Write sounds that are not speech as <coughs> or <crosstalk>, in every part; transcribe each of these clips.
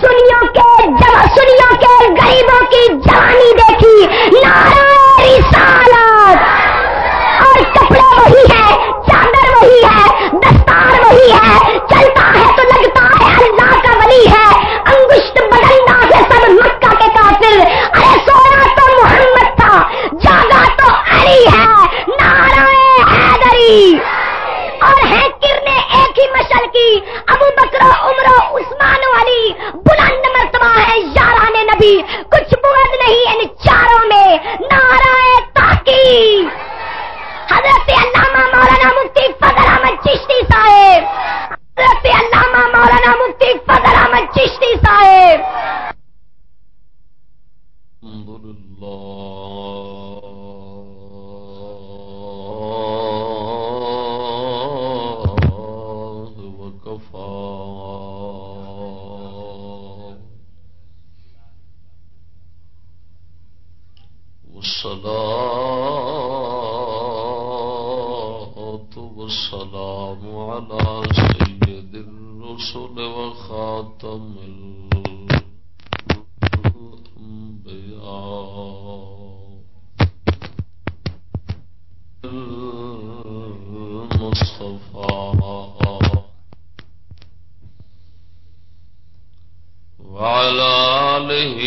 سنیوں کے سنیوں کے غریبوں کی جوانی دیکھی۔ نارائن رسالت۔ اور کپڑے وہی ہے، چادر وہی ہے، دستار وہی ہے۔ چلتا ہے تو لگتا ہے اللہ کا ولی ہے۔ انگشت بدلنا ہے سب مکہ کے کافر ارے سونا تو محمد تھا، جاگا تو علی ہے۔ نارائن حیدری۔ اور ہے کرنے ایک ہی مشل کی۔ ابو بکرو عمرو عثمان و والی بلند مرتبہ ہے یاران نبی۔ کچھ بغض نہیں ان چاروں میں۔ نعرہ تاکی حضرت علامہ مولانا مفتی فضل احمد چشتی صاحب۔ حضرت علامہ مولانا مفتی فضل احمد چشتی صاحب۔ والصلاة والسلام على سيد الرسل وخاتم الأنبياء. المصطفى وعلى آله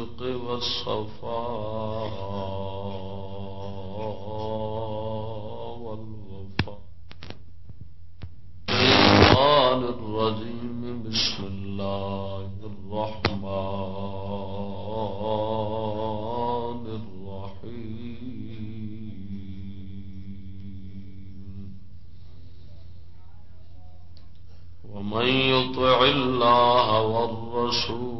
الصدق والصفاء والوفاء. الشيطان الرجيم بسم الله الرحمن الرحيم. ومن يطع الله والرسول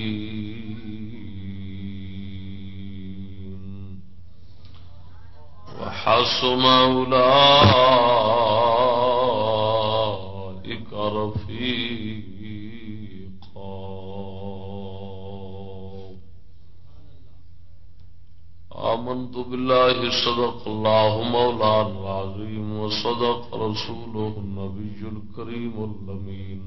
وحسن أولئك رفيقا آمنت بالله صدق الله مولانا العظيم وصدق رسوله النبي الكريم اللمين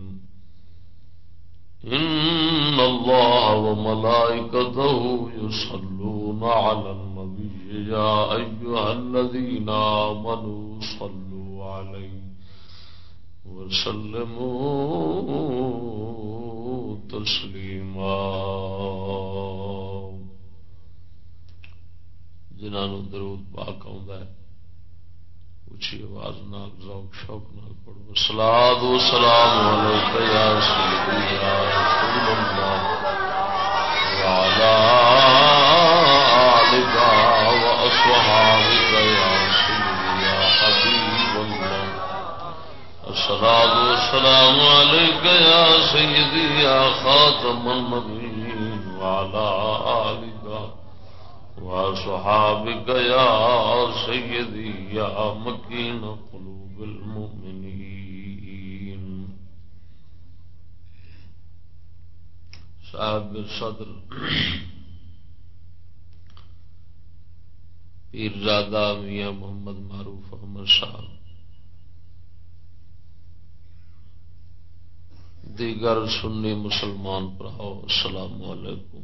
إن الله وملائكته يصلون على النبي يا أيها الذين آمنوا صلوا عليه وسلموا تسليما. جنہوں درود پاک آ اچھی آواز نال، ذوق، شوق نال پڑھو۔ سلاد و سلام علیکہ یا سیدی یا رسول اللہ السلام و سلام علیکہ یا سیدی یا خاتم النبیین وعلا آلکہ وصحابك يا سيدي يا مكين قلوب المؤمنين. صاحب صدر پیرزادہ میاں محمد معروف احمد صاحب دیگر سنی مسلمان پراؤ السلام علیکم۔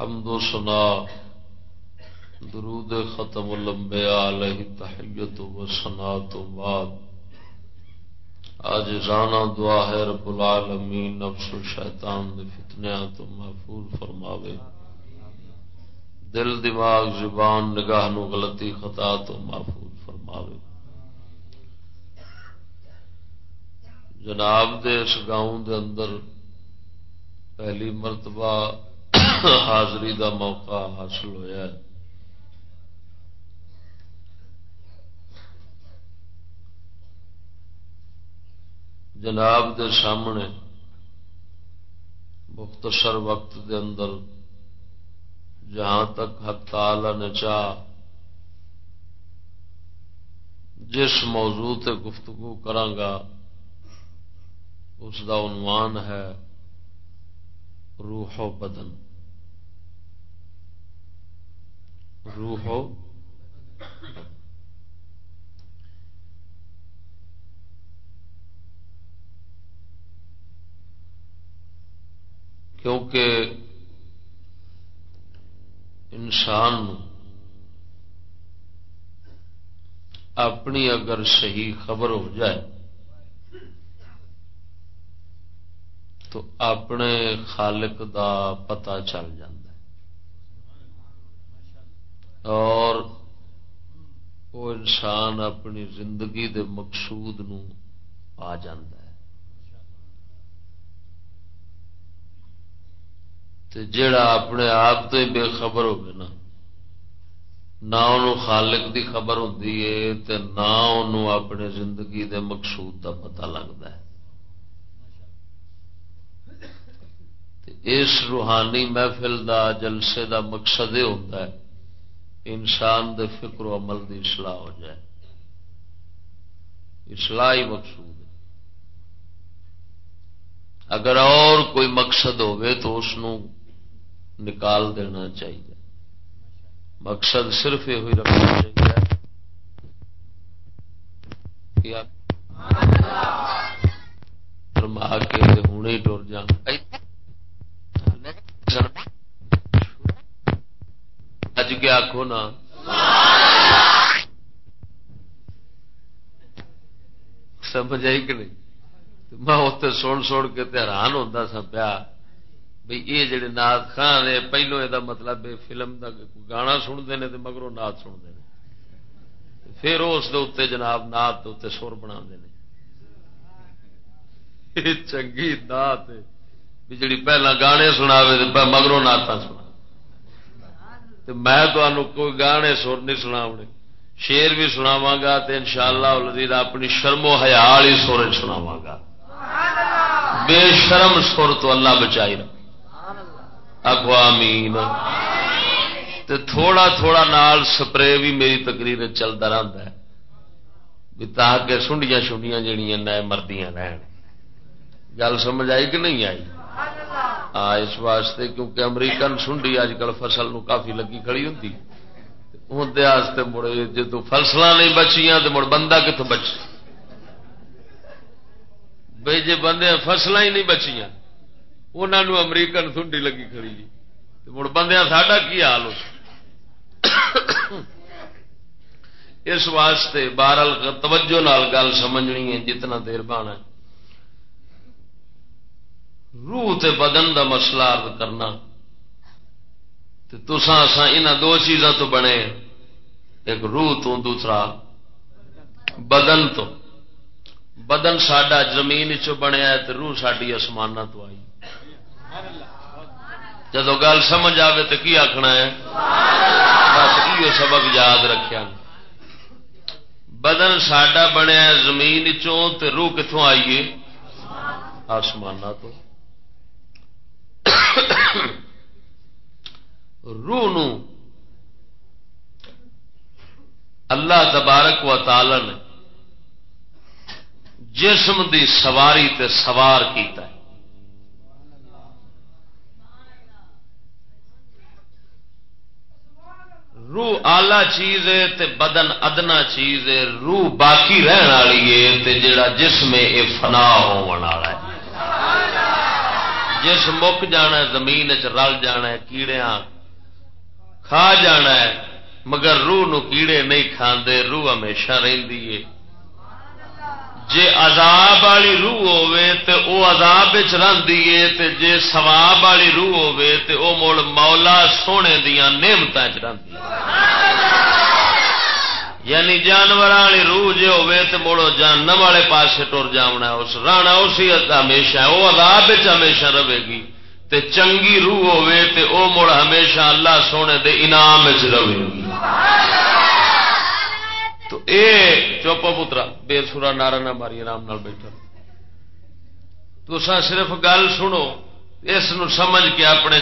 حمد و سنا درود ختم الانبیاء علیہ تحیت و سنا تو بعد۔ آج رانا دعا ہے رب العالمین، نفس و شیطان دے فتنیاں تو محفوظ فرماوے۔ دل، دماغ، زبان، نگاہ نو غلطی، خطا تو محفوظ فرماوے۔ جناب دے اس گاؤں دے اندر پہلی مرتبہ حاضری دا موقع حاصل ہوا جناب دے سامنے مختصر وقت دے اندر جہاں تک حق تعالی نے چاہ جس موضوع تے گفتگو کرانگا اس دا عنوان ہے روح و بدن۔ روح و کیونکہ انسان اپنی اگر صحیح خبر ہو جائے تو اپنے خالق دا پتا چل جاتا اور وہ انسان اپنی زندگی دے مقصود نو آ جاندہ جڑا اپنے آپ تو ہی بے خبر ہوگی نا، نہ انہوں خالق دی خبر ہوتی نہ انہوں اپنے زندگی دے مقصود دا پتہ لگتا ہے۔ اس روحانی محفل دا جلسے دا مقصد یہ ہوتا ہے انسان دے فکر و عمل دی اصلاح ہو جائے۔ اصلاح ہی مقصود ہے۔ اگر اور کوئی مقصد ہوئے تو اس نکال دینا چاہیے۔ مقصد صرف یہ ہوئی رکھنا چاہیے فرما کے ہوں ہی ٹر جان۔ اج کے آخو نا۔ سمجھ آئی کہ نہیں؟ میں اتنے سن سن کے حیران ہوتا سا پیا بھئی یہ جڑے نات خان ہے پہلو یہ مطلب فلم دا گانا سنتے ہیں تو مگروں نات سنتے ہیں پھر اس اتنے جناب نات سر بنا چنگی نات جڑی پہلا گانے سنا مگروں نعت سنا میں تمہوں کوئی گانے سر نہیں سنا شیر بھی سناوا گا تو ان شاء اللہ اپنی شرم و حیال ہی سور سناوا گا بے شرم سر تو اللہ بچائی رکھ اگوامین تے تھوڑا تھوڑا نال سپرے بھی میری تقریر چلتا رہتا ہے بھی تاکہ سنڈیاں شنڈیاں جہیا نئے مردیاں رہن گل سمجھ آئی کہ نہیں آئی اس واسطے کیونکہ امریکن سنڈی اج کل فصل نو کافی لگی کھڑی ہوں ہوں مڑ جدو فصل نہیں بچیاں تو مڑ بندہ کتوں بچ بھائی جی بندے فصل ہی نہیں بچیاں انہوں امریکن سنڈی لگی کھڑی جی۔ مڑ بندیا ساڈا کی حال ہو؟ اس واسطے بارل توجہ نال گل سمجھنی ہے، جتنا دیر بانا روح تے بدن دا مسئلہ کرنا۔ تسان ان دو چیزوں تو بنے ایک روح تو دوسرا بدن تو۔ بدن سڈا زمین چ بنیا روح ساری آسمان تو آئی۔ جب گل سمجھ آئے تو کی آخنا ہے؟ بس یہ سبق یاد رکھا بدن ساڈا بنیا زمین چوں روح کتوں آئیے آسمان تو۔ روح نو اللہ تبارک و تعالی نے جسم دی سواری تے سوار کیتا ہے۔ روح آلہ چیز ہے تے بدن ادنا چیز ہے۔ روح باقی رہن والی ہے تے جڑا جسم ہے یہ فنا والا ہے۔ جس مک جانا ہے، زمین رل جانا ہے، کیڑیاں کھا جانا ہے، مگر روح نو کیڑے نہیں کھاندے، روح ہمیشہ رہی ہے۔ جے عذاب والی روح ہوے تے او عذاب وچ رہندی ہے تے جے ثواب والی روح ہوے تے او مول مولا سونے دیاں نعمتاں وچ رہندی یعنی جانور والی روح جے ہوے تے مڑو جہنم والے پاسے ٹر جاونا اس رانا اسی ہمیشہ او عذاب ہمیشہ رہے گی۔ تے چنگی روح ہوے تے او مڑ ہمیشہ اللہ سونے دے انعام وچ رہے گی۔ تو اے چوپا پترا، بے سورا نارا نہ ماری، آرام نال بیٹھا۔ تو صرف گل سنو، اس سمجھ کے اپنے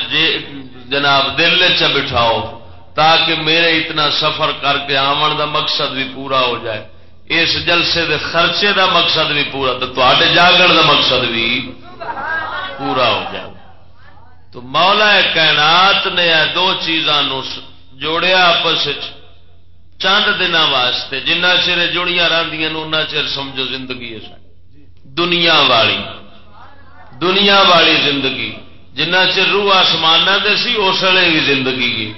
جناب دل چ بٹھاؤ تاکہ میرے اتنا سفر کر کے آمن دا مقصد بھی پورا ہو جائے۔ اس جلسے دے خرچے دا مقصد بھی پورا تو جاگن دا مقصد بھی پورا ہو جائے۔ تو مولا کائنات نے دو چیزاں جوڑیا آپس چند دن واسطے، جنہ چر جڑیاں ان چر سمجھو زندگی ہے دنیا والی دنیا والی زندگی، جنہ چر روح آسمان دے سی، اس ویلے بھی زندگی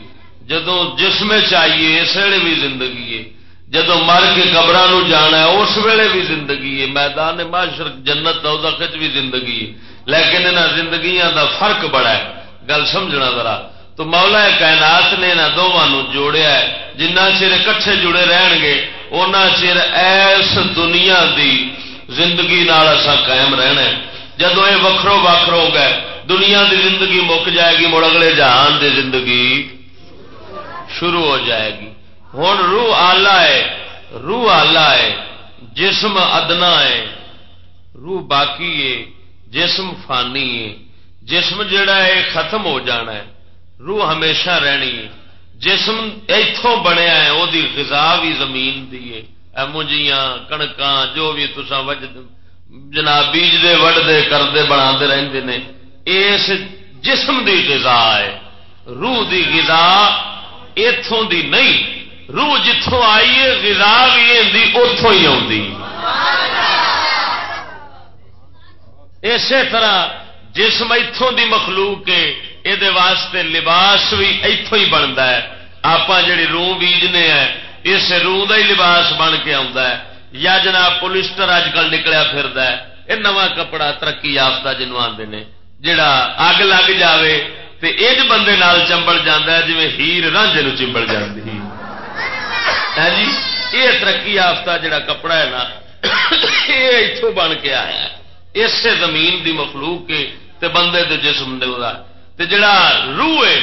جدو جسم چاہیے، اس ویلے بھی زندگی ہے۔ جدو مر کے قبر جانا ہے، اس ویلے بھی زندگی ہے۔ میدان معاشر جنت دوزخ بھی زندگی ہے۔ لیکن انہوں زندگیاں دا فرق بڑا ہے۔ گل سمجھنا ذرا۔ تو مولا کائنات نے یہاں دونوں جوڑیا ہے۔ جنہ چر کٹھے جڑے رہن گے ان چر ایس دنیا دی زندگی نال اسا قائم رہنا ہے۔ جدو یہ وکھرو وکھرو گئے، دنیا دی زندگی مک جائے گی، مڑ اگلے جہان دی زندگی شروع ہو جائے گی۔ ہوں روح آلہ ہے، روح آلہ ہے، جسم ادنا ہے۔ روح باقی ہے، جسم فانی ہے۔ جسم جڑا ہے، ختم ہو جانا ہے۔ روح ہمیشہ رہنی ہے۔ جسم اتوں بنیا ہے وہ غذا بھی زمین دی ہے۔ مجھیاں، کنکاں، جو بھی تسا وج جناب بیجتے جی وڈتے کرتے بنا رہتے ہیں اس جسم دی غذا ہے۔ روح دی غذا اتوں دی نہیں، روح جتوں آئی ہے، غذا بھی اتوں ہی آتی اسی طرح جسم اتوں دی مخلوق ہے یہ واسطے لباس بھی اتوں ہی بنتا ہے۔ آپ جڑی روح بیجنے ہیں، اس روح کا ہی لباس بن کے آتا ہے۔ یا جناب پولیسٹر اج کل نکلیا پھر یہ نواں کپڑا ترقی یافتہ جنوب آتے ہیں جڑا اگ لگ جائے تو ایج بندے نال چمبڑ جاتا ہے جی ہیر رانجے چمبڑ جاتی ہے۔ ہاں جی؟ یہ ترقی یافتہ جڑا کپڑا ہے نا، یہ اتوں بن کے آیا اسے زمین دی مخلوق کے تے بندے دے جسم دے تے جڑا روح ہے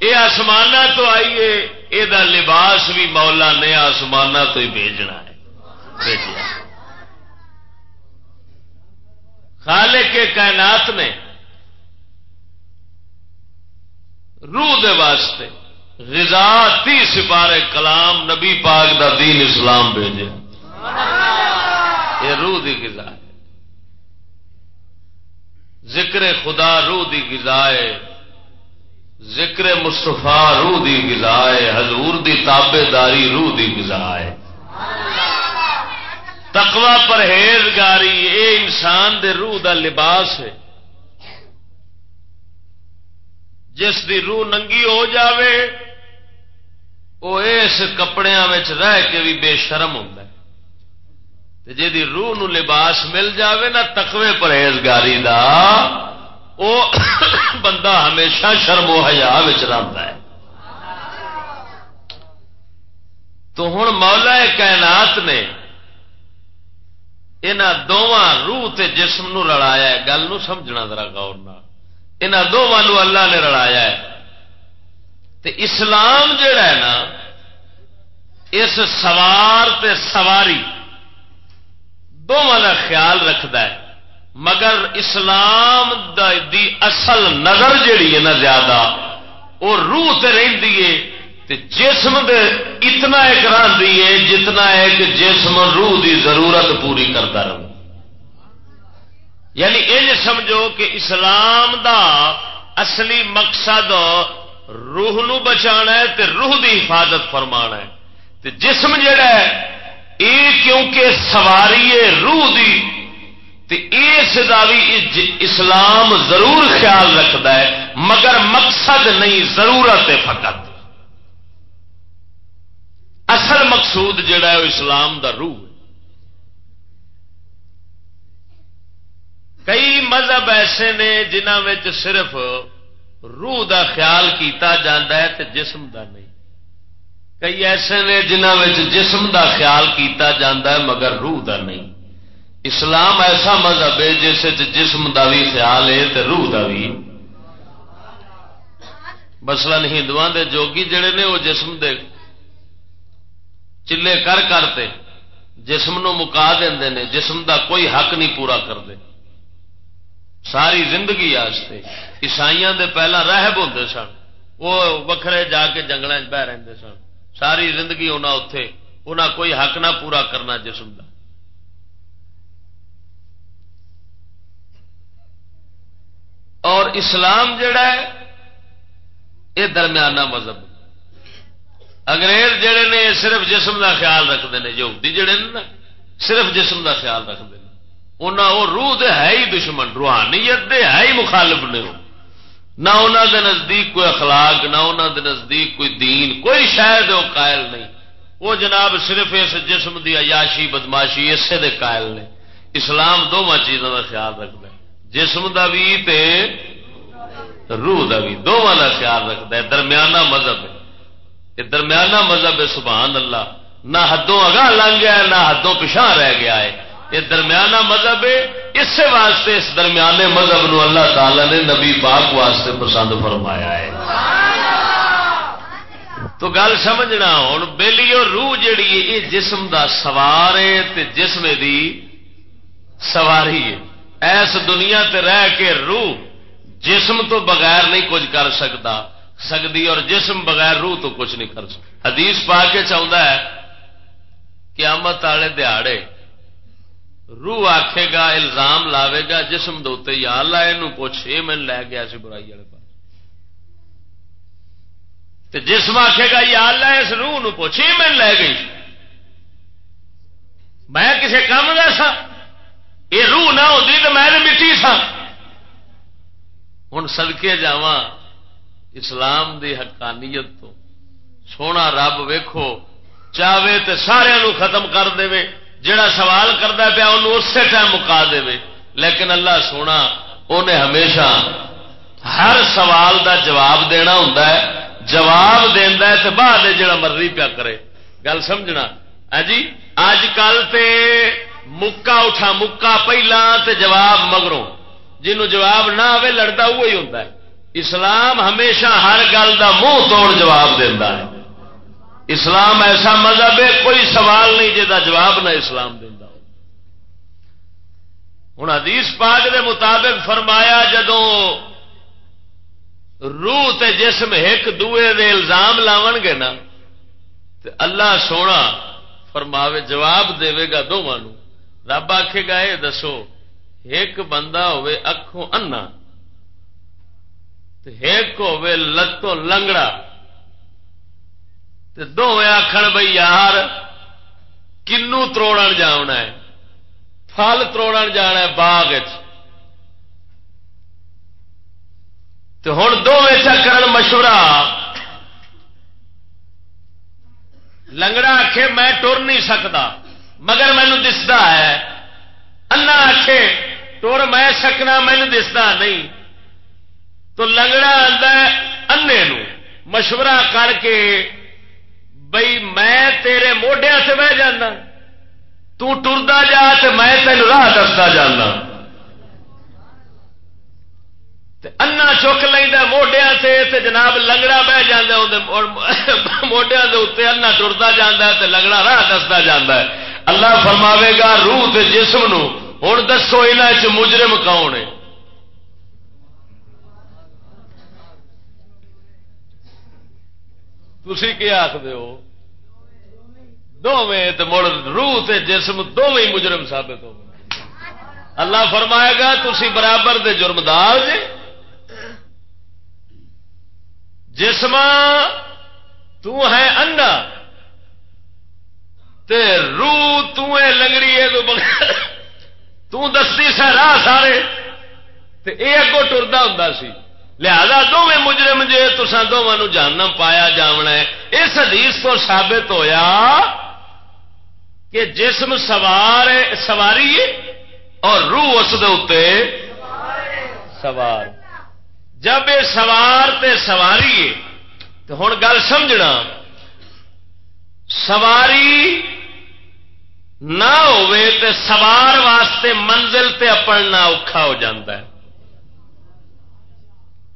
یہ آسمان تو آئیے یہ لباس بھی مولا نے آسمان تو ہی بھیجنا ہے۔ بھیجا خالے کے کائنات نے روح دے واسطے۔ غذا تی سپارے کلام نبی پاک دا دین اسلام بھیجے۔ یہ روح دی غذا ہے۔ ذکر خدا روح دی غذا ہے۔ ذکر مستفا روح دی غذا ہے۔ حضور دی تابے داری روح دی غذا ہے۔ تقوا پرہیزگاری اے انسان دے روح دا لباس ہے۔ جس دی روح ننگی ہو جاوے وہ اس کپڑے رہ کے بھی بے شرم ہوتا ہے۔ جی دی روح نو لباس مل جاوے نا تقوی پرہیزگاری دا، او <coughs> بندہ ہمیشہ شرم و حیا رہتا ہے۔ تو ہوں مولا کائنات نے یہاں دونوں روح تے جسم نو رلایا گل نو سمجھنا ذرا گور یہاں دونوں اللہ نے رلایا ہے۔ تے اسلام جڑا ہے نا، اس سوار تے سواری دونوں کا خیال رکھتا ہے۔ مگر اسلام دی اصل نظر جیڑی ہے نا زیادہ وہ روح تے رہی ہے جسم دے اتنا ایک راندی ہے جتنا ایک جسم روح دی ضرورت پوری کرتا رہے یعنی یہ جی سمجھو کہ اسلام دا اصلی مقصد روح نو بچانا ہے تے روح دی حفاظت فرمانا ہے۔ تے جسم جڑا ہے یہ کیونکہ سواری ہے روح دی، تے اس کا بھی اسلام ضرور خیال رکھتا ہے، مگر مقصد نہیں، ضرورت ہے فقط۔ اصل مقصود جڑا ہے وہ اسلام دا روح کئی مذہب ایسے نے جنہ صرف روح دا خیال کیتا جاندہ ہے تے جسم دا نہیں۔ کئی ایسے نے جنہ جسم دا خیال کیتا جاندہ ہے مگر روح دا نہیں۔ اسلام ایسا مذہب ہے جس جسم دا بھی خیال ہے تے روح دا بھی۔ مسلم ہندو دے جوگی جڑے نے وہ جسم دے چلے کر کرتے جسم نو مکا دے جسم دا کوئی حق نہیں پورا کرتے ساری زندگی عیسائیاں دے پہلا راہب ہوتے سن۔ وہ وکھرے جا کے جنگل بہ رہے سن۔ ساری زندگی انہیں اتے انہیں کوئی حق نہ پورا کرنا جسم کا اور اسلام جڑا ہے، یہ درمیانہ مذہب۔ انگریز جڑے نے صرف جسم کا خیال رکھتے ہیں یہودی جڑے نے نا، صرف جسم کا خیال رکھتے ہیں وہ روح دے ہے ہی دشمن، روحانیت دے ہے ہی مخالف نے وہ نہ انہوں دے نزدیک کوئی اخلاق، نہ انہوں دے نزدیک کوئی دین، کوئی شاید وہ قائل نہیں۔ وہ جناب صرف اس جسم دی عیاشی، بدماشی، اسے دے قائل نے۔ اسلام دونوں چیزوں کا خیال رکھتا ہے۔ جسم دا بھی تے روح دا بھی دونوں کا خیال رکھتا ہے۔ درمیانہ مذہب ہے۔ یہ درمیانہ مذہب ہے، سبحان اللہ۔ نہ حدوں اگاں لنگ گیا نہ حدوں پچھا رہ گیا ہے۔ یہ درمیانہ مذہب ہے۔ اس واسطے اس درمیانے مذہب نو اللہ تعالی نے نبی پاک واسطے پسند فرمایا ہے۔ تو گل سمجھنا ہوں بہلی اور روح جیڑی ہے، یہ جسم دا سوار ہے جسم دی سواری ہے۔ ایس دنیا تے رہ کے روح جسم تو بغیر نہیں کچھ کر سکتا سکتی اور جسم بغیر روح تو کچھ نہیں کر سکتا۔ حدیث پا کے چاہتا ہے، قیامت والے دہاڑے روح آکھے گا، الزام لاوے گا، جسم دے یا اللہ یہ پوچھ یہ میں لے گیا سی برائی والے پاس۔ جسم آکھے گا، یا اللہ اس روح نو پوچھ یہ میں لے گئی۔ میں کسی کام کا سا یہ روح نہ ہوتی تو میں مٹی سا۔ ہوں سدکے جا اسلام دی حقانیت تو۔ سونا رب ویکھو چاہے تو سارا ختم کر دے جڑا سوال کرتا پیا انہوں اسی ٹائم مکا دے لیکن اللہ سونا انہیں ہمیشہ ہر سوال دا جواب دینا ہوں جواب دینا تو بعد جڑا مرضی پیا کرے۔ گل سمجھنا؟ ہاں جی؟ اج کل تے مکا اٹھا مکا پہلا تے جواب مگروں۔ جنہوں جواب نہ آئے لڑتا وہی ہوتا ہے۔ اسلام ہمیشہ ہر گل دا منہ توڑ جواب دینا ہے۔ اسلام ایسا مذہب ہے، کوئی سوال نہیں جہاں جواب نہ اسلام دینا ہوں حدیث پاک دے مطابق فرمایا جدو روح تے جسم ایک دوے دے الزام لاو گے نا، تے اللہ سونا فرماوے، جواب دے گا دونوں رب آخے گا یہ دسو، ایک بندہ ہوے اکھوں انا ایک ہوے لتوں لنگڑا۔ دونوں آخر بھائی یار، کنو تروڑ جانا ہے، پھل تروڑ جانا ہے باغ ہوں دونوں چکر مشورہ۔ لنگڑا آخ میں ٹر نہیں سکتا مگر مینو دستا ہے۔ انا آخ ٹر میں سکنا، مینو دستا نہیں۔ تو لنگڑا آتا انے مشورہ کر کے بئی میں تیرے موڈیا سے بہ جانا۔ ٹرتا جا تو میں تین راہ دستا جانا۔ انا چک لینا موڈیا سے جناب لنگڑا بہ جا موڈیا کے اتنے انا ٹرتا جانا لنگڑا راہ دستا جانا اللہ فرماوے گا، روح تے جسم نو۔ ہوں دسو یہاں مجرم کون ہے۔ تھی کیا آخر ہو؟ دونیں مڑ روح تے جسم دونوں مجرم ثابت ہو اللہ فرمائے گا تھی برابر دے جرمدار جی جسم تو ہے انڈا۔ تے روح تیں لنگڑی ہے تو بغیر۔ دستی سا راہ سارے۔ تے اے اگوں ٹرتا ہوں سی۔ لہذا دونوں مجرم جے تسا دونوں جانم پایا جانا ہے۔ اس حدیث تو ثابت ہویا کہ جسم سوار سواری اور روح اس دے سوار۔ جب یہ سوار تے سواری تو ہوں گل سمجھنا، سواری نہ تے سوار واسطے منزل تے اپنا اوکھا ہو جاتا ہے۔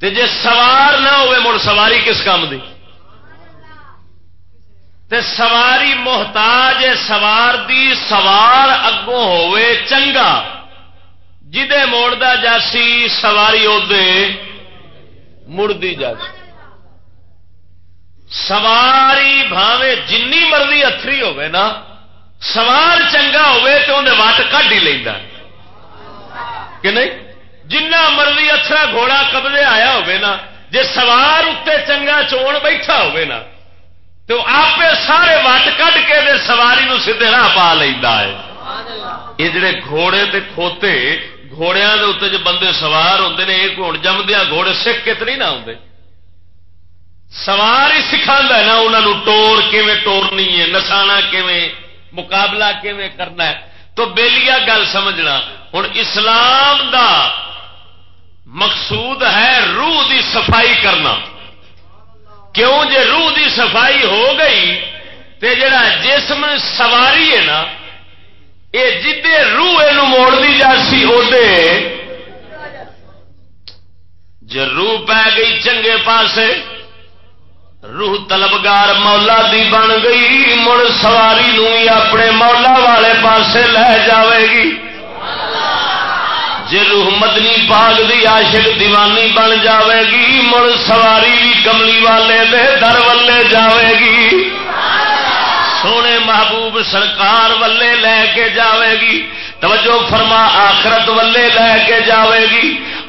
تے جے سوار نہ مڑ سواری کس کام دی؟ تے سواری محتاج سوار دی سوار اگوں ہوئے چنگا۔ جدے موڑا جاسی، سواری ادے مڑتی جاسی۔ سواری بھاوے جن مرضی اتری ہوے نا، سوار چنگا ہوے تو انہیں وٹ کھ ہی لینا کہ نہیں؟ جنہ مرضی اترا گھوڑا قبضے آیا ہوے نا، جے سوار اتنے چنگا چون بیٹھا ہوے نا، تو آپ سارے وٹ کھ کے دے سواری نو سیدے راہ پا لینا ہے۔ یہ جڑے گھوڑے تے کھوتے گھوڑیا کے اتنے جو بندے سوار ہوتے ہیں یہ ہوں جمدیا گھوڑے سکھ کے تو نہیں نہ آتے سوار ہی سکھا ہے نا انہوں ٹور کیویں ٹورنی ہے، نسانا کیویں، مقابلہ کیویں کرنا ہے۔ تو بےلیا گل سمجھنا ہوں اسلام دا مقصود ہے روح دی صفائی کرنا۔ کیوں جے روح دی صفائی ہو گئی، تے جڑا جسم سواری ہے نا یہ جدے روح یہ موڑ دی جاسی ادے جے روح پی گئی چنگے پاسے، روح طلبگار مولا دی بن گئی، مڑ سواری نو اپنے مولا والے پاسے لے جاوے گی۔ جے روح مدنی پاگ دی عاشق دیوانی بن جاوے گی مڑ سواری بھی کملی والے دے در ولے جاوے گی سونے محبوب سرکار ولے لے کے جاوے گی توجہ فرما، آخرت ولے لے کے جاوے گی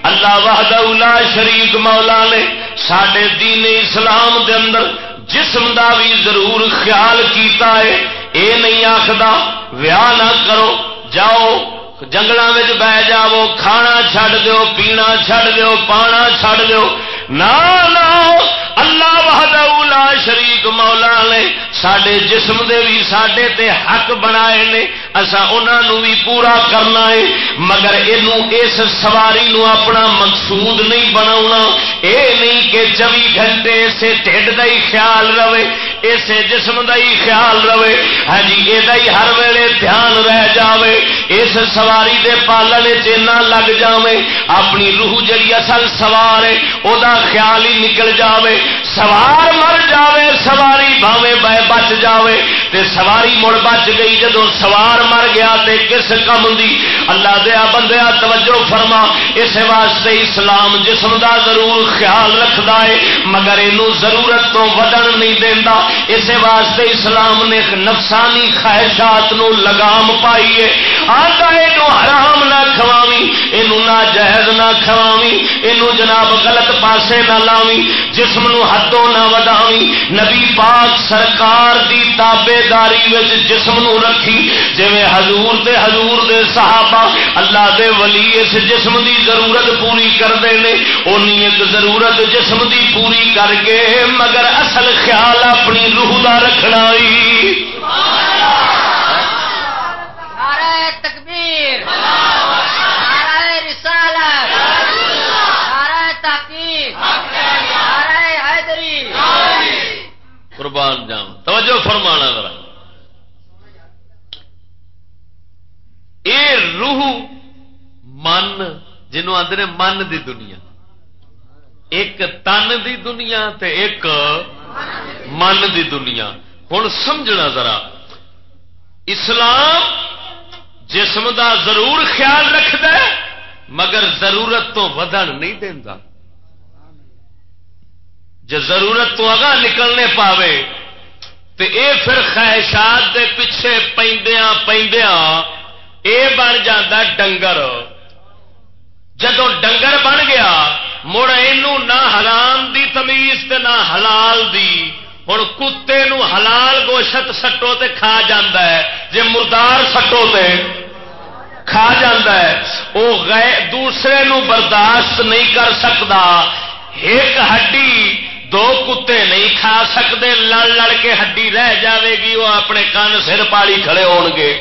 اللہ وحدہ لا شریک مولا نے سڈے دین اسلام دے اندر جسم دا بھی ضرور خیال کیتا ہے۔ اے نہیں آخدا، ویاہ نہ کرو، جاؤ جنگل بہ جاو کھانا چھڈ دو پینا چھڈ دو پانا چھڈ دیو نہ اللہ وحدہ لا شریک مولا نے سڈے جسم دے بھی سڈے تے حق بنا انہوں بھی پورا کرنا ہے۔ مگر یہ اس سواری نو اپنا مقصود نہیں بنا اے نہیں کہ چوبی گھنٹے اسے ٹھڈ کا ہی خیال رہے، اسے جسم کا ہی خیال رہے۔ ہاں جی یہ ہر ویلے دھیان رہ جاوے۔ اس سواری دے پالن چنا لگ جاوے۔ اپنی روح جڑی اصل سوار ہے وہ خیال ہی نکل جاوے، سوار مر جاوے، سواری بھاوے بہ بچ جاوے، تے سواری مڑ بچ گئی جدو سوار مر گیا تے کس کم دی؟ اللہ دیا بندیا، توجہ فرما اس واسطے اسلام جسم دا ضرور خیال رکھتا ہے، مگر یہ ضرورت تو ودن نہیں دینا اس واسطے اسلام نے نفسانی خواہشات نو لگام پائی ہے۔ آتا یہ حرام نہ کھواوی یہ نہ جہز نہ کھواوی یہ جناب غلط پاس پاسے نہ لاوی جسم نو حدوں نہ وداوی نبی پاک سرکار دی تابے داری جسم نو رکھی جی حضور دے حضور دے صحابہ اللہ دے ولی اس جسم دی ضرورت پوری کرتے ہیں اونی ایک ضرورت جسم دی پوری کر کے، مگر اصل خیال اپنی روح دا رکھنا ہی قربان جام توجہ فرمانا ذرا۔ اے روح من جنوں آدھے من دی دنیا، ایک تن دی دنیا تے ایک من دی دنیا۔ ہوں سمجھنا ذرا، اسلام جسم دا ضرور خیال رکھد مگر ضرورت تو ودن نہیں دینا جو ضرورت تو اگا نکلنے پاوے تو اے پھر خواہشات دے پیچھے پہندیاں پہندیاں، اے بن جاتا ڈنگر۔ جدو ڈنگر بن گیا، مڑ یہ نہ حرام دی تمیز تے نہ حلال دی ہوں کتے نو حلال گوشت سٹو تے کھا جاندہ ہے، جے مردار سٹو تے کھا جاندہ ہے وہ دوسرے نو برداشت نہیں کر سکتا ایک ہڈی دو کتے نہیں کھا سکتے، لڑ لڑ کے ہڈی رہ جاوے گی، وہ اپنے کن سر پالی کھڑے ہو گے۔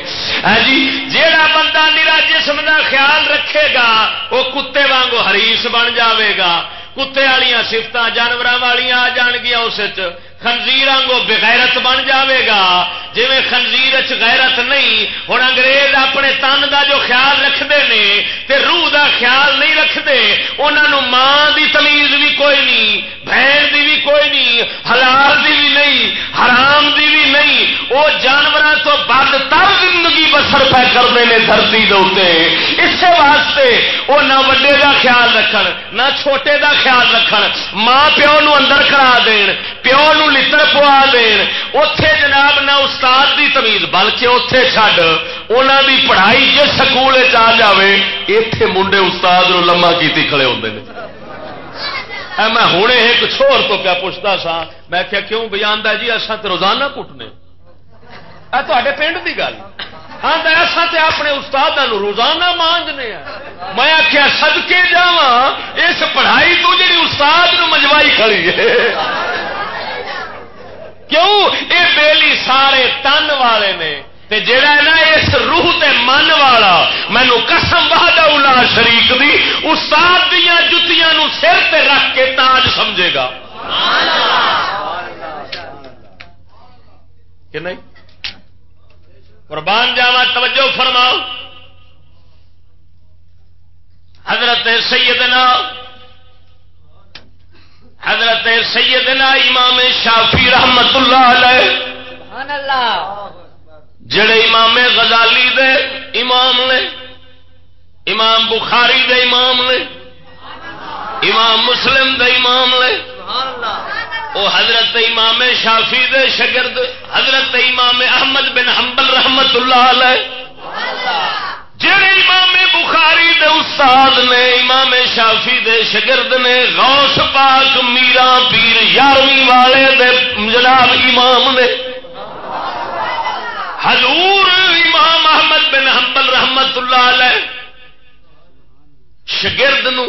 ہاں جی جیڑا بندہ میرا جسم کا خیال رکھے گا، وہ کتے وانگو ہریس بن جاوے گا۔ کتے والیا سفت جانور والی آ جان گیا اس خنزیر آنگو بغیرت بن جاوے گا۔ جی خنزیر غیرت نہیں ہوں انگریز اپنے تن دا جو خیال رکھتے ہیں تے روح دا خیال نہیں رکھتے انہوں ماں دی تمیز بھی کوئی نہیں، بہن دی بھی کوئی نہیں، حلال دی بھی نہیں، حرام دی بھی نہیں۔ نہیں وہ جانوروں تو بدتر زندگی بسر پہ کرتے ہیں دھرتی دے اس واسطے وہ نہ وڈے دا خیال رکھن، نہ چھوٹے دا خیال رکھن۔ ماں پیو نو اندر کرا دین، پیو نو لڑ پوا دین۔ اتے جناب نہ استاد دی تمیز، بلکہ اتے چڈ انہوں دی پڑھائی جس سکول آ جائے اتے منڈے استاد نو لما کی کھڑے ہوتے ہیں میں ہوں ایک چھوڑ تو پیا پوچھتا سا میں کیا کیوں بیان جی اصا تو روزانہ کٹنے۔ تے پنڈ کی گل۔ ہاں ایسا تے اپنے استاد روزانہ مانجنے ہیں میں آخیا سد کے جا اس پڑھائی تو جی استاد مجوائی کھڑی ہے۔ کیوں؟ یہ بیلی سارے تن والے نے۔ تے جیڑا ہے نا اس روح تے من والا مینو قسم بہاد الا شریک دی، استاد دیا جتیاں نو سر تے رکھ کے تاج سمجھے گا۔ کہ نہیں؟ قربان جاوا توجہ فرماؤ۔ حضرت سیدنا حضرت سیدنا امام شافی رحمت اللہ علیہ سبحان اللہ۔ جڑے امام غزالی دے امام نے امام بخاری دے امام نے امام مسلم دے امام نے وہ حضرت امام شافی دے شگرد حضرت امام احمد بن حنبل رحمت اللہ علیہ۔ جڑے امام بخاری دے استاد نے، امام شافی دے شگرد نے غوث پاک میرا پیر یارویں والے دے جناب امام نے۔ حضور امام احمد بن حنبل رحمت اللہ علیہ شگرد نو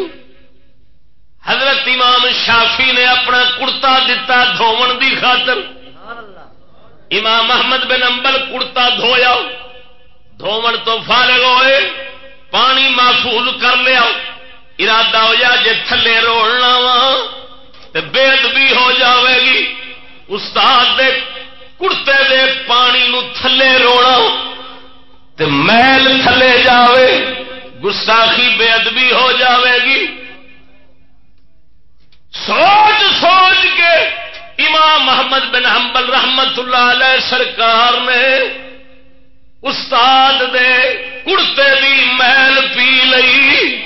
حضرت امام شافی نے اپنا کڑتا دتا دھون دی خاطر۔ امام احمد بن امبل کڑتا دھویا۔ دھون تو فارغ ہوئے، پانی محفوظ کر لیا۔ ارادہ ہو جا جی تھلے روڑنا وا بے ادبی ہو جاوے گی۔ استاد دے کڑتے دے پانی نو تھلے روڑا تے میل تھلے جاوے، گستاخی بے ادبی ہو جاوے گی۔ سوچ سوچ کے امام محمد بن حنبل رحمت اللہ علیہ سرکار نے استاد دے کڑتے دی محل پی لئی۔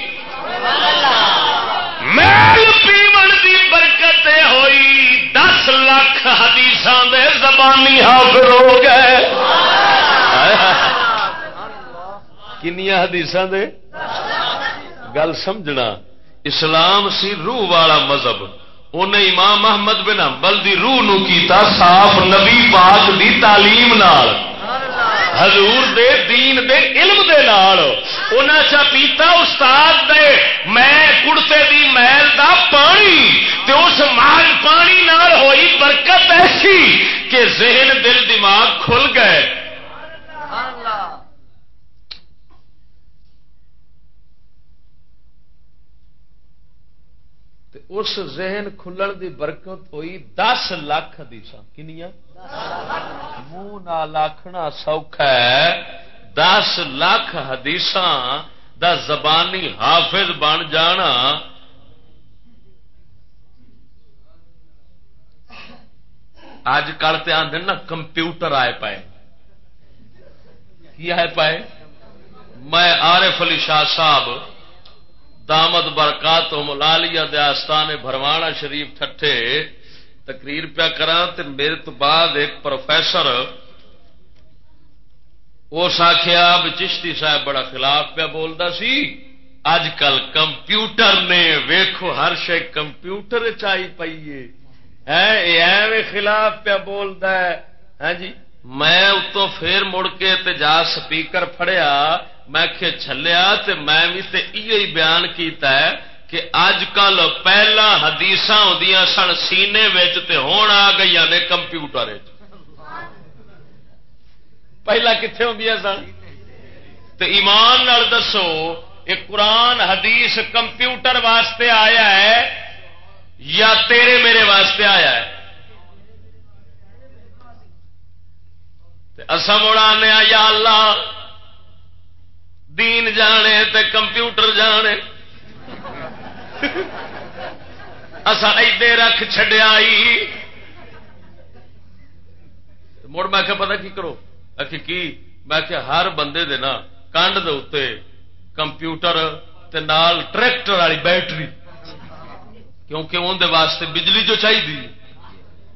محل پیمن دی برکت ہوئی۔ دس لاکھ حدیث دے زبانی حافظ ہو گئے۔ کنیا حدیث دے؟ گل سمجھنا، اسلام سی روح والا مذہب۔ انہیں امام محمد بن حنبل دی روح نو کیتا صاف نبی پاک دی تعلیم نال۔ حضور دے دین دے علم دے نال انہاں چا پیتا استاد دے میں کڑتے دی محل دا پانی تے اس مال پانی نال ہوئی برکت ایسی کہ ذہن دل دماغ کھل گئے۔ اس ذہن کھلن دی برکت ہوئی دس لاکھ حدیث کنیا منہ آخنا سوکھا ہے۔ دس لاکھ حدیث دا زبانی حافظ بن جانا۔ اج کل تو آدھے نا کمپیوٹر آئے پائے۔ کی آئے پائے؟ میں آرف علی شاہ صاحب، دامد برکات ملالیا دستان بھروانا شریف ٹھٹے تقریر پیا کرا میرے تو بعد ایک پروفیسر اس آخیا چشتی صاحب بڑا خلاف پیا بولتا سی اج کل کمپیوٹر نے ویخو ہر شے کمپیوٹر چائی پیے ایویں خلاف پیا بولتا ہے۔ ہاں جی میں اتو پھر مڑ کے جا سپیکر فڑیا میں چلیا میں بھی یہ بیان کیتا ہے۔ کہ اج کل پہلا حدیث سن، سینے ہون آ گئی نے کمپیوٹر پہلا کتنے ہوں سن؟ تو ایمان نال دسو یہ قرآن، حدیث کمپیوٹر واسطے آیا ہے یا تیرے میرے واسطے آیا ہے؟ اصا مڑا یا اللہ، دین جانے تے کمپیوٹر جانے۔ اصا ادے رکھ چڈیا مڑ میں پتا کی کرو؟ کی؟ میں کہ ہر بندے دے نا کنڈ دے اتنے کمپیوٹر تے نال ٹریکٹر والی بیٹری۔ کیونکہ اندر واسطے بجلی جو چاہیے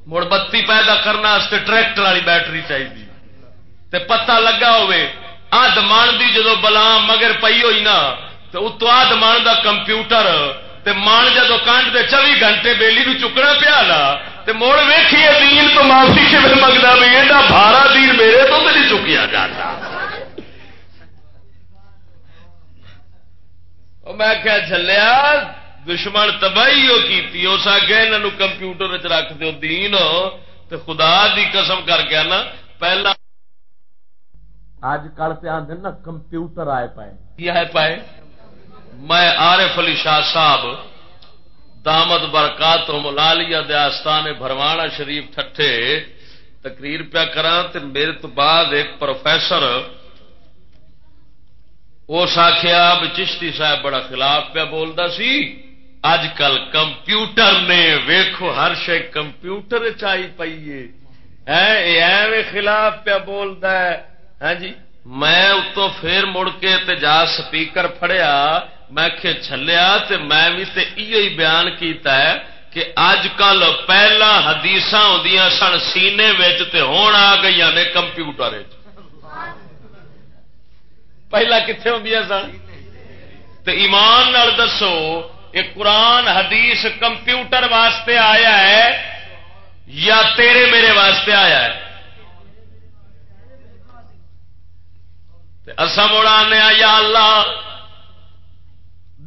مڑ بتی پیدا کرنے ٹریکٹر والی بیٹری چاہیے تے پتہ لگا ہوئے آد من دی جدو بلا مگر پئی ہوئی نا تو اتو آد من دا کمپیوٹر تے من جدو کنڈ دے چوبی گھنٹے بیلی بھی چکنا پیا نا تے مڑ ویکھیے دین تو معافی کے منگتا بھی یہ بارہ دین میرے تو نہیں چکیا جاتا۔ میں کیا چلیا دشمن تباہی وہ کی اس آگے یہاں کمپیوٹر رکھ دو دین تو خدا دی قسم کر کے نا پہلا اج کل سے آدھے نا کمپیوٹر آئے پائے۔ آئے پائے؟ میں عارف علی شاہ صاحب، دامد برکات ملالیا دستان بھروانا شریف ٹھٹھے تقریر پیا کرا میرے تو بعد ایک پروفیسر اس آخیا چشتی صاحب بڑا خلاف پیا بولتا سی۔ اج کل کمپیوٹر نے ویخو ہر شے کمپیوٹر چائی پیے خلاف پیا بولتا ہے۔ ہاں جی میں اتو پھر مڑ کے جا سپیکر فڑیا میں چلیا تے میں بھی تے ہی بیان کیتا ہے کہ اج کل پہلا حدیث سن، سینے تے ہون آ گئی نے کمپیوٹر پہلا کتنے ہوں سن؟ تو ایمان نال دسو، یہ قرآن، حدیث کمپیوٹر واسطے آیا ہے یا تیرے میرے واسطے آیا ہے؟ اصا مڑا نے یا اللہ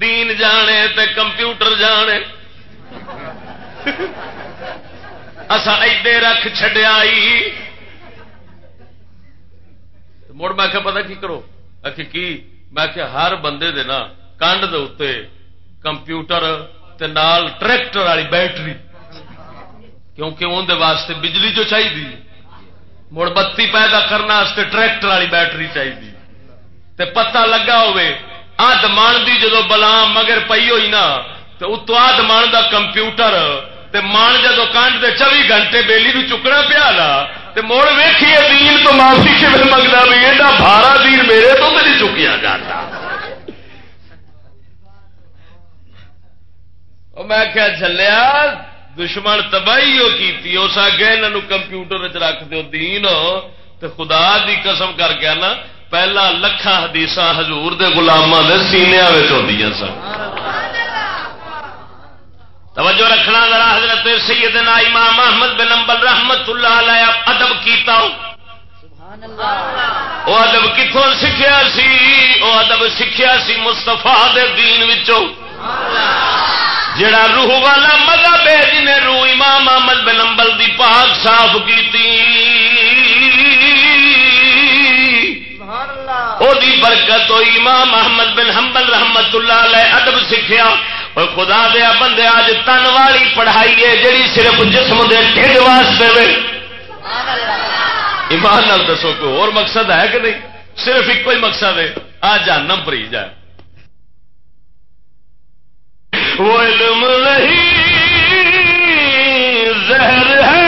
دین جانے تے کمپیوٹر جانے۔ اصا ایڈے رکھ چڈیا مڑ میں پتا کی کرو؟ کی؟ میں کہ ہر بندے دے نا کنڈ دے اتنے کمپیوٹر تے نال ٹریکٹر والی بیٹری۔ کیونکہ اندر واسطے بجلی جو چاہیے مڑ بتی پیدا کرنے ٹریکٹر والی بیٹری چاہیے تے پتہ لگا ہوئے آد من دی جدو بلا مگر پئی ہوئی نا، تو اتو آد من دا کمپیوٹر، تے من جدو کنڈ دے چوبی گھنٹے بیلی نو چکنا پیا نا، تے مڑ ویکھیے دین تو معافی کے منگتا بھی ایڈا بارا دین میرے تو نہیں چکیا جاتا۔ میں کیا چلیا دشمن تباہی وہ کی اس آگے یہاں کمپیوٹر چ رکھ دو دین تو خدا دی قسم کر کے نا پہلا لکھا حدیث ہزور دے گلاموں کے سینیا سن۔ توجہ رکھنا ذرا حضرت سیدنا امام احمد بن امبل رحمت اللہ علیہ ادب کیتا وہ ادب کتوں سیکھا سی؟ وہ ادب سیکھا سی مستفا دین وچوں۔ جڑا روح والا مذہب ہے جنہیں روح امام احمد بن امبل دی پاک صاف کی برکت ہوئی امام محمد بن حنبل رحمت اللہ علیہ ادب سیکھا اور خدا دیا بندے آج تن والی پڑھائی ہے جڑی صرف جسم دے ٹھڈ واسطے وے۔ ایمان نال دسو کوئی اور مقصد ہے کہ نہیں؟ صرف ایک ہی مقصد ہے۔ آ جانم پری جائے وہ علم نہیں، زہر ہے۔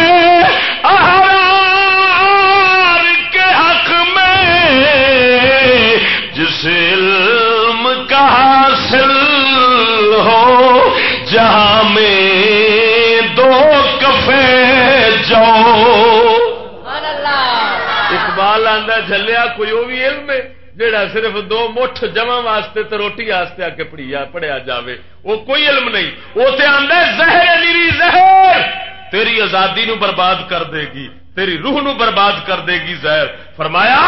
آدھا چلیا کوئی وہ بھی علم ہے جڑا صرف دو مٹھ جمع واسطے تو روٹی واسطے آ کے پڑھیا پڑھیا جاوے۔ وہ کوئی علم نہیں۔ وہ تو آدھا زہر زہر! تیری آزادی نو برباد کر دے گی۔ تیری روح نو برباد کر دے گی زہر۔ فرمایا،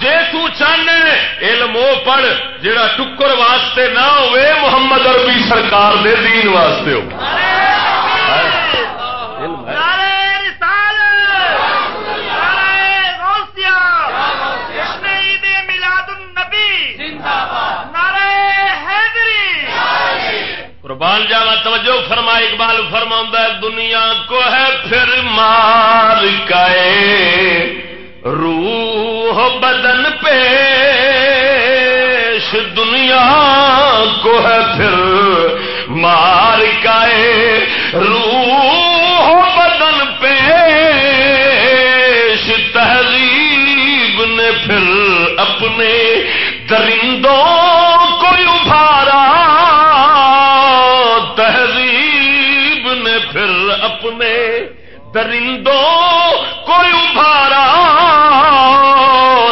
جے تو چاہنے علم وہ پڑھ جڑا ٹکر واسطے نہ ہوئے محمد عربی سرکار دے دین واسطے ہو۔ اقبال فرما دنیا کو ہے پھر مار روح بدن پیش، دنیا کو ہے پھر مار روح درندوں کوئی ابھارا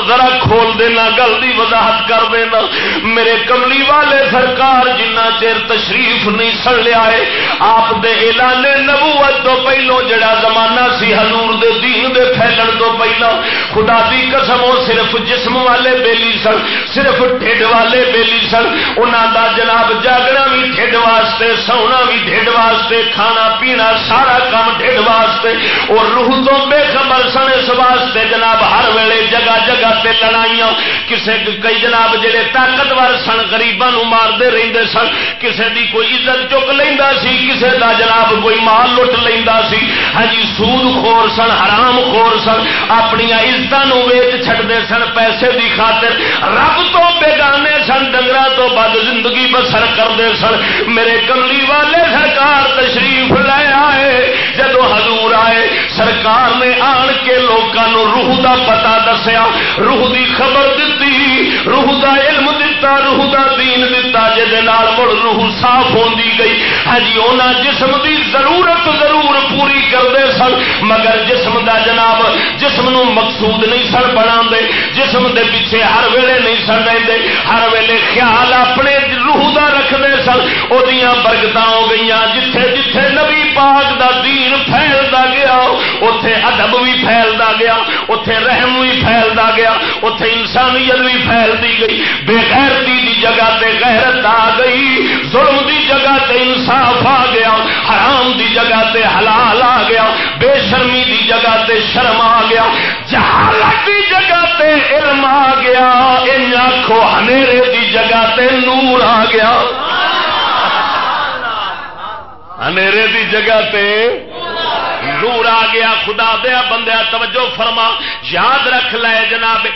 ذرا کھول دینا گل وضاحت کر دینا۔ میرے کملی والے سرکار جنہ چیر تشریف نہیں سڑ لیا ہے، آپ دے اعلان نبوت تو پہلو جڑا زمانہ سی حضور دے دین دے پھیلن تو پہلو، خدا دی قسم وہ صرف جسم والے بیلی سن، صرف ٹھڈ والے بیلی سن۔ انہوں دا جناب جاگنا بھی ٹھڈ واسطے، سونا بھی ٹھڈ واسطے، کھانا پینا سارا کام ٹھڈ واسطے۔ اور روح تو بے خبر سن اس واسطے جناب، ہر ویلے جگہ جگہ تے لڑائیاں، کسے کئی جناب جڑے طاقتور سن گریباں مارتے رہتے سن، کسے دی کوئی عزت چک لینا سی، کسے دا جناب کوئی مال لٹ لینا سی۔ ہاں جی سود خور سن، حرام خور سن اپنی عزتوں ویچ چھڑتے سن پیسے دی خاطر۔ رب تو بےگانے سن ڈنگر تو بد زندگی بسر کرتے سن۔ میرے کملی والے سرکار تشریف لے آئے۔ جدو حضور آئے، سرکار نے آن کے لوگوں روح دا پتا دسیا، روح دی خبر دیتی روح دا علم دتا، روح دا دین دتا مڑ روح صاف ہوندی گئی۔ ہاں جی جسم دی ضرورت ضرور پوری کرتے سن، مگر جسم دا جناب، جسم نو مقصود نہیں سن بنا دے جسم دے پیچھے ہر ویلے نہیں سن رہتے ہر ویلے خیال اپنے روح دا رکھتے سن۔ وہ برکت ہو گئی جتھے جتھے نبی پاک دا دین پھیلتا گیا اتے ادب بھی پھیلتا گیا اتے رحم بھی پھیلتا گیا اتے انسانیت بھی پھیلتی گئی۔ بے غیرتی دی جگہ تے غیرت آ گئی، ظلم دی جگہ تے انصاف آ گیا، حرام دی جگہ تے حلال آ گیا، بے شرمی دی جگہ تے شرم آ گیا۔ جہالت دی جگہ تے علم آ گیا، ان آخو ہنیرے دی جگہ تے نور آ گیا۔ ہنیرے دی جگہ تے نور آ گیا، خدا دیا بندیا توجہ فرما۔ یاد رکھ لے جناب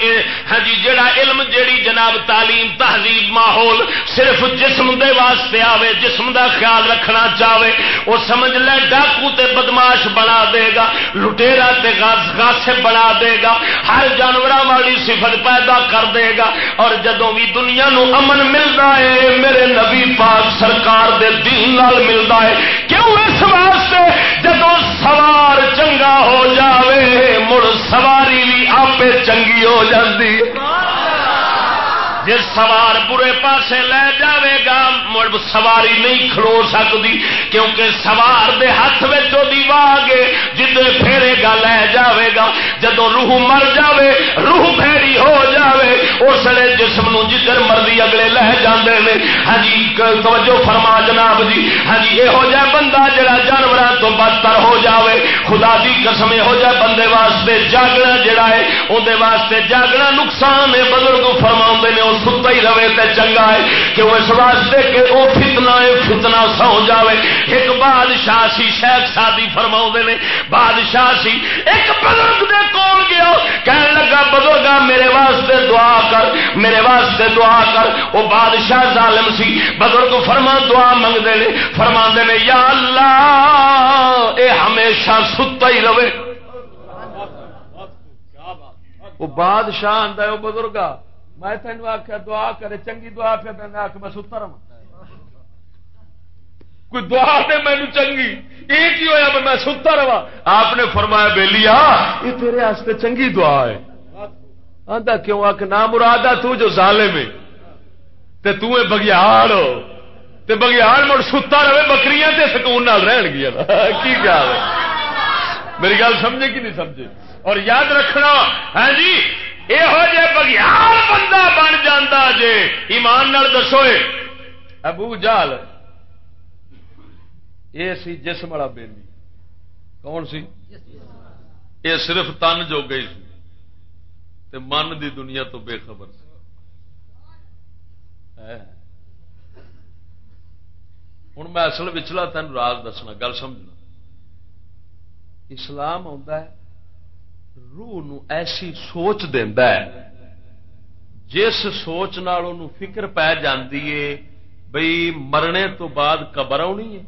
ہاں جی جڑا علم، جیڑی جناب تعلیم، تہذیب، ماحول صرف جسم دے واسطے آوے، جسم دا خیال رکھنا چاہے وہ سمجھ لے، ڈاکو تے بدماش بنا دے گا لٹےرا تے غاصب بنا دے گا، ہر جانور والی صفت پیدا کر دے گا۔ اور جدوں بھی دنیا نو امن ملتا ہے، میرے نبی پاک سرکار دے دین نال ملتا ہے۔ کیوں اس واسطے؟ جدو سوار چنگا ہو جاوے مڑ سواری بھی آپ چنگی ہو جاتی جس سوار برے پاسے لے جاوے گا۔ مڑ سواری نہیں کھڑو سکتی کیونکہ سوار دے ہاتھ میں واگے جدے پھیرے گا لے جاوے گا۔ جدو روح مر جاوے، روح پھیری ہو جاوے اس لیے جسم نو جدھر مرضی اگلے لے جاندے نے۔ ہاں جی توجہ فرما جناب جی۔ ہاں جی یہ ہو جائے بندہ جڑا جانور تو بدتر ہو جاوے خدا دی قسم ہو جائے بندے واسطے جاگنا جڑا ہے اندر واسطے جاگنا نقصان ہے۔ بزرگ فرما نے وہ ستا ہی رہے تو چنگا ہے کہ وہ اس واسطے کہ وہ فتنا ہے فتنا سو جاوے۔ ایک بادشاہ سی، شیخ شادی فرما نے، بادشاہ سی۔ ایک بزرگ دے کول گیا کہنے لگا بزرگ میرے واسطے دعا کر، میرے واسطے دعا کر۔ وہ بادشاہ ظالم سی۔ بزرگ فرما، دعا منگتے ہیں فرما نے، یا اللہ، اے ہمیشہ ستا ہی رہے۔ وہ بادشاہ آتا ہے، وہ بزرگا میں تین آخیا دعا کرے، چنگی دعا پہ تین آخ میں ستا رہا کوئی دعا دے مینو چنگی۔ یہ کی ہوا میں ستا رہا آپ نے فرمایا بے لیا یہ تیرے واسطے چنگی دعا ہے۔ آدھا کیوں؟ آ نہ مراد تو جو ظالم ہے۔ تے تو اے بگیاڑ ہو۔ تے بگیاڑ مڑ ستا رہے، بکریاں تے سکون نال رہن گیا۔ <laughs> کی کیا میری گل سمجھے کہ نہیں سمجھے؟ اور یاد رکھنا ہاں جی یہو جہ بگیار بندہ بن جاتا جے، ایمان دسو ابو جال یہ سی جسم والا بیلی۔ کون سی؟ یہ صرف تن جو گئی سی۔ تے من دی دنیا تو بے خبر سی۔ ہوں میں اصل پچھلا تین راز دسنا، گل سمجھنا۔ اسلام آتا ہے، روح نو ایسی سوچ دینا ہے، جس سوچ نال فکر پی جاتی ہے بئی مرنے تو بعد قبر آنی ہے،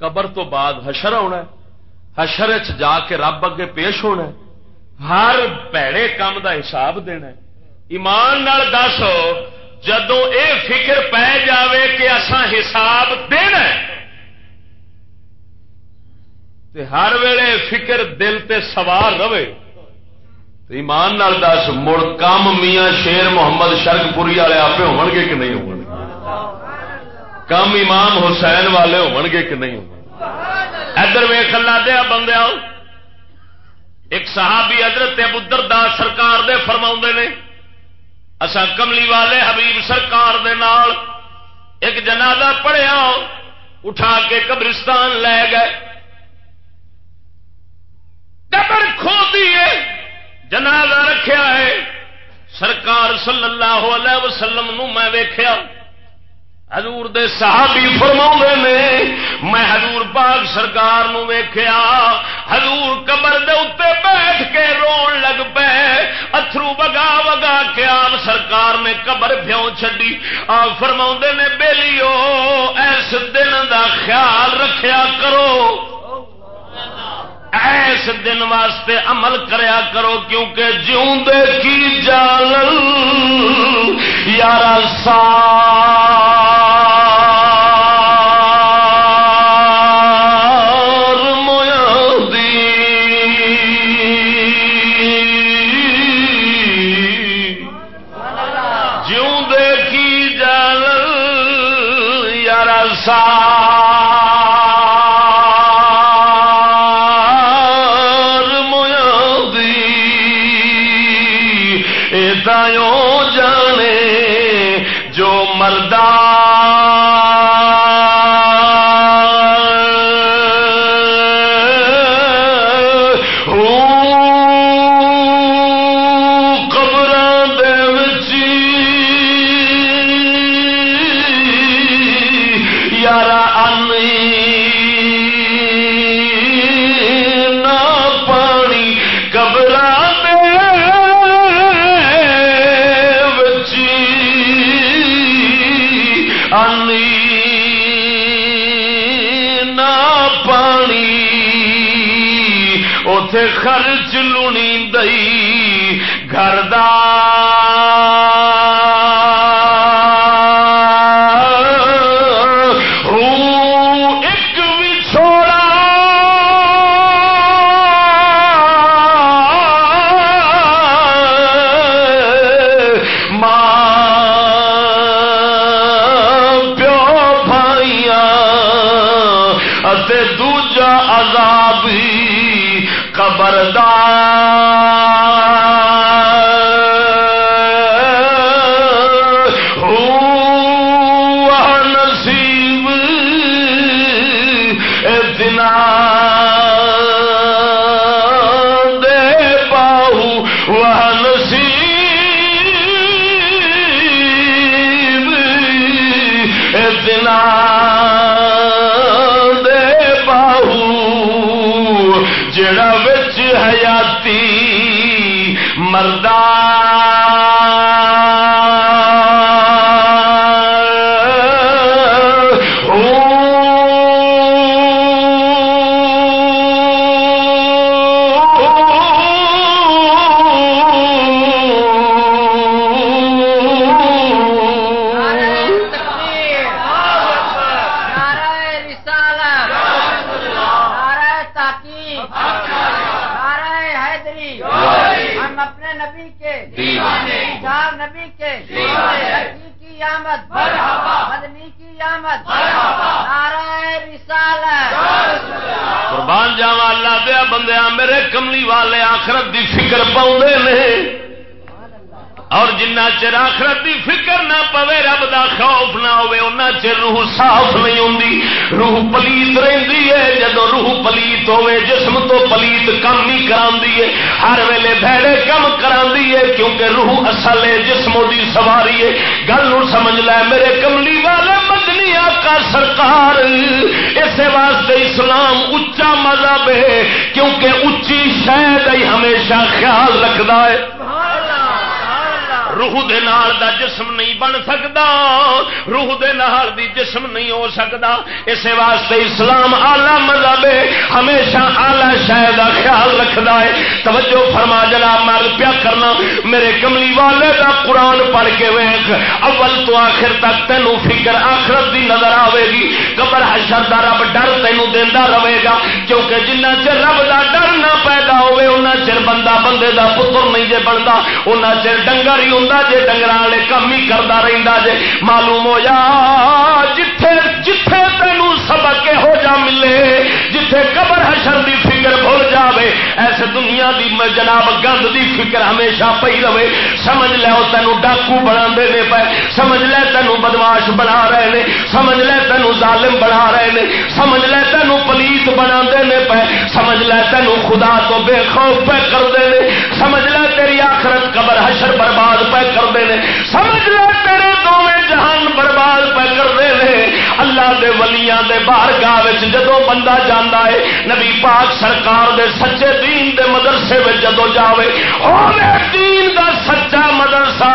قبر تو بعد حشر آنا حشر چ جا کے رب اگے پیش ہونا ہر پیڑے کام دا حساب دینا ایمان نال دس جدو اے فکر پی جاوے کہ اسا حساب دینا تے ہر ویلے فکر دل تے سوار رہے۔ ایمان نال دس، مڑ کم میاں شیر محمد شرک پوری والے آپ ہو گے کہ نہیں ہو کم امام حسین والے ہو گے کہ نہیں ہو ادھر ویخ لا دیا بندے ایک صحابی حضرت ابو داس سرکار دے فرما نے اسا کملی والے حبیب سرکار دے نال ایک جنازہ پڑھیا، اٹھا کے قبرستان لے گئے۔ قبر کھو دیے جنازہ رکھیا ہے۔ سرکار صلی اللہ علیہ وسلم نو میں ویخیا حضور دے صحابی فرما نے، میں حضور پاک سرکار نو ویخیا حضور قبر دے اتنے بیٹھ کے رون لگ پے۔ اترو وگا وگا کے آپ سرکار نے قبر پیوں چڈی آپ فرما نے، بیلیو ایس دن دا خیال رکھیا کرو۔ ایس دن واسطے عمل کریا کرو کیونکہ جیوں دے کی جال یار سال خرچ لونی دئی گھر کملی والے آخرت دی فکر پاؤ اور جنہ چر آخرت دی فکر نہ پوے رب دا خوف نہ ہوے ہونا چر روح صاف نہیں ہوں روح پلیت رہی ہے جدو روح پلیت ہوے جسم تو پلیت کم ہی کرا ہے۔ ہر ویلے بھڑے کم کرا ہے، کیونکہ روح اصل ہے جسم دی سواری ہے۔ گل سمجھ لے، میرے کملی والے آقا سرکار اس واسطے اسلام اچا مذہب ہے، کیونکہ اچھی شہ ہی ہمیشہ خیال رکھتا ہے۔ روح دے نال دا جسم نہیں بن سکتا روح دے نال دی جسم نہیں ہو سکتا اس واسطے اسلام آلہ مذہب ہمیشہ آلہ شاید کا خیال رکھتا ہے۔ توجہ فرما جناب مر پیا کرنا، میرے کملی والے دا قرآن پڑھ کے ویخ اول تو آخر تک تینوں فکر آخرت دی نظر آئے گی۔ قبر حشر دا رب ڈر تینوں دینا رہے گا، کیونکہ جنہ چر رب دا ڈر نہ پیدا ہوئے ان چر بندہ بندے دا پتر نہیں جے بنتا ان چر ڈنگر ہی ہوں جے ڈنگر والے کم ہی کرتا رہتا جے معلوم ہو جا جتھے جتھے سبق ہو جا ملے، جتھے قبر حشر دی فکر بھول جاوے، ایسے دنیا دی جناب گند دی فکر ہمیشہ پی رہے۔ سمجھ لے تینوں ڈاکو بنا دے پے، سمجھ لے تینوں بدماش بنا رہے ہیں سمجھ لے تینوں ظالم بنا رہے ہیں سمجھ لے تینوں پلیت بنا دے پے، سمجھ لے تینوں خدا تو بے خوف پہ کر دے سمجھ لے تیری آخرت قبر حشر برباد پہ کر دے سمجھ دے ولیاں دے باہر گاہ جدو بندہ جانا ہے، نبی پاک سرکار دے سچے دین دے مدرسے میں جدو جاوے ہوے دین دا سچا مدرسہ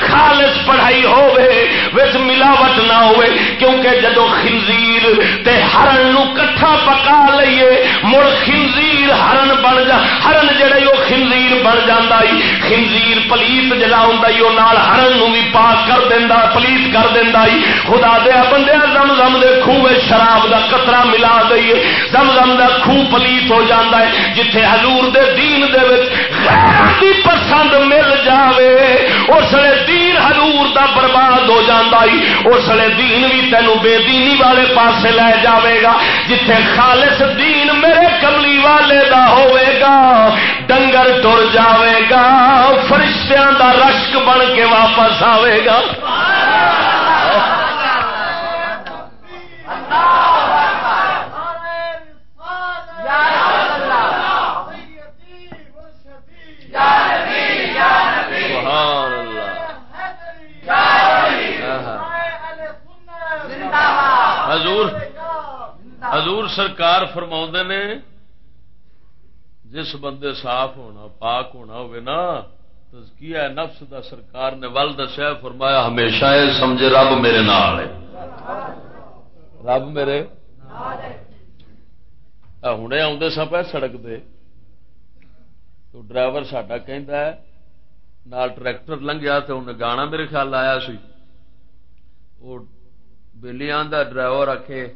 خالص پڑھائی ہوے وچ ملاوٹ نہ ہوے کیونکہ جدو خنزیر تے ہرن نو کٹھا پکا لئیے، مڑ خنزیر ہرن بن جا، ہرن جڑے او خنزیر بن جاندا ہی، خنزیر پلیت جلا ہوندا ہی، او نال ہرن نو بھی پاک کر دیندا، پلیت کر دیندا ہی۔ خدا دے بندے زم زم دے خوہ شراب دا قطرہ ملا دئیے۔ زم زم دا خوہ پلیت ہو جاندا ہے۔ جتھے حضور دے دین دے وچ غیر دی پسند مل جاوے، اس لیے دین حضور دا برباد ہو جاندا ہی اس لیے دین بھی تینو بے دینی والے پاسے لے جاوے گا۔ جتھے خالص دین میرے کملی والے دا ہوئے گا، ڈنگر ٹر جاوے گا، فرشتیاں دا رشک بن کے واپس آوے گا۔ حضور حضور سرکار فرما نے، جس بندے صاف ہونا، پاک ہونا ہوئے نا تزکیہ نفس دا سرکار نے، ول دسیا، فرمایا ہمیشہ یہ سمجھے رب میرے نال ہے۔ رب میرے ہوں آدھے سب ہے سڑک دے تو ڈرائیور ساڈا کہ ٹریکٹر لنگیا تو انہیں گانا میرے خیال آیا سی وہ بلی آدھا ڈرائیور آخے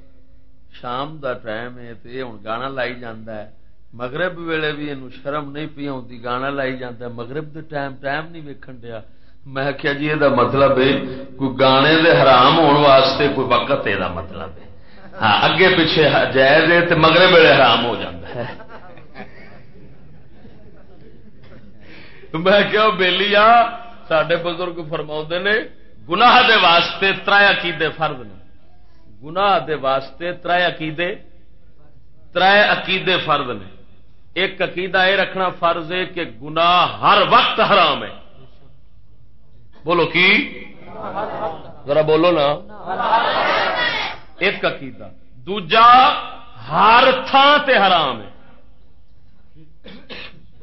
شام دا ٹائم ہے تو یہ ہوں گانا لائی جانا ہے مغرب ویلے بھی یہ شرم نہیں پی آتی گانا لائی جانا مغرب دے ٹائم ٹائم نہیں ویکن دیا میں آخیا جی یہ مطلب ہے، کوئی گانے دے حرام ہونے واسطے کوئی وقت یہ مطلب ہے۔ ہاں اگے پیچھے جائز ہے تو مغرب ویلے حرام ہو جاتا ہے۔ میں کیا بہلی آ سڈے بزرگ فرما نے، گناہ دے واسطے تر عقیدے فرد نے۔ گناہ دے واسطے تر عقیدے تر عقیدے فرد نے۔ ایک عقیدہ یہ رکھنا فرض ہے کہ گناہ ہر وقت حرام ہے۔ بولو کی؟ ذرا بولو نا۔ ایک عقیدہ دوجا، ہر تھان تے حرام ہے۔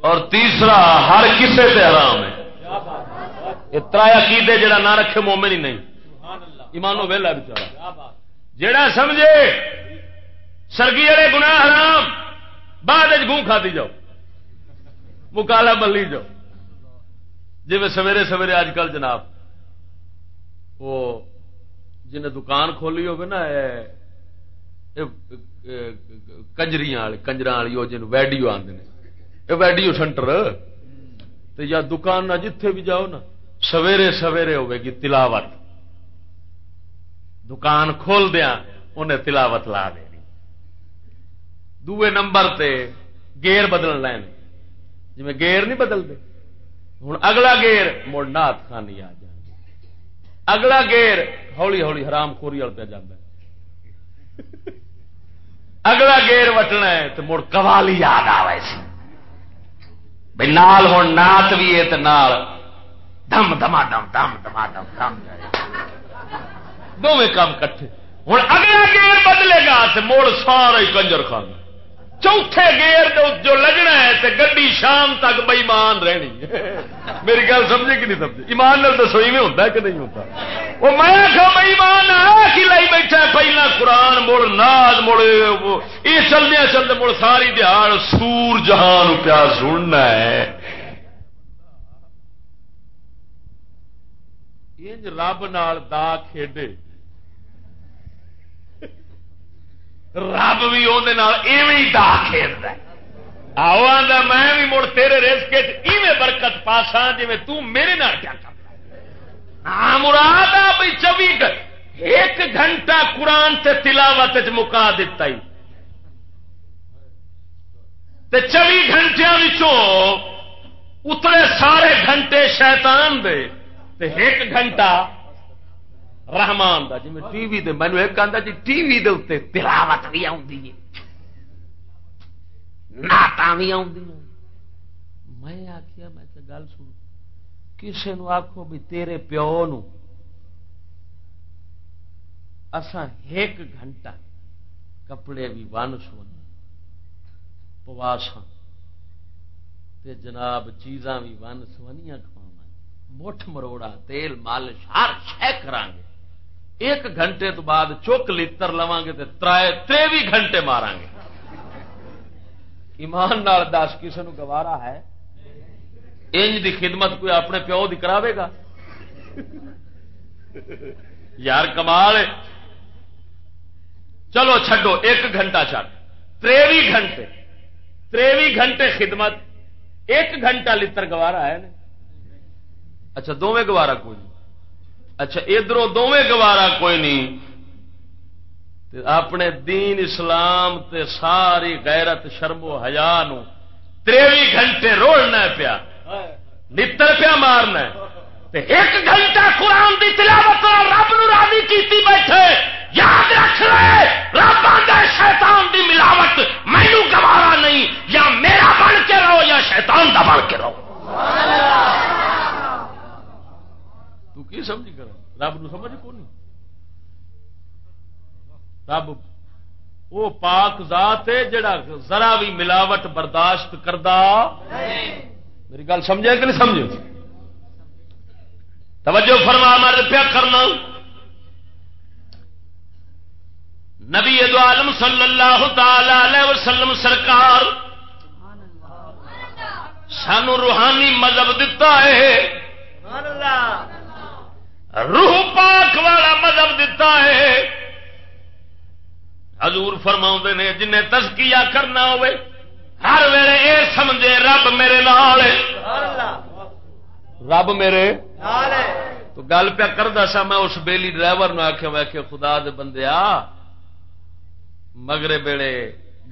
اور تیسرا، ہر کسے تے حرام ہے۔ یہ تر عقیدے جڑا نہ رکھے مومن ہی نہیں۔ ایمانو ویلا بچارا جڑا سمجھے، سرگی والے گنا حرام، بعد گوں کھا دی جاؤ۔ مکالا ملی جاؤ۔ جی میں سویرے سویرے اج کل جناب، وہ جنہیں دکان کھولی ہوگی نا کنجری والی کنجر والی، وہ جن ویڈیو آدھے ویڈیو سینٹر یا دکان نہ جتھے بھی جاؤ نا، سویرے سویرے ہوے گی تلاوت۔ دکان کھول دیا انہیں تلاوت لا دینی۔ دوے نمبر تے گیر بدل لین جی گیر نہیں بدلتے ہوں اگلا گیر مڑ نات خانی آ جائے اگلا گیر ہولی ہولی حرام خوری وال پہ جانا اگلا گیر وٹنا ہے تو مڑ قوالی یاد آئے سی۔ بھائی نال ہوں نات بھی ہے تو نال دم دما دم دم دما دم دم۔ دونوں کام کٹھے۔ ہوں اگلا گیر بدلے گا تو مڑ سارا ہی کنجر خان چوتھے گیئر جو لگنا ہے تو گڈی شام تک بئیمان رہنی۔ میری گل سمجھے کہ نہیں سمجھے؟ ایمان نال دسو میں ہوتا کہ نہیں ہوتا وہ میں آخا بئیمان کی لائی بیٹھا پہلا قرآن مڑ ناد مڑ یہ چلدیا چلتے مڑ، ساری دیہڑ سور جہان پیا سننا ہے۔ رب نال دا کھیڈے۔ رب بھی اوی دا کھیل آؤ آدھا میں بھی مڑ تیرے رسک ایویں برکت پاسا جی میرے نال کیا کرنا مراد آ بھائی چوبی ایک گھنٹہ قرآن تے تلاوت مکا دیتا ہی۔ تے چوبی گھنٹے اترے سارے گھنٹے شیطان دے تے ایک گھنٹہ رحمان دا جی ٹی وی دے مینو ایک آدھا جی ٹی وی دے اتنے تلاوت بھی آتی ہے۔ نعت بھی آدی میں آخیا میں گل سن کسی نو آخو بھی تیرے پیو نو اسان ایک گھنٹہ کپڑے بھی ون سو پواساں جناب چیزاں بھی ون سونیاں کھوا مٹھ مروڑا، تیل مالش ہر شہ کران گے ایک گھنٹے تو بعد چک لیتر لوا گے ترائے تریوی گھنٹے مارا گے ایمان نال دس کسی نو گوارا ہے؟ انج دی خدمت کوئی اپنے پیو دی کراوے گا؟ یار کمال چلو چھڈو، ایک گھنٹہ چڑھ تریوی گھنٹے تریوی گھنٹے خدمت، ایک گھنٹہ لتر گوارا ہے اچھا دونوں گوارا کوئی نہیں۔ اچھا ادھر دونوں گوارا کوئی نہیں۔ اپنے دین اسلام تے ساری غیرت شرم و حیا تریوی گھنٹے روڑنا پیا نتر پیا مارنا ایک گھنٹہ قرآن دی تلاوت رب نو راضی کیتی بیٹھے۔ یاد رکھ لے رب آدھا شیطان دی ملاوٹ مینو گوارا نہیں یا میرا بن کے رہو یا شیطان دا بن کے رہو۔ تو کی سمجھ کر رب نو سمجھ کو نہیں؟ رب وہ پاک ذات ہے جڑا ذرا بھی ملاوٹ برداشت کردا۔ میری گل سمجھے کہ نہیں سمجھے؟ توجہ فرما مر پیا کرنا۔ نبی عالم صلی اللہ تعالی وسلم سرکار سانو روحانی مذہب دتا ہے۔ روح پاک والا مذہب دتا ہے۔ حضور فرما نے جن تزکیا کرنا ہوئے، ہر ویلے یہ سمجھے رب میرے نال رب میرے تو گل پیا کرتا سا، میں اس بیلی ڈرائیور نے آخیا میں کہ خدا دے بندے آ مگرے ویلے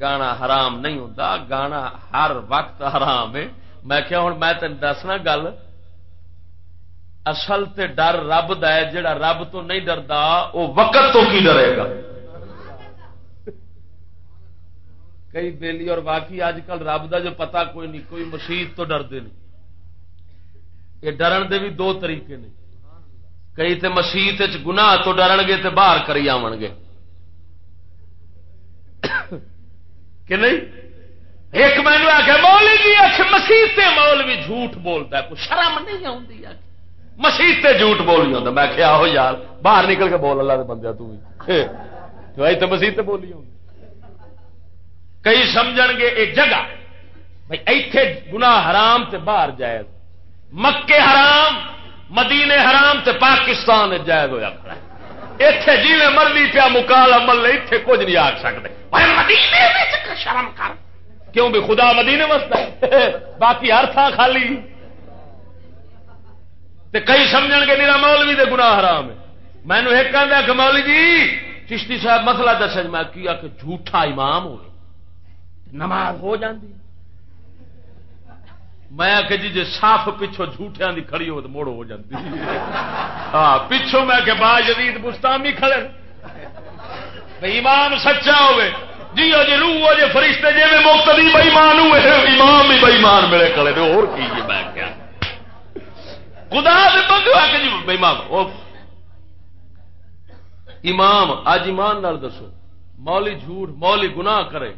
گانا حرام نہیں ہوتا گانا ہر وقت حرام ہے۔ میں کیا ہوں میں تین دسنا گل۔ اصل تے ڈر رب د جڑا رب تو نہیں ڈردا وہ وقت تو کی ڈرے گا؟ کئی بیلی اور باقی اج کل رب دا جو پتا کوئی نہیں، کوئی مسیح تو ڈرتے نہیں۔ یہ ڈرن دے بھی دو طریقے نے۔ کئی تے مسیح گناہ تو ڈرن گے تے باہر کری آن گے۔ کہ نہیں؟ ایک مینو آ کے مولی جی اچھ مسیح مول بھی جھوٹ بولتا ہے، کوئی شرم نہیں آتی مسیح جھوٹ بولی ہوتا میں کیا ہو یار، باہر نکل کے بول اللہ دے بندے، تو مسیح بولی ہوں کئی سمجھ گے یہ جگہ بھائی ایتھے گنا حرام تے باہر جائز، مکے حرام، مدینے حرام تے پاکستان جائز ہوا کھڑا اتے جی مرضی پیا مکال عمل اتنے کچھ نہیں آ سکتے شرم کر۔ کیوں بھی خدا مدینے وستا <laughs> باقی ہر تھان خالی۔ تے کئی سمجھ گے میرا مولوی دے گناہ حرام ہے۔ میں نے ایک کہ مولوی جی چشتی صاحب مسئلہ دس میں کیا کہ جھوٹا امام ہو نماز ہو جاندی۔ میں کہ جی جی صاف پچھو جھوٹیاں دی کھڑی ہو تو موڑ ہو جاتی ہاں پچھو میں کہ با جدید مستامی کھڑے۔ بھائی امام سچا ہوئے۔ جی جی روح ہو جی فرشتے جی میں مقتدی بےمان ہوئے۔ امام بھی بےمان میرے کھڑے اور کی میں کیا۔ خدا جی بےمان امام اج ایمان نال دسو۔ مولی جھوٹ، مولی گناہ کرے۔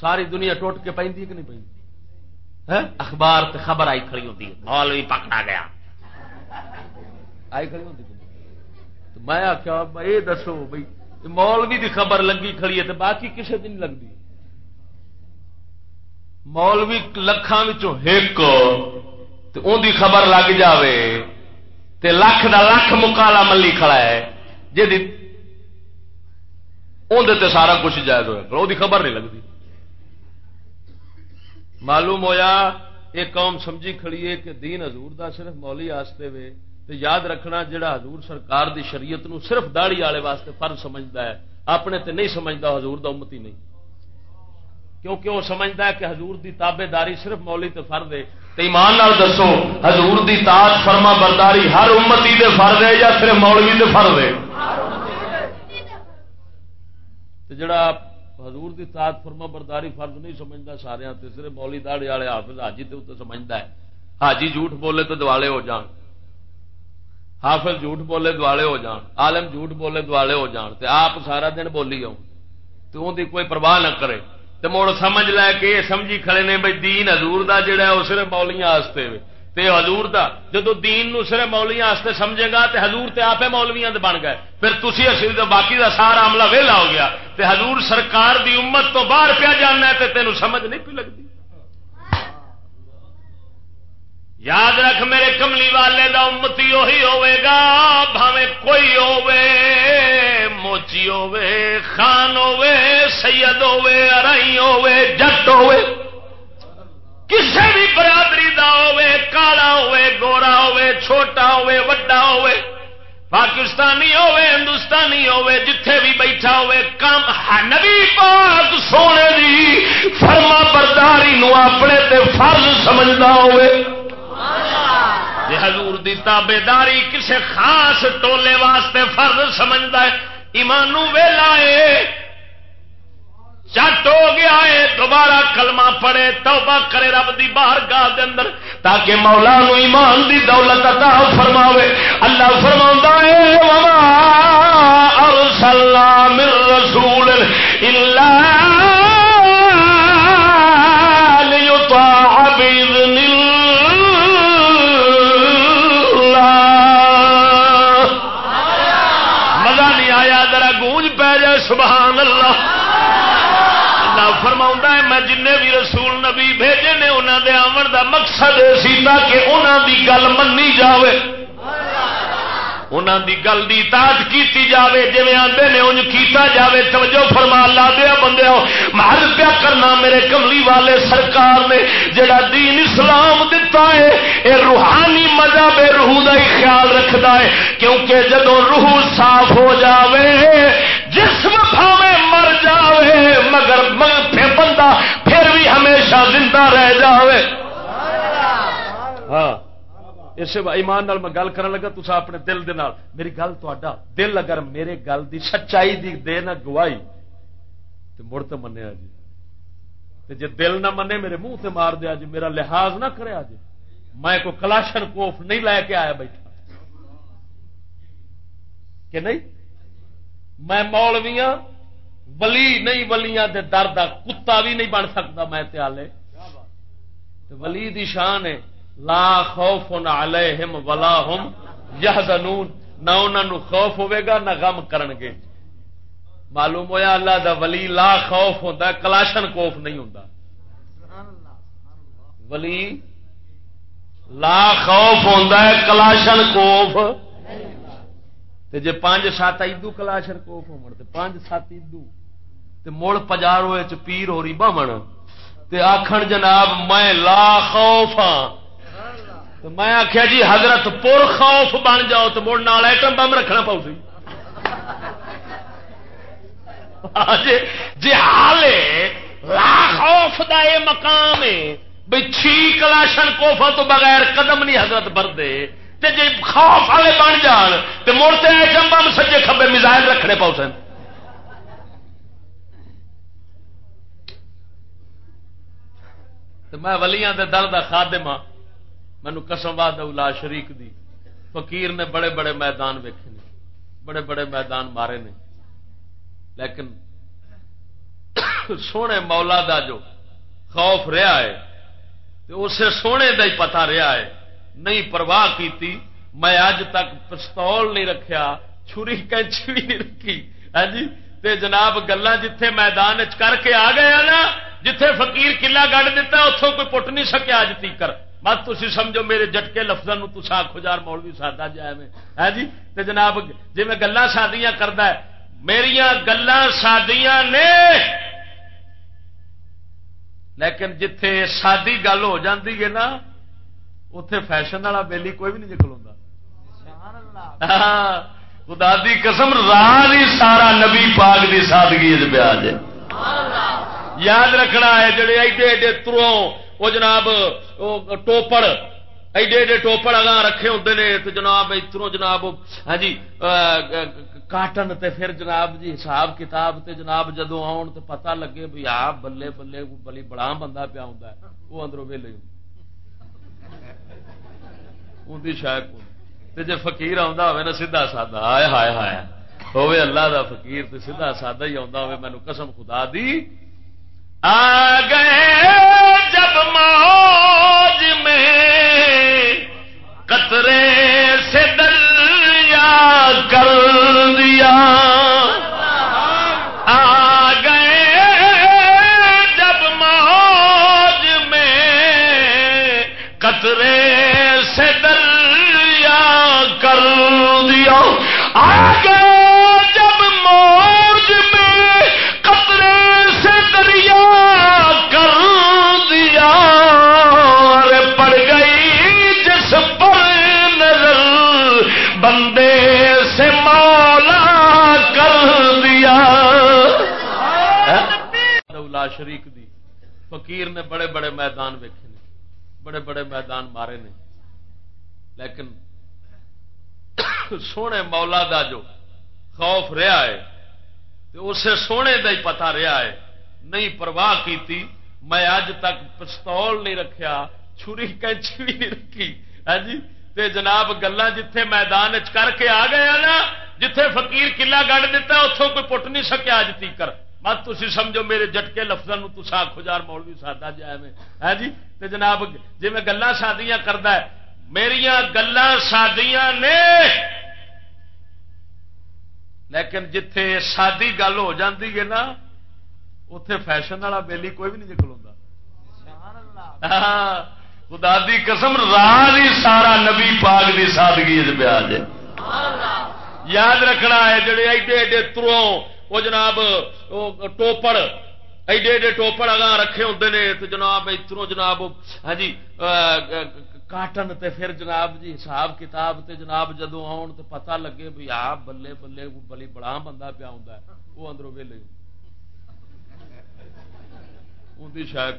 ساری دنیا ٹوٹ کے پہ کہ نہیں پہ اخبار تے خبر آئی کھڑی ہوتی ہے۔ مولوی پکڑا گیا۔ آئی کھڑی ہوتی تو میں آخیا یہ دسو بھائی مولوی دی خبر لگی کھڑی ہے تو باقی کسی دن لگتی مولوی لکھان ایک ان دی خبر لگ جاوے تے لکھ دا لکھ مکالا ملی کھڑا ہے جی سارا کچھ جائز ہوا وہ خبر نہیں لگتی معلوم ہویا ایک قوم سمجھی کھڑی ہے کہ دین حضور دا صرف مولی آستے وے تو یاد رکھنا جڑا حضور سرکار دی شریعت نو صرف داڑی والے واسطے فرض سمجھتا ہے، اپنے تے نہیں سمجھتا حضور دا امتی نہیں۔ کیونکہ وہ سمجھتا ہے کہ حضور دی تابے داری صرف مولی تے فرد ہے۔ تو ایمان نال دسو، حضور دی تاج فرما برداری ہر امتی دے فرد ہے یا صرف مولوی دے فرد ہے؟ جڑا حضور دی تاج فرما برداری فرض نہیں سمجھتا، سارے صرف مولی داڑی والے حافظ حاجی تے سمجھتا ہے۔ حاجی جھوٹ بولے تو دوالے ہو جان۔ حافظ جھوٹ بولے دوالے ہو جان۔ عالم جھوٹ بولے دوالے ہو جان۔ تے آپ سارا دن بولی آؤ تو ان کی کوئی پرواہ نہ کرے۔ تو مڑ سمجھ لے کہ یہ سمجھی کھڑے نے بھائی دین حضور دا جڑا ہے وہ صرف مولیاں واسطے تے حضور دا، جدو دین نو صرف مولیاں واسطے سمجھے گا، تے حضور تے آپ مولویاں دے بن گئے۔ پھر تسی اصل تو باقی دا سارا عملہ ویلا ہو گیا۔ تے حضور سرکار دی امت تو باہر پیا جانا ہے تے تینوں سمجھ نہیں پی لگتی۔ یاد رکھ میرے کملی والے دا امتی وہی ہوے گا بھاوے کوئی ہوے موچی ہوے خان ہوے سید ہوے ارائی ہوے جٹ ہوے کسے بھی برادری دا ہوے کالا ہوے گورا ہوے چھوٹا ہوے وڈا ہوے پاکستانی ہوے ہندوستانی ہوے جتھے بھی بیٹھا ہوے کام نبی پاک سونے دی فرما برداری نو اپنے تے فرض سمجھدا ہوے جی حضور دی تابے داری کسی خاص ٹولے واسطے فرض سمجھتا ہے ایمانو ویلا ہے۔ چٹ ہو گیا ہے، دوبارہ کلمہ پڑے توبہ کرے رب دی باہر گاہ دے اندر، تاکہ مولا نو ایمان دی دولت عطا فرماوے۔ اللہ فرما ہے، وما ارسلنا من رسول الا ليطاع باذن اللہ سبحان اللہ۔ اللہ فرما ہے، میں جن بھی رسول نبی بھیجے نے انہوں دے آمن دا مقصد یہ سی تاکہ انہوں دی گل منی جاوے۔ انہوں دی گل دی تاج کیتی جاوے جی آتے نے انج کیتا جاوے۔ توجہ فرما لا دیا بندے محل پیا کرنا میرے کملی والے سرکار نے، جڑا دین اسلام دتا ہے، اے روحانی مذہب روح دا ہی خیال رکھتا ہے۔ کیونکہ جدو روح صاف ہو جاوے، جسم بھاوے جاوے، مگر بندہ پھر بھی ہمیشہ زندہ رہ جاوے۔ ہاں اسے ایمان نال میں گل کرن لگا تو اپنے دل دے نال۔ میری گل تا دل اگر میرے گل دی سچائی دی دے نہ گواہی تو مڑ تو منیا جی۔ تے جے دل نہ منے، میرے منہ تے مار دیا جی میرا لحاظ نہ کرے جی۔ میں کوئی کلاشن کوف نہیں لے کے آیا بیٹھا۔ کہ نہیں؟ میں مولویاں ولی نہیں ولیاں دے درد کتا بھی نہیں بن سکتا میں تیالے ولی دی شان ہے۔ لا خوف علیہم ولا ہم یحزنون۔ نہ انہوں خوف ہوے گا نہ غم کرن گے۔ معلوم ہویا اللہ دا ولی لا خوف ہوتا ہے کلاشن کوف نہیں ہوتا ولی لا خوف ہوتا ہے کلاشن کوف۔ تے جے پانچ سات ادو کلاشن کوف ہو پانچ سات ادو تے مڑ پجارو پیر ہو رہی بہمن تے آخر جناب میں لا خوف ہاں۔ تو میں آخیا جی حضرت پور خوف بن جاؤ تو مڑ نال ایٹم بم رکھنا پاؤ سی۔ ہاں جی, جی حال لا خوف دا یہ مقام ہے بھائی چھی کلاشن کوفا تو بغیر قدم نہیں حضرت بردے تے جی خوف والے بن جان تو مڑ سے ایٹم بم سجے کھبے میزائل رکھنے پاؤ سن۔ میں ولیاں دے در دا خادم ہاں مینو قسم باد لا شریک دی۔ فقیر نے بڑے بڑے میدان ویکے نے، بڑے بڑے میدان مارے نے۔ لیکن سونے مولا دا جو خوف رہا ہے اسے سونے دا ہی پتا رہا ہے۔ نہیں پرواہ کی میں اج تک پستول نہیں رکھیا، چھری کینچی بھی نہیں رکھی۔ ہے جی؟ تے جناب گلا جتھے میدان کر کے آ گیا ہاں نا، جتھے فقیر کلا گڑ دیتا اتوں کوئی پٹ نہیں سکیا اج تیکر۔ مت تھی سمجھو میرے جٹکے لفظوں آخو جار مولوی سادا جائے ہے ہاں جی؟ تے جناب جی میں گلا سادیاں کرتا ہے میری گلا سادیاں نے، لیکن جتھے سادی گل ہو جاتی ہے نا اتے فیشن والا بیلی کوئی بھی نہیں نکل ہاں، خدا دی قسم راہ ہی سارا نبی پاک دی سادگی پیا جائے یاد رکھنا ہے، جڑے ایڈے ایڈے تروں وہ جناب ٹوپڑ، ایڈے ایڈے ٹوپڑ اگاں رکھے ہوتے ہیں تو جناب اتروں، جناب ہاں جی کاٹن تے پھر جناب جی حساب کتاب تے جناب جدو آن تو پتہ لگے بھی آ، بلے بلے، بلی بڑا بندہ پیا ہوں وہ اندروں ویلے ہوں ان شاید تے جی فکیر آ سیدا سادہ۔ ہائے ہائے ہائے۔ ہوے اللہ دا فقیر تے سیدھا سادہ ہی آتا ہوے۔ مینو قسم خدا دی۔ آ گئے جب موج میں قطرے سے دریا کر دیا۔ آ گئے جب موج میں قطرے سے دریا دیا۔ آگے جب موج میں قطرے سے دریا کر دیا پڑ گئی جس پر نظر بندے سے مولا کر دیا۔ شریک دی۔ فقیر نے بڑے بڑے میدان ویکھے بڑے بڑے میدان مارے نے، لیکن سونے مولا دا جو خوف رہا ہے تو اسے سونے دا ہی پتا رہا ہے۔ نہیں پرواہ کی میں اج تک پستول نہیں رکھیا، چھری کینچی بھی نہیں رکھی۔ ہے جی؟ تے جناب گلا جتھے میدان کر کے آ گئے نا، جتھے فقیر قلعہ گڑ دیتا اتوں کوئی پٹ نہیں سکیا اج تیکر مت تھی سمجھو میرے جٹکے لفظوں تو آخو جار مولوی سادا جائے میں ہے ہاں جی؟ تے جناب جی میں گلا سادیاں کرتا ہے میری گلا سادیاں نے لیکن جتھے سادی گل ہو جاتی ہے نا اتے فیشن والا بیلی کوئی بھی نہیں نکل ہاں، خدا دی قسم راہ ہی سارا نبی پاک دی سادگی جائے یاد رکھنا ہے جڑے ایڈے ایڈے تروں وہ جناب ٹوپڑ ایڈے ایڈے ٹوپڑ اگاں رکھے ہوتے ہیں تو جناب اتروں جناب ہاں جی کاٹن تے پھر جناب جی حساب کتاب تے جناب جدو آن تو پتہ لگے بھی آ بلے بلے بلی بڑا بندہ پیا ہوں وہ اندروں ویلے ان شاید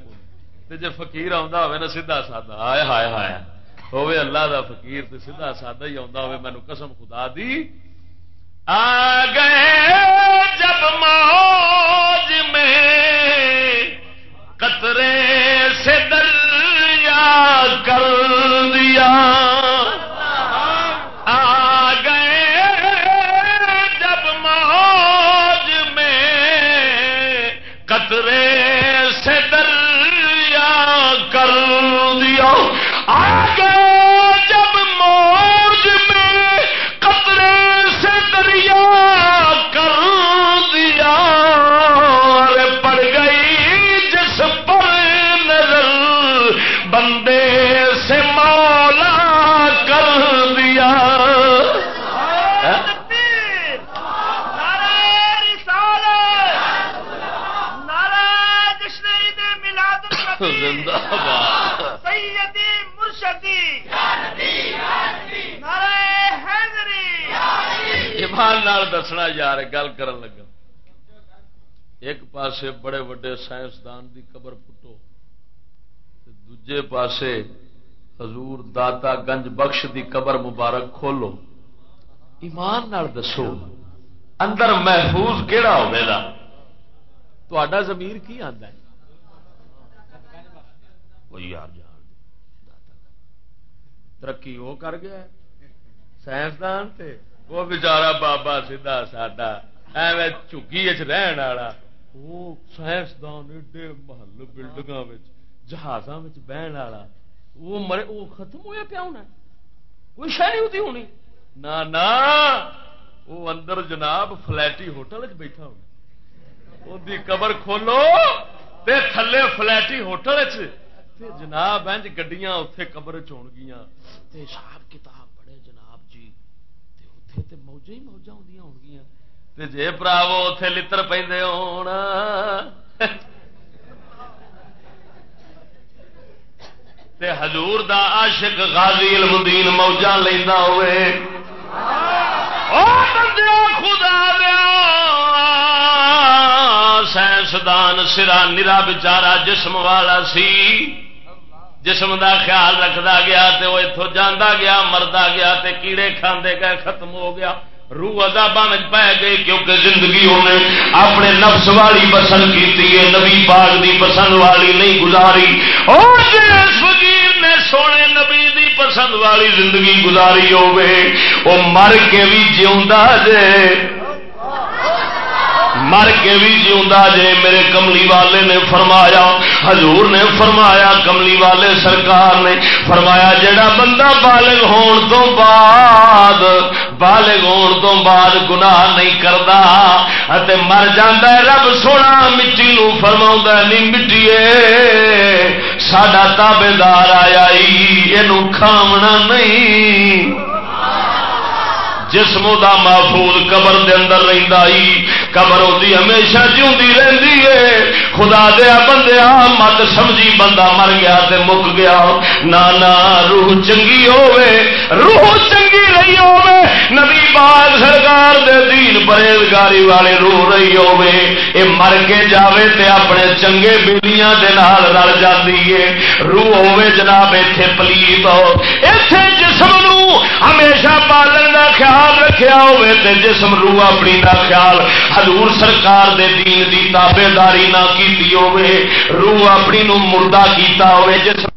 جی فکیر آ سیدا سادہ۔ ہائے ہائے ہائے۔ ہوے اللہ دا فقیر تے سیدھا سادہ ہی آتا ہوے مینو قسم خدا دی۔ آ گئے جب موج میں قطرے سے دریا کر دیا۔ ایمان نال دسنا یار، گل کر لگا۔ ایک پاسے بڑے وڈے سائنسدان دی قبر پٹو دجے پاسے حضور داتا گنج بخش دی قبر مبارک کھولو۔ ایمان نال دسو، اندر محفوظ کہڑا ہوگا تا زمیر کی آتا ہے؟ یار جان ترقی وہ کر گیا سائنسدان تے۔ وہ بچارا بابا سیدا ساڈا، ایویں چگی رہن والا۔ وہ سائنسدان ایڈے محل بلڈنگ جہازاں بہن والا۔ وہ مرے، وہ ختم ہوا پیا ہونا۔ کوئی شہ نہیں ہوتی ہونی نہ وہ اندر جناب فلٹی ہوٹل بیٹھا ہونا۔ وہ قبر کھولو، تے تھلے فلٹی ہوٹل جناب انج گڈیاں اتے قبر چون گیا حساب کتاب۔ بڑے جناب جی تے موجہ ہی موجہ ہوں ہو گیا جے پراو اتے لڑ پہ ہونا تے حضور دا عاشق غازی المدین موجہ لینا ہوئے خدا دیا سائنسدان سرا نرا بچارا جسم والا سی جسم دا خیال رکھتا گیا تے وہ اتوں جانا گیا، مردا گیا تے کیڑے کھاندے گئے، ختم ہو گیا۔ روح اداب پی گئی کیونکہ زندگی انہیں اپنے نفس والی پسند کی نبی باغ دی پسند والی نہیں گزاری۔ اور جس فقیر نے سونے نبی دی پسند والی زندگی گزاری ہوے وہ مر کے بھی جیوا جے۔ مر کے بھی جیوا جے میرے کملی والے نے فرمایا، حضور نے فرمایا، کملی والے سرکار نے فرمایا جڑا بندہ بالغ ہون تو بعد، بالغ ہون تو بعد گناہ نہیں کرتا مر جانا رب سونا مٹی نو فرما نہیں مٹیے سڈا تابے دار آیا یہ کھاونا نہیں۔ جسم دا محفوظ قبر دے اندر رہندا ہی، قبر ہوتی ہمیشہ جیوندی رہندی ہے۔ خدا دیا بندے مت سمجھی بندہ مر گیا تے مک گیا۔ نا نا روح چنگی ہوے روح چنگی رہی ہوے نبی باغ سرکار دے دین پرہیزگاری والے روح رہی ہوے اے مر کے جاوے تے اپنے چنگے بیلیاں دے نال رل جاندی ہے روح ہوے جناب ایتھے پلیت ہو۔ ایتھے جسم نو ہمیشہ پالن دا خیال خیال رکھیا ہوئے تے جسم روح اپنی دا خیال حضور سرکار دے دین دی تابے داری نہ کی ہوئے۔ روح اپنی نو مردہ کیتا ہوئے، جسم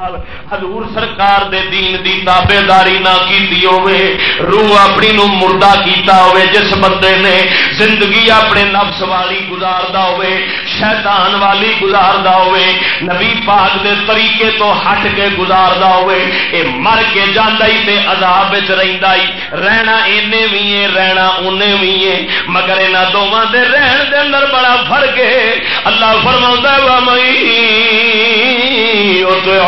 حضور سرکار دے دین دی تابے داری نہ کی روح اپنی نو مردہ کیتا ہوئے جس بندے نے زندگی اپنے نفس والی گزاردا ہوئے شیطان والی گزاردا ہوئے نبی پاک دے طریقے تو ہٹ کے گزاردا ہوئے اے مر کے جاندا ہی تے عذاب وچ رہندا ہی رہنا اینے وی ہے رہنا اونے وی ہے مگر انہاں دوواں دے رہن دے اندر بڑا فرق ہے اللہ فرماوندا ہے وا مئی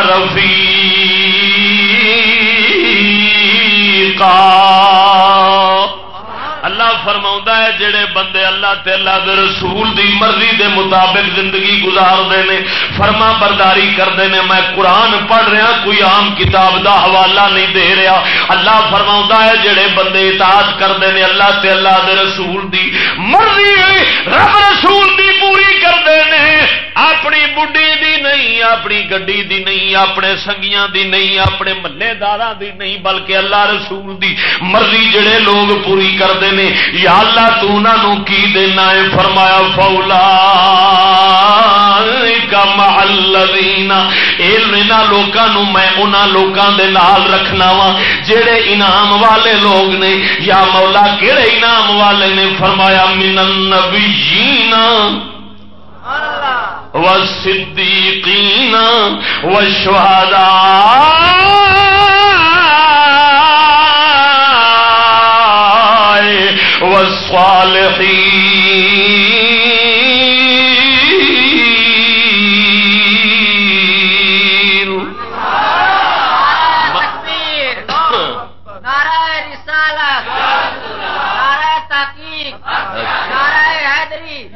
رفیع ہے جڑے بندے اللہ تے اللہ دے رسول دی مرضی دے مطابق زندگی گزارتے ہیں فرما برداری کرتے ہیں میں قرآن پڑھ رہا، کوئی عام کتاب دا حوالہ نہیں دے رہا۔ اللہ فرما ہے، جڑے بندے اطاعت کرتے ہیں اللہ تے اللہ دے رسول دی مرضی رب رسول دی پوری کرتے ہیں اپنی بڈی دی نہیں، اپنی گڈی دی نہیں، اپنے سنگیاں دی نہیں، اپنے ملے دار دی نہیں، بلکہ اللہ رسول دی مرضی جڑے لوگ پوری کرتے ہیں یا اللہ تو انہوں کی دینا ہے؟ فرمایا فولا لوگوں میں انہوں لوگوں دے نال رکھنا وا جڑے انعام والے لوگ نے یا مولا کہڑے انعام والے نے؟ فرمایا من النبیین والصدیقین والشہداء۔ والصالحین۔ نعرہ رسالت۔ نعرہ تحقیق۔ نعرہ حیدری۔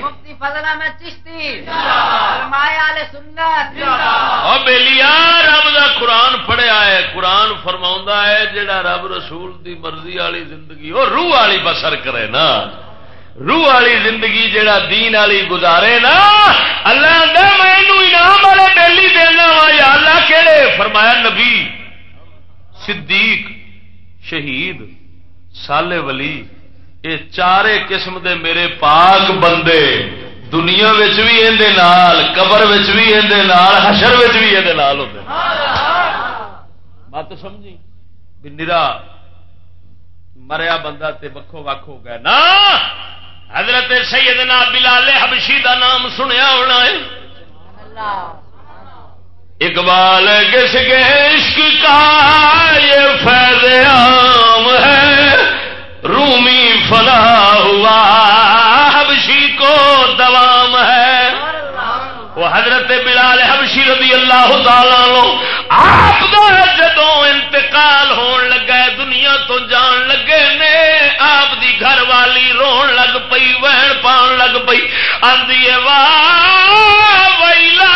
مفتی فضل احمد چشتی۔ علماء آل سنت۔ دا قرآن پڑھیا ہے، قرآن فرما ہے جڑا رب رسول دی مرضی والی زندگی وہ روح والی بسر کرے نا۔ روح والی زندگی جڑا دین والی گزارے نا، اللہ میں انعام والے بیلی دینا وا، یا اللہ کہڑے فرمایا نبی، صدیق، شہید، سالے ولی یہ چارے قسم دے میرے پاک بندے۔ دنیا بھی اندر قبر بھی اندر حشر بھی یہ ہوتے مت سمجھی۔ بھی نرا، مریا بندہ تے وکھو وکھ ہو گیا۔ نا، حضرت سیدنا بلال حبشی دا نام سنیا ہونا ہے۔ اقبال کس کے عشق کا یہ فیض عام ہے؟ رومی اللہ تعالی لو آپ جدو انتقال ہون لگا دنیا تو جان لگے نے آپ دی گھر والی رون لگ پئی وہن پان لگ پئی۔ آدھی واہ، ویلا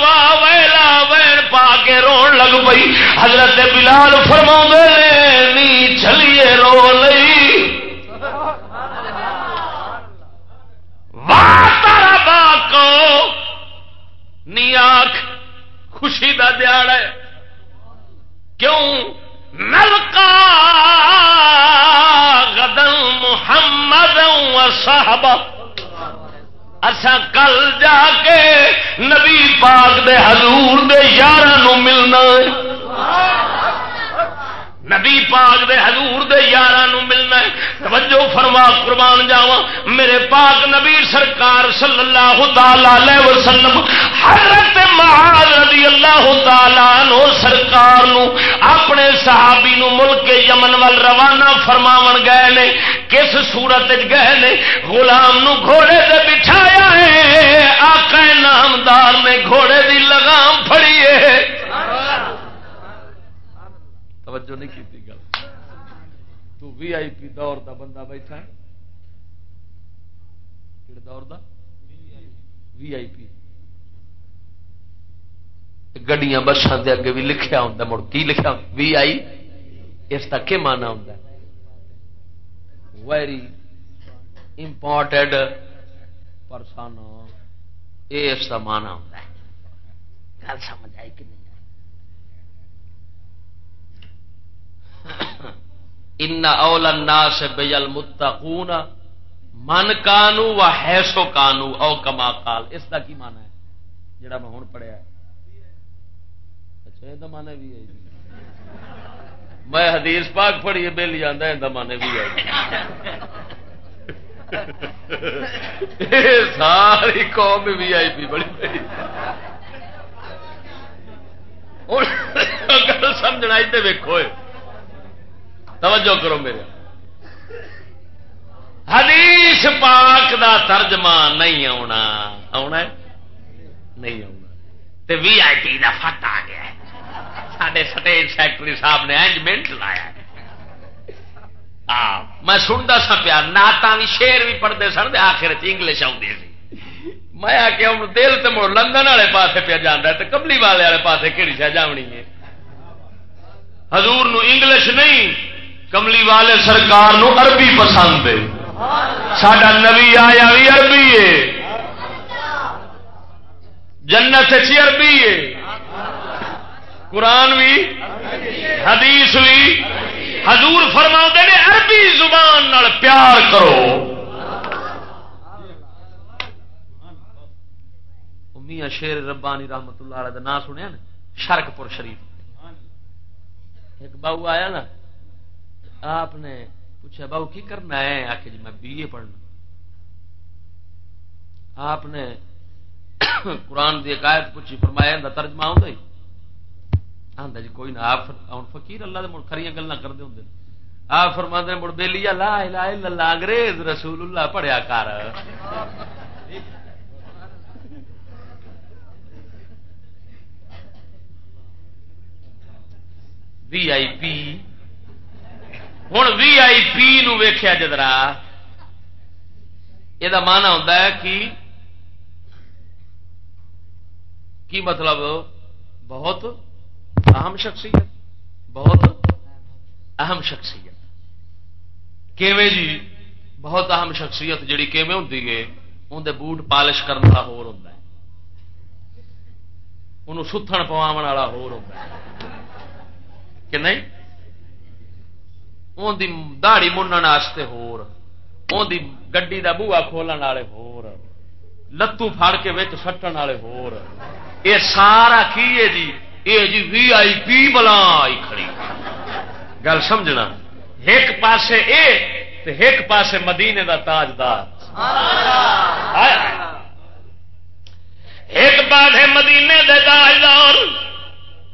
واہ، ویلا وہن پا کے رون لگ پئی۔ حضرت بلال فرما نے، نی چلیے رو لئی۔ واہ تارا با کو، نی آخ خوشی کا دیاڑ ہے۔ کیوں؟ نلکا غدن محمد صاحب اصا کل جا کے نبی پاک دے حضور دے یار ملنا نبی پاک دے حضور دے یار ملنا ہے۔ توجہ فرما، قربان جاوا میرے پاک نبی سرکار صلی اللہ تعالی وسلم، حضرت معاذ رضی اللہ تعالی نو سرکار نو اپنے صحابی نو ملک یمن ول روانہ فرماون گئے نے، کس صورت گئے نے؟ غلام نو گھوڑے تے بٹھایا ہے۔ آقا نامدار نے گھوڑے دی لگام پھڑی ہے۔ توجہ نہیں کی گل۔ تو وی آئی پی دور دا بندہ بیٹھا کہڑے دور دا؟ وی آئی پی۔ گڈیاں بسان دے اگے بھی لکھیا ہوں مڑ کی لکھا وی آئی۔ اس کا کیا مانا ہوں ویری امپورٹڈ پرسن یہ اس کا مانا ہوں گل سمجھ آئی کہ نہیں؟ ان اول الناس بیل متقون من کانو و حیسو کانو، او کما قال۔ اس کا کی مانا ہے؟ جڑا میں ہوں پڑھیا ہے۔ اچھا یہ مانا بھی ہے جی۔ میں حدیث پاک پڑھیے بل جانا یہ مانے بھی ہے جی۔ ساری قوم بھی آئی پی، بڑی بڑی۔ سمجھنا ادھر ویکو توجہ کرو میرے۔ حدیث پاک دا ترجمہ نہیں آنا آنا نہیں آنا تے وی آئی ٹی کا فٹ آ گیا سڈے سٹیج سیکٹری صاحب نے اینجمنٹ لایا ہاں، میں سنتا سا پیا نعت بھی شیر بھی پڑھتے سن آخر انگلش آتی سی۔ میں آ کے دل تو مڑ لندن والے پاسے پیا جانا تو کملی والے والے پاسے کہڑی شہ جاونی ہے؟ حضور نو انگلش نہیں کملی والے سرکار نو عربی پسند ہے۔ سڈا نبی آیا بھی عربی ہے۔ جنت چی عربی ہے۔ قرآن بھی حدیث بھی حضور فرما نے عربی زبان نال پیار کرو۔ میاں شیر ربانی رحمت اللہ علیہ نام سنیا نا شرک پور شریف۔ ایک باؤ آیا نا آپ نے پوچھا باؤ کی کرنا ہے؟ آ کے جی میں بی اے پڑھنا. آپ نے قرآن کی عکایت پوچھی، فرمایا ترجمہ آؤں آتا جی کوئی نہ، آپ فقیر اللہ دے مڑ کھڑی کرتے ہوں آپ فرما دے مڑ بے لیا، لا الہ الا اللہ، انگریز رسول اللہ پڑھیا کر. <laughs> وی آئی پی ہوں وی آئی پی نو ویخیا جدرا یہ مانا ہوتا ہے کہ کی مطلب بہت اہم شخصیت بہت اہم شخصیت کیویں جی بہت اہم شخصیت جڑی کیویں ہوں اندر بوٹ پالش کرنے والا ہو ستھن پوا والا ہو کہ نہیں ان دہڑی منن واسطے ہور ان گڈی دا بوا کھولن والے ہور لتو پھاڑ کے بچ سٹن والے ہور۔ یہ سارا کی ہے جی؟ یہ جی وی آئی پی بلا آئی کھڑی۔ گل سمجھنا؟ ایک پاسے اے تے ایک پاسے مدینے دا تاجدار۔ ایک پاسے مدینے دے تاجدار۔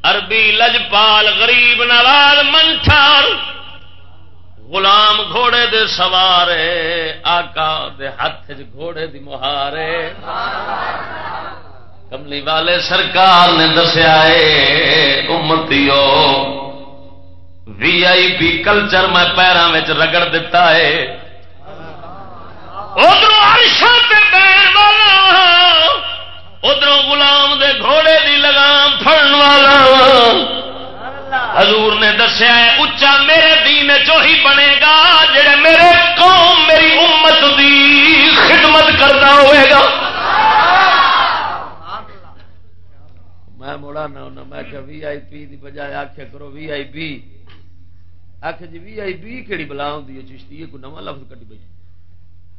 عربی لجپال غریب نواز منچار غلام گھوڑے دے سوارے، آقا دے ہاتھ گھوڑے دی مہارے۔ کملی والے سرکار نے دسیا امتیو وی آئی پی کلچر میں پیروں میں رگڑ دیتا ہے۔ ادھر والا ادھر غلام دے گھوڑے دی لگام پھڑن والا۔ حضور نے دسیا ہے اچا میرے دین چو ہی بنے گا، جڑے میرے قوم، میری امت دی خدمت کرنا ہوئے گا۔ میں مڑا نہ میں کہ وی آئی پی دی بجائے آخیا کرو، وی آئی پی آخ جی وی آئی پی کہڑی بلا ہوں چشتی؟ ہے کوئی نواں لفظ کٹی پی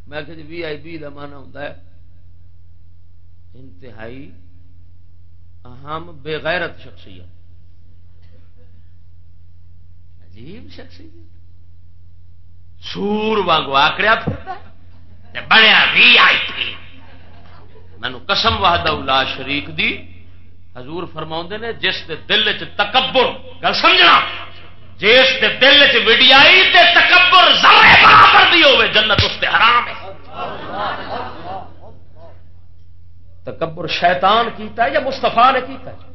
میں آخ جی وی آئی پی کا مانا ہوتا ہے انتہائی اہم بےغیرت شخصیت۔ عجیب شخصیت. سور وانگو آکڑیا پھرتا بنیا وی آئی پی مینو قسم وحدہ لا شریک دی. حضور فرما نے، جس کے دل چ تکبر، گل سمجھنا؟ جس کے دل چ وڈیائی تے تکبر زارے برابر دی ہوئے جنت اس تے حرام ہے. تکبر شیطان کیتا ہے یا مستفا نے کیتا ہے؟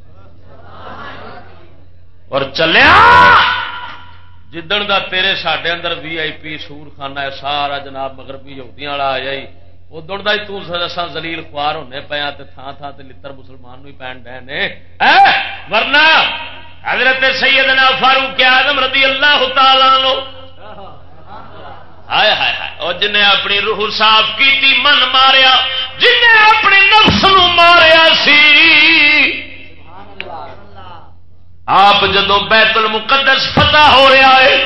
اور چلیا! جدن دا تیرے ساڈے اندر وی آئی پی سور خانہ ہے سارا جناب مغربی یہودیاں والا آ جائی وہ دوڑتا ہی تسا زلیل خوار ہونے پیا تھان تھان سے لڑ مسلمان ہی پہن ڈے نے ورنہ حضرت سیدنا فاروق آدم رضی اللہ تعالی ہائے ہائے ہائے اور جن اپنی روح صاف کی من ماریا جن اپنی نفس نو ماریا سی آپ جدو بیت المقدس فتح ہو رہا ہے،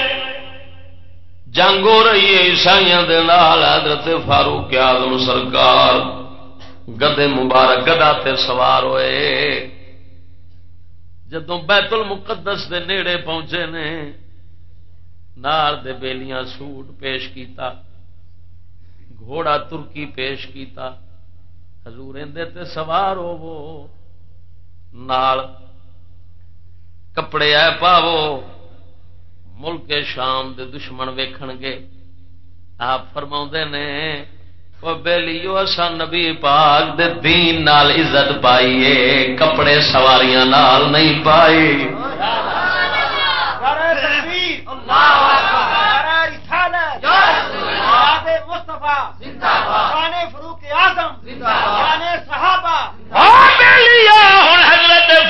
جنگ ہو رہی ہے عیسائی حضرت فاروق آدم سرکار، گدے مبارک گدا تے سوار ہوئے۔ جدو بیت المقدس دے نیڑے پہنچے نے، نار دے بیلیاں سوٹ پیش کیتا، گھوڑا ترکی پیش کیتا، حضور اندے تے سوار ہو نال کپڑے آئے پاو ملک شام دے دشمن ویکھن گے آپ فرما نے بہلیو اصا نبی پاک دے دین نال عزت پائیے کپڑے سواریاں نال نہیں پائی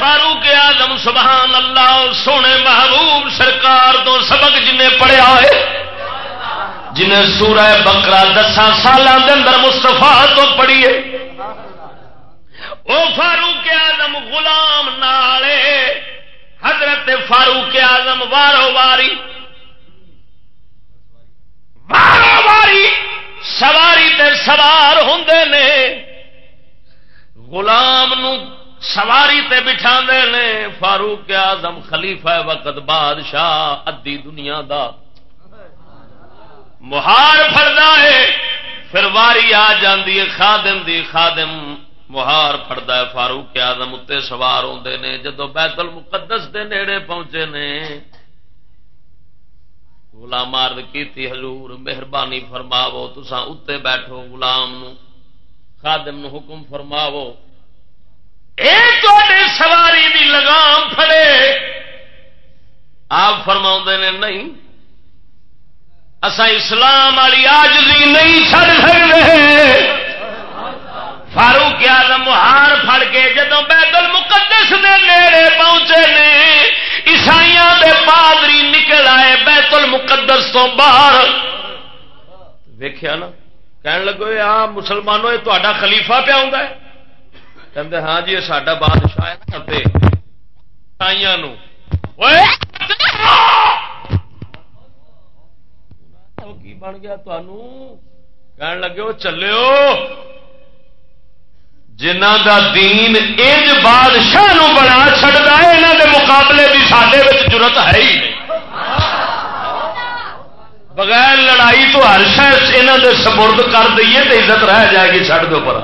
فاروق آدم سبحان اللہ، سونے محبوب سرکار تو سبق جنہیں پڑھیا ہے، جنہیں سورہ بکرا دسا سال اندر مستفا تو پڑھیے وہ فاروق آدم غلام نالے حضرت فاروق آدم وارو واری۔ وارو واری سواری تے سوار ہوں نے۔ غلام نو سواری تے بٹھا نے، فاروق آزم خلیفہ وقت بادشاہ ادی دنیا دا۔ مہار فردا ہے، پھر واری آ جاندی ہے، خادم دی خادم۔ مہار فردا ہے، فاروق آزم اتنے سوار ہوتے نے جدو بیت المقدس دے نیڑے پہنچے نے۔ غلام عرض کیتی، حضور، مہربانی فرماو تسا اتنے بیٹھو غلام نو، خادم نو حکم فرماو سواری دی لگام پھڑے۔ آپ فرما نے نہیں۔ اسا اسلام والی آج بھی نہیں چڑ سکتے فاروق آدم ہار پھڑ کے جدو بیت المقدس دے نیڑے پہنچے نے عیسائی دے پادری نکل آئے بیت المقدس تو باہر۔ ویخیا نا؟ کہن لگو آ مسلمانوں یہ تا خلیفہ پیا ہوں کہ ہاں جی یہ ساڈا بادشاہ ہے کی بن گیا کہن لگے وہ چلے جنہ دا دین انج بادشاہ نو بنا چڑتا ہے یہاں دے مقابلے کی سڈے ضرورت ہے ہی نہیں۔ بغیر لڑائی تو ہر شہر یہاں دے سپرد کر دئیے تو عزت رہ جائے گی چڑھ دو پر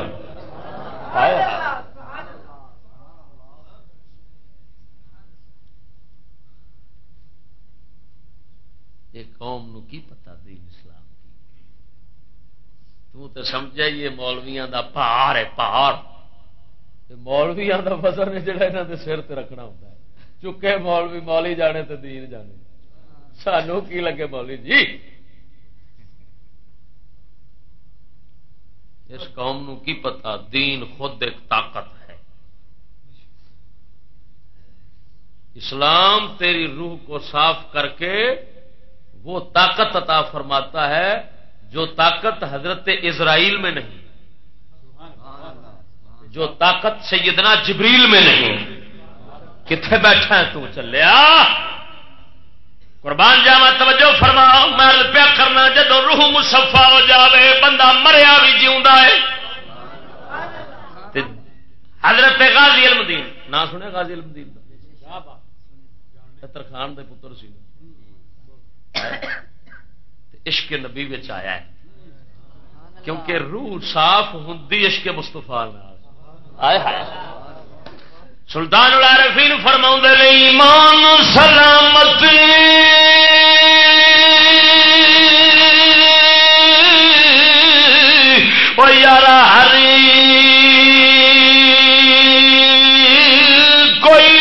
قوم نو کی پتا دین اسلام کی؟ تو سمجھا یہ مولویا دا پہاڑ ہے، پہاڑ۔ مولویا کا وزن ہے جڑا یہاں سر تے رکھنا ہوتا ہے۔ چکے مولوی، مولی جانے تو دین جانے۔ سانو کی لگے مولی جی؟ اس قوم نو کی پتا دین خود ایک طاقت ہے۔ اسلام تیری روح کو صاف کر کے وہ طاقت عطا فرماتا ہے جو طاقت حضرت اسرائیل میں نہیں جو طاقت سیدنا جبریل میں نہیں کتنے بیٹھا ہے تو چلیا قربان جاوا توجہ فرما میں پیا کرنا جدو روح مسفا ہو جاوے بندہ مریا بھی جیوا ہے حضرت غازی المدین نہ سنے غازی المدین ترخان دے پتر سی <coughs> عشق نبی آیا ہے۔ کیونکہ روح صاف ہوں عشق مستفا سلطان العارفین فرما ایمان سلامت۔ یار ہری، کوئی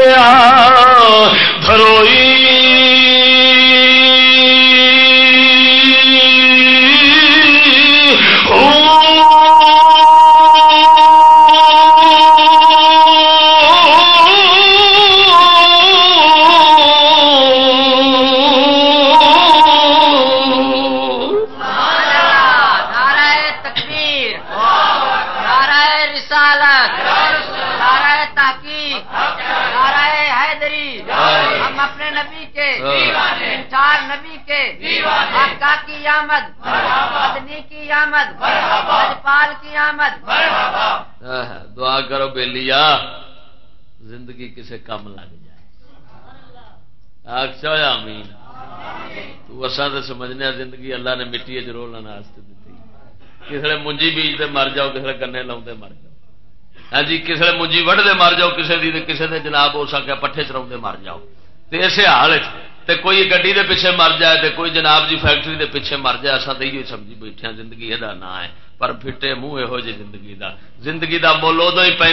آ منگدار تو سمجھنے زندگی اللہ نے مٹی چولنے دیتی کسی منجی بیجتے مر جاؤ کسی گنے لاؤ مر جاؤ۔ ہاں جی کسی منجی وڈتے مر جاؤ کسی کسی نے جناب ہو سکے پٹھے چرا مر جاؤ۔ تو اسی حال تے کوئی گڈی دے پیچھے مر جائے تے کوئی جناب جی فیکٹری دے پیچھے مر جائے اصا تو یہ سمجھی بیٹھے ہیں، زندگی یہ نام ہے، پر پھٹے منہ یہو جی زندگی دا۔ زندگی دا مل ادو ہی پہ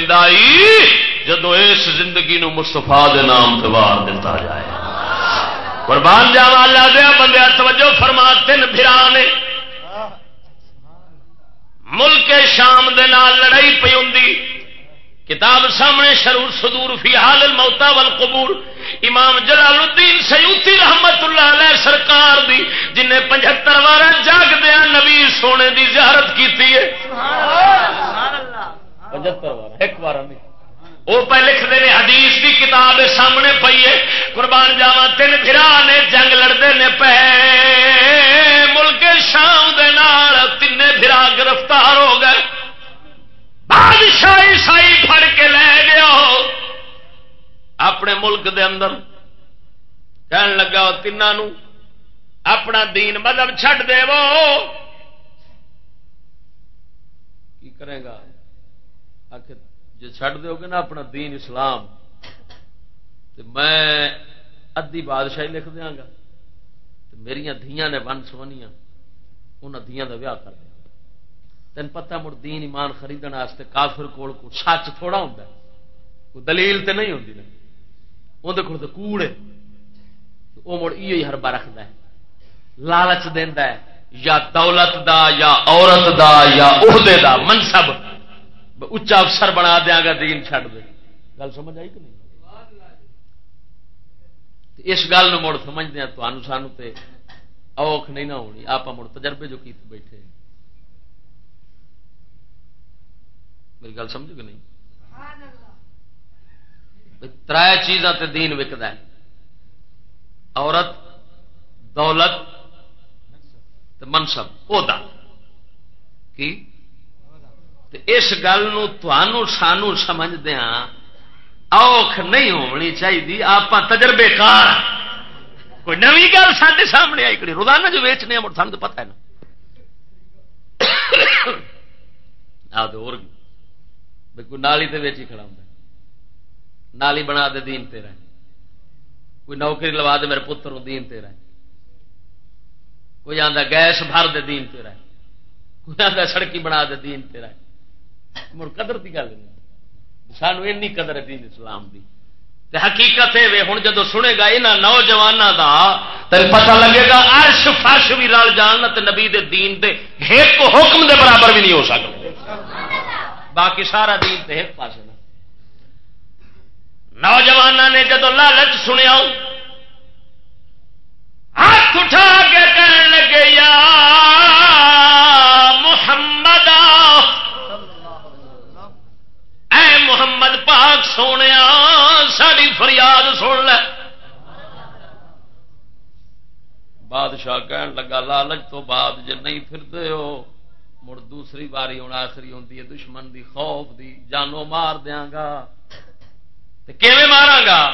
جدو اس زندگی نو مستفا دے نام دوار دیتا جائے۔ قربان جاوا اللہ دیا بندے، توجہ فرما، تین پھرا نے۔ ملک شام دے نال لڑائی پی ہوں کتاب سامنے شرور صدور فی حال الموتا والقبور۔ امام جلال الدین سیوتی رحمت اللہ علیہ سرکار دی جنہیں پچہتر بار جاگ دیا نبی سونے دی زیارت کی پچہتر بار ایک بار نہیں۔ وہ پہ لکھتے ہیں حدیث کی کتاب سامنے پی ہے۔ قربان جاوا تین پھرا نے جنگ لڑتے نے پہ۔ ملک شام دے نال تین پھرا گرفتار ہو گئے۔ بادشاہ عیسائی پھڑ کے لے گیا اپنے ملک دے اندر کہن لگا تینوں اپنا دین مذہب چھڈ دے وہ کی کرے گا؟ آخر جی چھڈ دو گے نا اپنا دین اسلام تو میں ادی بادشاہی لکھ دیا گا۔ میرا دیا نے ون سونیاں انہوں دیا کا ویاہ کر دیا تین پتا مڑ دین ایمان خریدنے کافر کول کو سچ تھوڑا ہوں کوئی دلیل تے نہیں ہوتی اندر کول تو کوڑ ہے۔ وہ مڑ یہ ہربا رکھتا ہے۔ لالچ دینا ہے۔ یا دولت دا، یا عورت دا، یا عہدے دا، منصب۔ اچا افسر بنا دیا گا دین چڈ دے۔ گل سمجھ آئی کہ نہیں؟ اس گل مڑ سمجھتے ہیں تو سانو تے اوکھ نہیں نہ ہونی۔ آپ مڑ تجربے جو کیتے بیٹھے میری گل سمجھ کہ نہیں؟ تر چیزاں تے دین وکد ہے۔ عورت دولت منصب عہدہ۔ کی؟ اس گل سانو سمجھدیا اوکھ نہیں ہونی چاہیے آپ تجربے کار کوئی نو گل سارے سامنے آئی کڑی روزانہ جو ویچنے سان تو پتا ہے نا۔ اور کوئی نالی تے ویچی کھڑا ہوں نالی بنا دے دین تیرا کوئی نوکری لوا دے میرے پتر دین تیرا کوئی آدھا گیس بھر دے دین تیرا کوئی آدھا سڑکی بنا دے دین تیرا مڑ قدر کی گل نہیں۔ سانو این قدر ہے دین اسلام دی۔ تے حقیقت ہے ہوں جدو سنے گا یہاں نوجوانوں کا تین پتہ لگے گا ارش فرش بھی رل جان تے نبی دے دین دے، ایک حکم دے برابر بھی نہیں ہو سکتے باقی سارا دین تے ایک پاس نوجوان نے جدو لالچ سنیا، ہاتھ اٹھا کے کہنے لگے، یا محمد، اے محمد پاک سونے، ساری فریاد سن لے۔ بادشاہ کہن لگا، لالچ تو بعد جی نہیں پھرتے ہو۔ مڑ دوسری باری ہوں، آخری ہوتی ہے دشمن دی خوف دی، جانو مار دیا گا۔ مارا گا؟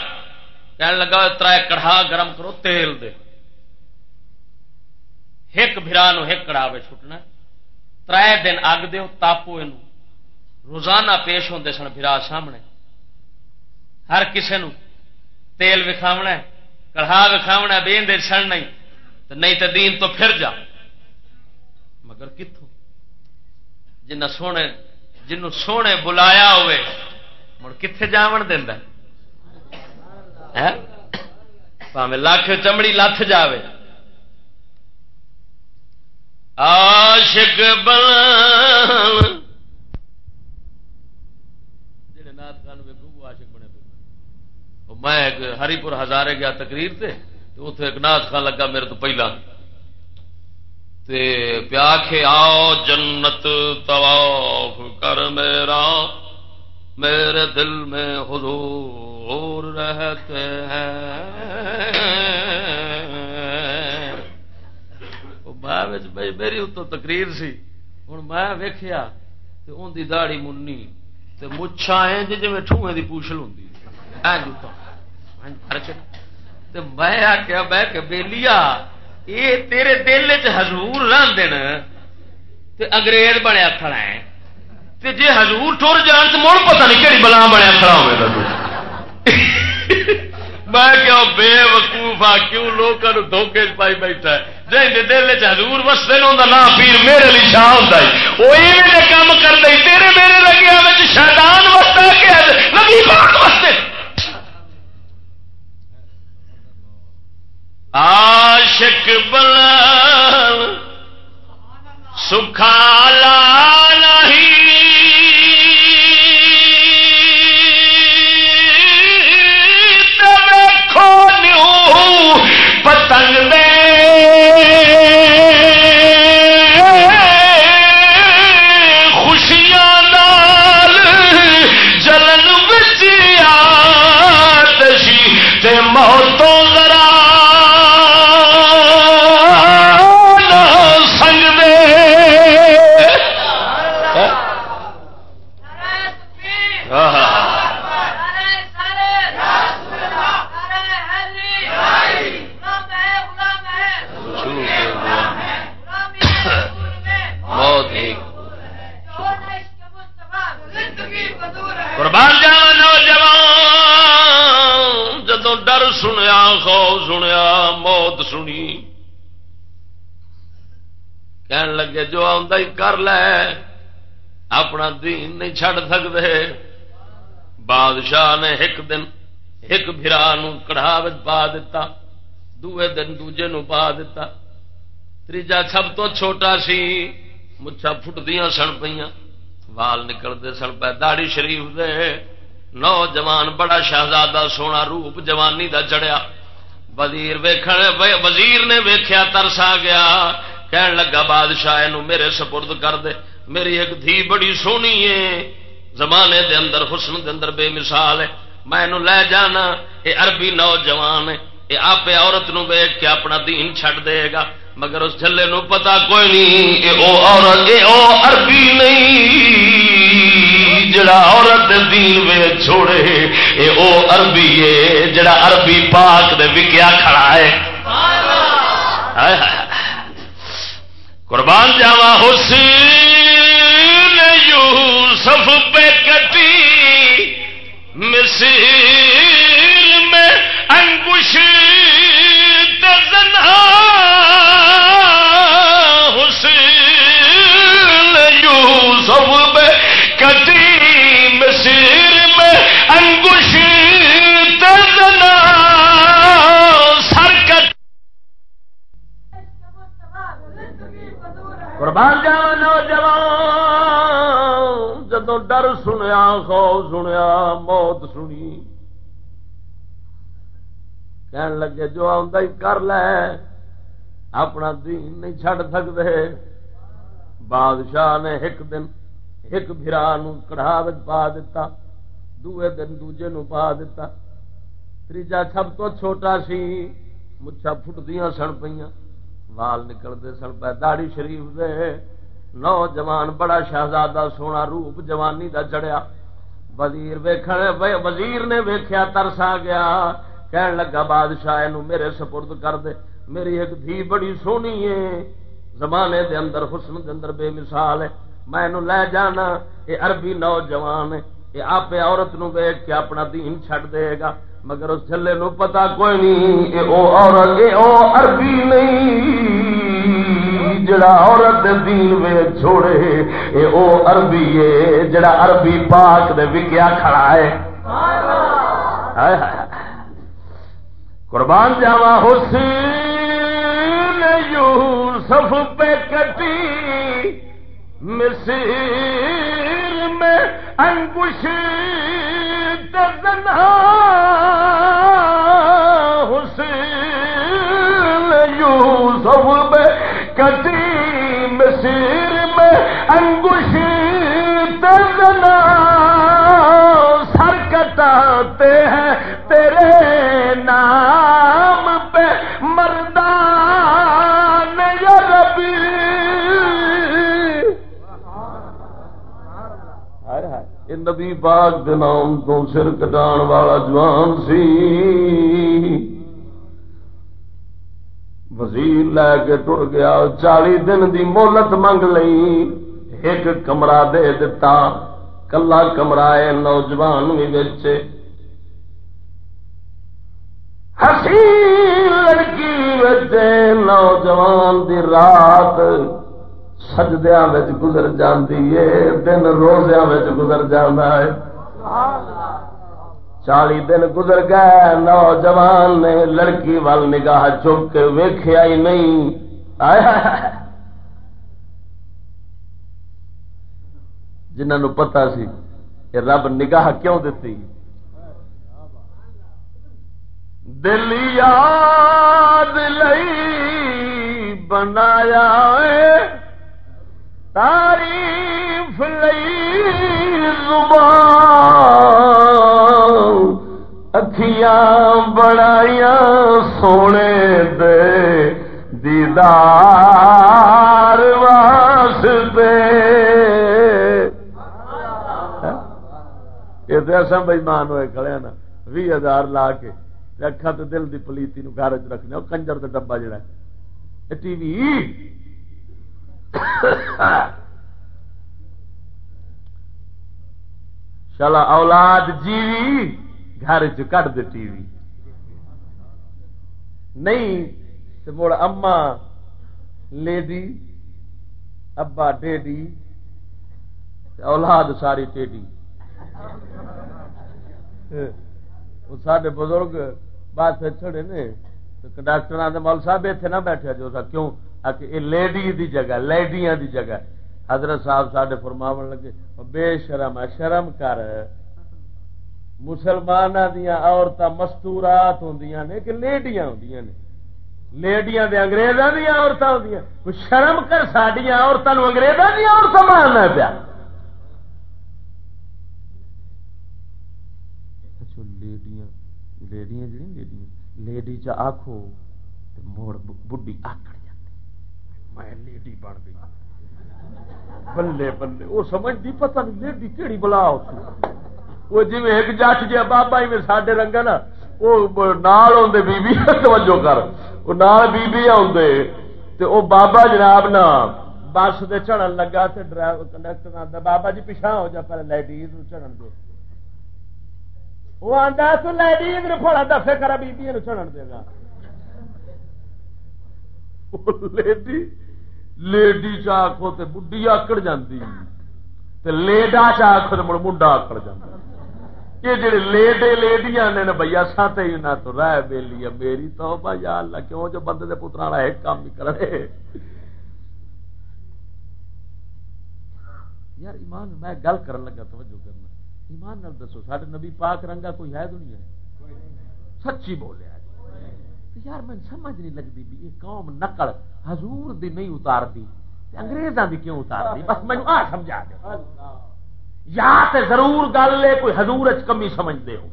کہنے لگا تر کڑھا گرم کرو، تیل دے۔ ایک برا ایک کڑا چھٹنا۔ تر دن اگ دو تاپو یہ روزانہ پیش ہوتے سن برا سامنے۔ ہر کسی تیل وکھاونا کڑھا وکھاونا بین دے سن نہیں۔ تو نہیں تو دین تو پھر جا۔ مگر کتوں جنہ سونے جنوں سونے بلایا ہوئے، مڑ کتنے جا دینا لاکھ چمڑی لتھ جائے آشک بن میں ہری پور ہزارے گیا تقریر سے اتنے ایک نات خان لگا میرے تو پہلا۔ تے پیا کے آؤ جنت طواف کر میرا میرے دل میں حضور رہتے ہیں میں میری اتو تقریر سی ہوں میں ویخیا ان کی دہڑی منی مچھا جی جی ٹوئے کی پوچھل ہوں میں آخیا بہ کے بےلیا یہ تیرے دل چزور رن انگریز بنیا کھڑا ہے جی ہزور ٹر جان تو مڑ پتا نہیں کہڑی بلا بنیا کھڑا ہوا <laughs> میں کیا بے وقوف آ، کیوں لوگوں دھوکے پائی بیٹھا ہے؟ جی دل چزور وستے نام پیر میرے لیے شاہ ہوتا ہے۔ وہ یہ کام کر دے تیرے میرے لگیا شیطان وستا کہ لگی بات وستے عاشق بلال سکھالا نہیں پتنگ سنی۔ کر لے، اپنا دین نہیں چڈ سکتے بادشاہ نے ایک دن ایک برا کڑھا پا دیتا دوے دن دوجے نو پا دیتا تیجا سب تو چھوٹا سی مچھا فٹدیا سن پہ وال نکلتے سن پہ داڑی شریف دے نوجوان بڑا شہزادہ سونا روپ جوانی دا چڑیا وزیر وزیر نے ویخیا ترسا گیا۔ کہن لگا، بادشاہ میرے سپرد کر دے۔ میری ایک دھی بڑی سونی ہے۔ زمانے دے اندر، حسن دے اندر بے مثال ہے۔ میں لے جانا۔ یہ عربی نوجوان ہے۔ یہ آپ عورت نو ویگ کے اپنا دین چھڈ دے گا۔ مگر اس جلے نو پتا کوئی نہیں۔ اے او عورت، اے او عربی نہیں۔ جڑا عورت دین وے چھوڑے، اے او عربی ہے جڑا عربی پاک دے وکیا کھڑا ہے۔ قربان جاوا حسین یوسف پہ کٹی، مصیر میں انگوش تزنہا۔ میں انگوش قربان جاوا نوجوان جدو ڈر سنیا، خوف سنیا، موت سنی۔ کہن لگے، جو ہی کر لے، اپنا دین نہیں چڈ سکتے بادشاہ نے ایک دن ایک برا کڑھا پا دیتا دوے دن دوجے نو پا دیتا تیجا سب تو چھوٹا سی، مچھا فٹدیا سن پہ وال نکلتے سن پہ داڑی شریف دے۔ نوجوان بڑا شہزادہ سونا روپ جوانی دا چڑیا وزیر وزیر نے ویخیا ترسا گیا۔ کہن لگا، بادشاہ میرے سپرد کر دے۔ میری ایک دھی بڑی سونی ہے۔ زمانے دے اندر، حسن دے اندر بے مثال ہے۔ میں لے جانا یہ عربی نوجوان ہے۔ یہ آپ عورت نو ویگ کے اپنا دین چھڈ دے گا، مگر اس چلے نو پتا کوئی نہیں اے او عورت، اے او عربی نہیں، جڑا عورت دین وے چھوڑے، اے او عربی ہے جڑا عربی پاک دے وکیا کھڑا ہے۔ قربان جاوا حسین یوسف پہ کٹی مصیر میں انکش حسین نبی پاک کے نام تو سر کٹان والا جوان سی۔ وزیر لے کے ٹر گیا، چالی دن دی مولت منگ لئی۔ ایک کمرہ دے دتا، کلا کمرہ ہے نوجوان بھی بچے ہسی لڑکی بچے نوجوان دی رات۔ سجدیا گزر جاندی ہے دن روزیا گزر جانا ہے چالی دن گزر گئے نوجوان نے لڑکی وال نگاہ چک کے ویخیا ہی نہیں جنہوں پتا سی کہ رب نگاہ کیوں دیتی دل یاد لئی بنایا تعریف لئی زبان، اکھیاں بڑایا سونے دے دیدار واسطے۔ یہ تو ایسا بےمان ہوئے کھڑے نا، بھی ہزار لا کے اکھا تو دل دی پلیتی نو گھر چ رکھنے کنجر کا ڈبا جڑا ٹی وی چلا اولاد جیوی، گھر چ دے ٹی وی۔ نہیں تو مڑ اما لیڈی، ابا، ڈیڈی اولاد ساری ٹیڈی۔ سڈے بزرگ بات چھڑے نے کنڈکٹر مول صاحب اتنے نہ بیٹھے جو سا، کیوں؟ لیڈی دی جگہ، لیڈیاں دی جگہ۔ حضرت صاحب سڈے فرماو لگے، بے شرم شرم کر۔ مسلمان دیا عورت مستورات ہوں نے، کہ لیڈیاں ہوں نے۔ لیڈیاں دے انگریزاں دیا عورتیں ہوں شرم کر سڈیا عورتوں اگریزاں دیا عورتیں ماننا پیا۔ اچھا، لیڈیاں لیڈیاں جی لیڈیاں؟ لیڈی چ آخو موڑ، بڈی آکڑ جاتی میں لیڈی بن گئی۔ بلے بلے، وہ سمجھتی پتہ نہیں لیڈی کہڑی بلا وہ جی ایک جٹ جی بابا ہی سڈے رنگ نا، وہ نال آدھے بیبی، توجہ کر۔ وہ نال بیبی آدھے تے او بابا جناب نا بس دے چڑھن لگا تے ڈرائیور کنڈکٹر آتا بابا جی پیچھا ہو جا پہلے لیڈیز چڑھن دو وہ آتا تو لیڈیز نے پڑا دفے کرا بیبی چڑھن دے گا۔ لیڈی لیڈی چاخو تے بڈی آکڑ جاندی۔ تے لیڈا چاخو تے مڑ منڈا آکڑ جاندی۔ یہ جڑے لیڈے لیڈیاں نے بھیا سات ہی نہ تو رہ بیلی میری تو یا اللہ، کیوں جو بندے دے پترا والا ایک کام نہیں کرے؟ یار، ایمان، میں گل کرن لگا، توجہ کرنا ایمان نال دسو سارے نبی پاک رنگا کوئی ہے دنیا؟ سچی بولیا تو یار میں سمجھ نہیں لگتی بھی یہ قوم نقل حضور دی نہیں اتار دی انگریزاں دی کیوں اتار دی بس مینو آ سمجھا دے۔ یا تے ضرور گل لے کوئی حضور اچ کمی سمجھتے ہو۔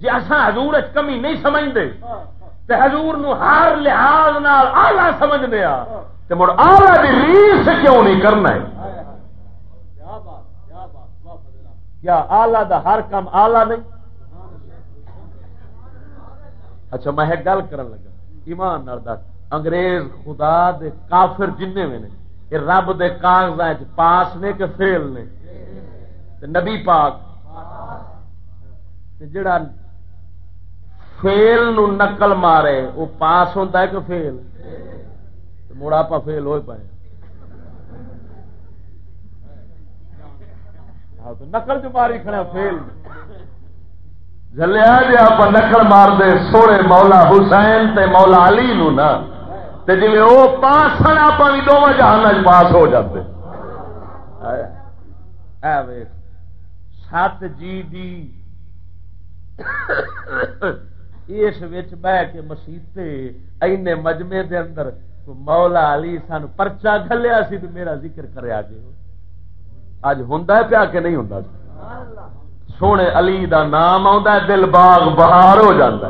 جی اصا حضور اچ کمی نہیں سمجھتے تے حضور نو ہر لحاظ نال آلہ سمجھنے آ، تے مڑ آلہ دی ریس کیوں نہیں کرنا ہے؟ کیا آلہ دا ہر کام آلہ نہیں۔ اچھا میں گل کرن لگا۔ ایمان دس۔ انگریز خدا دے کافر جن میں نے۔ یہ رب دے کاغذ پاس نے کہ فیل نے؟ نبی پاک۔ جڑا فیل نو نقل مارے وہ پاس ہوتا ہے کہ فیل؟ مڑا آپ فیل ہو پائے۔ ہاں، نقل جو ماری کھڑا فیل۔ جلیا جی آپ نقل مار دے سوڑے مولا حسین تے مولا علی نو نا، تے جی وہ پاس سن آپ بھی دونوں جہان پاس ہو جاتے سات جی دی اس بہ کے مسیطے اینے مجمے دے اندر مولا علی سان پرچا گلیا سی تو میرا ذکر کرے آج ہوں پیا کہ نہیں ہوں سونے علی دا نام آ دل باغ بہار ہو جاتا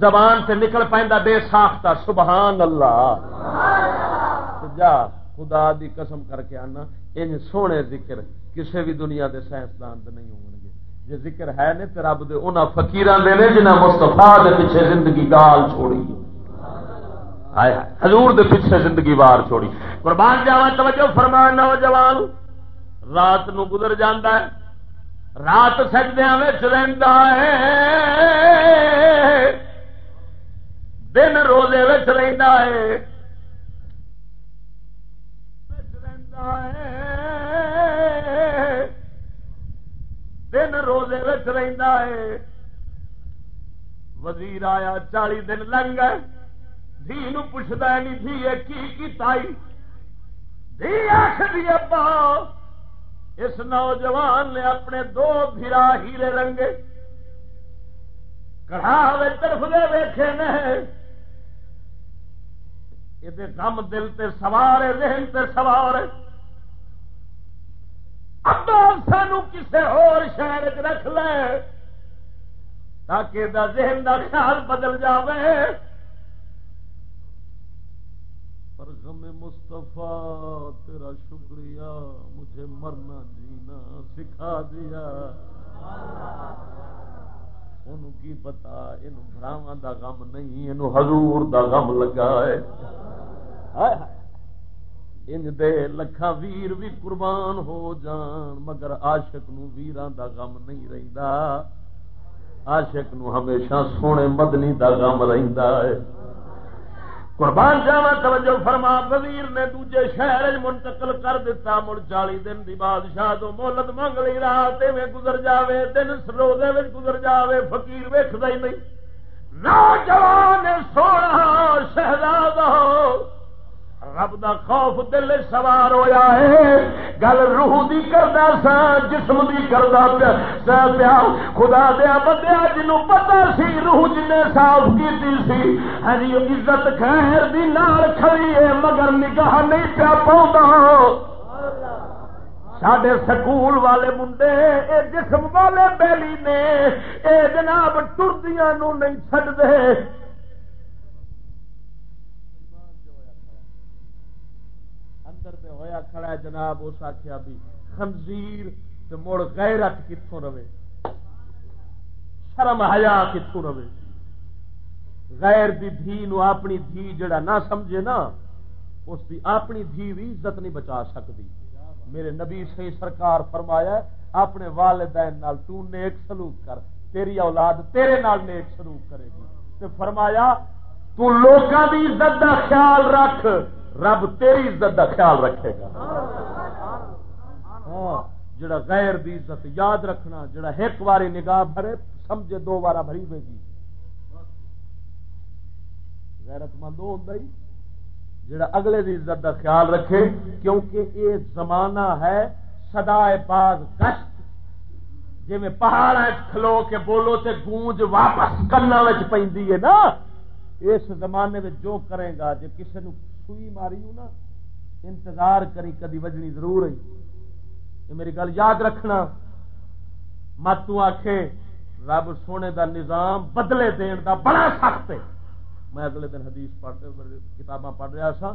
زبان سے نکل پہ بے ساختہ، سبحان اللہ۔ جا، خدا دی قسم کر کے آنا ان سونے ذکر کسی بھی دنیا دے سائنسدان نہیں ہو گے جی ذکر ہے نے تو رب دے، انہاں فقیران دے نے جنہاں مستفا دے پیچھے زندگی گال چھوڑی حضور دے پیچھے زندگی بار چھوڑی۔ قربان جاوا توجہ فرمان نوجوان، رات نو گزر جاندہ ہے۔ رات سجدیا ہے۔ دن روزے ہے۔ دن روزے ہے۔ وزیر آیا، چالی دن لنگ گئے دھی پوچھتا نہیں تھی کی تائی دھی آخری ابا۔ اس نوجوان نے اپنے دو بھرا ہیرے رنگے کڑھا طرف دے ویخے نے۔ یہ غم دل تے سوار ذہن تے سوار ہے اب سانو کسے اور شہر چ رکھ لے تاکہ دا ذہن دا خیال بدل جاوے۔ پر غم مصطفیٰ، تیرا شکریہ، مجھے مرنا، جینا سکھا دیا۔ ان کی پتا یہ براوا دا غم نہیں یہ حضور دا غم لگا ہے۔ ان دے لکھا ویر بھی قربان ہو جان، مگر عاشق نو ویران دا غم نہیں رہندا۔ عاشق نو ہمیشہ سونے مدنی دا غم رہندا ہے۔ قربان جاوا توجہ فرما، وزیر نے دوجے شہر منتقل کر دیتا مڑ چالی دن دی بادشاہ تو مہلت منگ لی رات میں گزر جاوے، دن سروزے میں گزر جاوے، فقیر ویکھدا ہی نہیں۔ نوجوان سونا شہزادہ رب دا خوف دل سوار ہویا ہے۔ گل روح دی کردا سا، جسم دی کردا پیا۔ پیا، خدا دیا بندیا، جنوں پتہ سی، روح جن صاف کیتی سی۔ ہاں جی عزت خیر دی نال کھڑی ہے، مگر نگاہ نہیں پیا پاوندا سڈے سکول والے منڈے، اے جسم والے بیلی نے، اے جناب ٹردیاں نو نہیں چڈ دے ہویا کھڑا ہے جناب، اس آخیا بھی، خنزیر تو مڑ غیرت کتوں رہے؟ شرم حیا کتوں رہے؟ غیر دی دھی نو اپنی دھی جڑا نہ سمجھے نا، اس دی اپنی دھی بھی عزت نہیں بچا سکتی میرے نبی سے سرکار فرمایا اپنے والدین نال تو نیک سلوک کر، تیری اولاد تیرے نال نیک سلوک کرے گی۔ تو فرمایا، تو لوگوں کی عزت کا خیال رکھ۔ رب تیری عزت کا خیال رکھے گا۔ ہاں جڑا غیر دی عزت یاد رکھنا، جڑا ایک باری نگاہ بھرے، سمجھے دو بار بھری گی۔ غیرت مند ہوں جڑا اگلے دی عزت کا خیال رکھے، کیونکہ یہ زمانہ ہے سدا باز گشت۔ جی میں پہاڑ کھلو کے بولو تے گونج واپس کرنا پہ نا۔ اس زمانے میں جو کرے گا جی کسی سوئی ماری ہوں نا، انتظار کری، کدی وجنی ضرور ہے یہ میری گل یاد رکھنا۔ مت آخے رب سونے دا نظام بدلے دین دا بڑا سخت ہے۔ میں اگلے دن حدیث پڑھ کتاباں پڑھ رہا سا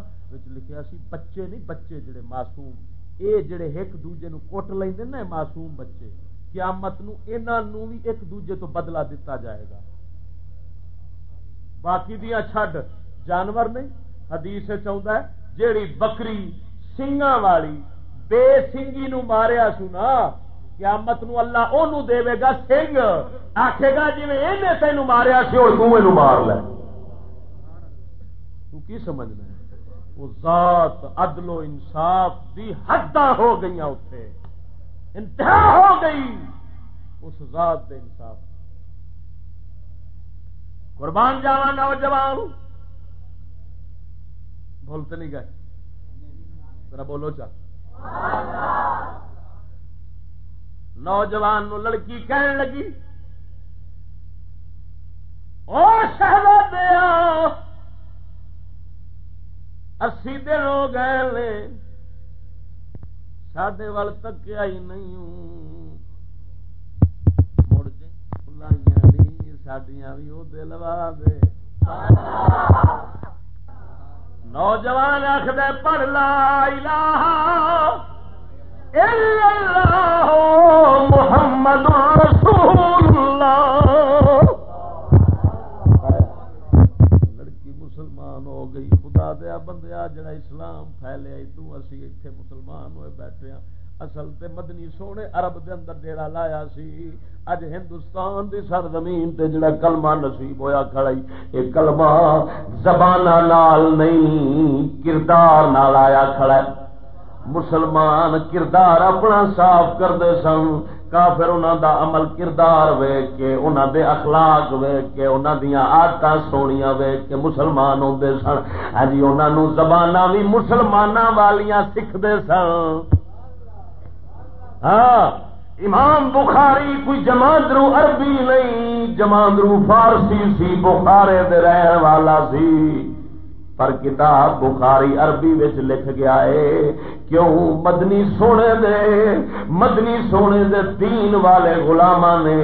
لکھیا سی، بچے نہیں، بچے جڑے معصوم۔ اے جڑے ایک دوجے نو کوٹ لیندے نا معصوم بچے۔ قیامت نو انہاں نو بھی ایک دوجے تو بدلہ دتا جائے گا۔ باقی دیا چھڈ۔ جانور نہیں حدیث چاہتا ہے، جیڑی بکری سنگا والی بے سنگی نو ماریا سنا قیامت نو اللہ او دے گا سنگ۔ آخے گا جی میں تین ماریا سی اور تو مار لے۔ تو کی سمجھنا ہے؟ وہ ذات عدل و انصاف دی حد ہو گئی اتے انتہا ہو گئی اس ذات دے انصاف۔ قربان جاوا نوجوان بولتے نہیں گئے۔ ذرا بولو چا نوجوان نو لڑکی کہنے لگی، او شہزادیا اسی دن ہو گئے لے۔ سڈے وال تکیا ہی نہیں مڑ جائیں نہیں بھی وہ دلوا دے۔ نوجوان آخد پڑھ لا الہ اللہ محمد رسول اللہ۔ لڑکی مسلمان ہو گئی، خدا دیا بندیا، جڑا اسلام پھیلیا تو اسی اتنے مسلمان ہوئے بیٹھے ہیں اصل تے مدنی سونے عرب دے اندر ڈیرا لایا سی، اج ہندوستان دی سرزمین تے جڑا کلمہ نصیب ہویا کھڑائی اے کلمہ زبانہ نال نہیں، کردار نال آیا کھڑا ہے۔ مسلمان کردار اپنا صاف کرتے سن، کافر انہوں دا عمل کردار ویگ کے انہوں دے اخلاق ویگ کے انہوں دیا آدت سونیاں ویگ کے مسلمان ہوتے سن۔ ہاں جی انہوں زبانہ بھی مسلمانوں والیاں سیکھتے سن۔ ہاں امام بخاری کوئی جماندرو عربی نہیں، جماندرو فارسی سی، بخارے دے رہن والا سی۔ پر کتاب بخاری عربی وچ لکھ گیا ہے، کیوں؟ مدنی سونے دے، مدنی سونے دے دین والے غلاماں نے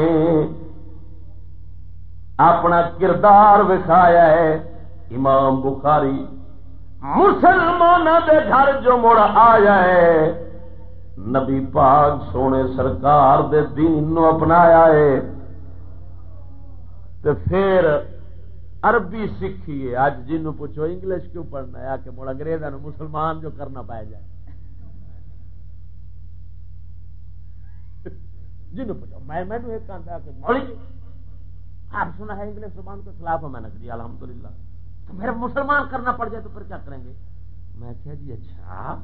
اپنا کردار وکھایا ہے۔ امام بخاری مسلمان دے گھر جو مڑ آیا ہے نبی پاک سونے سرکار دے دین نو اپنایا ہے۔ تے پھر عربی سیکھی ہے۔ اج جن پوچھو انگلش کیوں پڑھنا ہے؟ کہ مڑ انگریزوں مسلمان جو کرنا پائے جائے۔ جن پوچھو، میں میں ایک آتا کہ مولی آپ سنا ہے انگلش زبان کے خلاف میں نے کہا الحمد للہ تو میرا مسلمان کرنا پڑ جائے تو پھر کیا کریں گے؟ میں کہا جی اچھا۔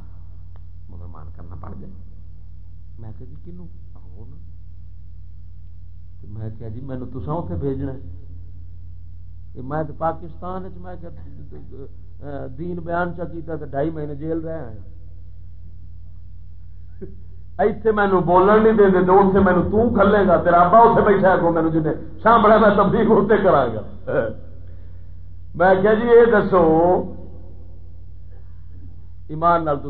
مسلمان کرنا پڑ جائے میں کہا جی کنو میں کہا جی مینو تسا اتنے بھیجنا میں تو پاکستان میں دین بیان چا کیتا تو ڈھائی مہینے جیل رہے ہیں ایتھے مینو بولن نہیں دیں تو اتنے مینو تلے گا تیرا ابا اتنے بیٹھا کو مینو جن سامنے میں تبدیل اتنے کرا گا میں کیا جی یہ دسو ایمان نال تو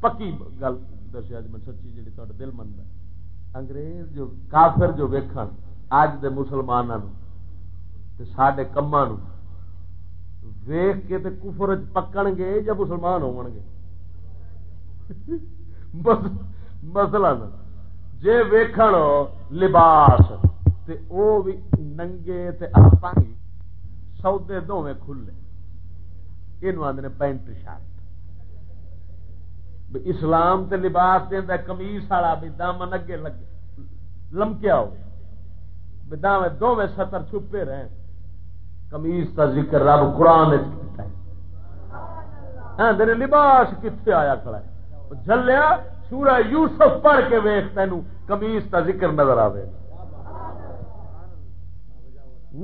پکی گل دسیا جی میں سچی جی تا دل من انگریز جو کافر جو ویکھن اج دے مسلمانوں سڈے کما ویخ کے تے کفر پکن گے یا مسلمان ہو گے؟ <laughs> مسلا جے ویکھن لباس، تے او بھی ننگے تے آپ سودے دونیں کھلے۔ یہ آدھے پینٹ شرٹ اسلام تے لباس دینا کمیس والا بھی دامن اگے لگے لمکیا ہو دامے دونیں سطر چھپے رہے۔ کمیز کا ذکر رب قرآن ہاں، لباس کتنے آیا کھڑا ہے؟ جلیا سورہ یوسف پڑھ کے ویخ تین کمیز کا ذکر نظر آئے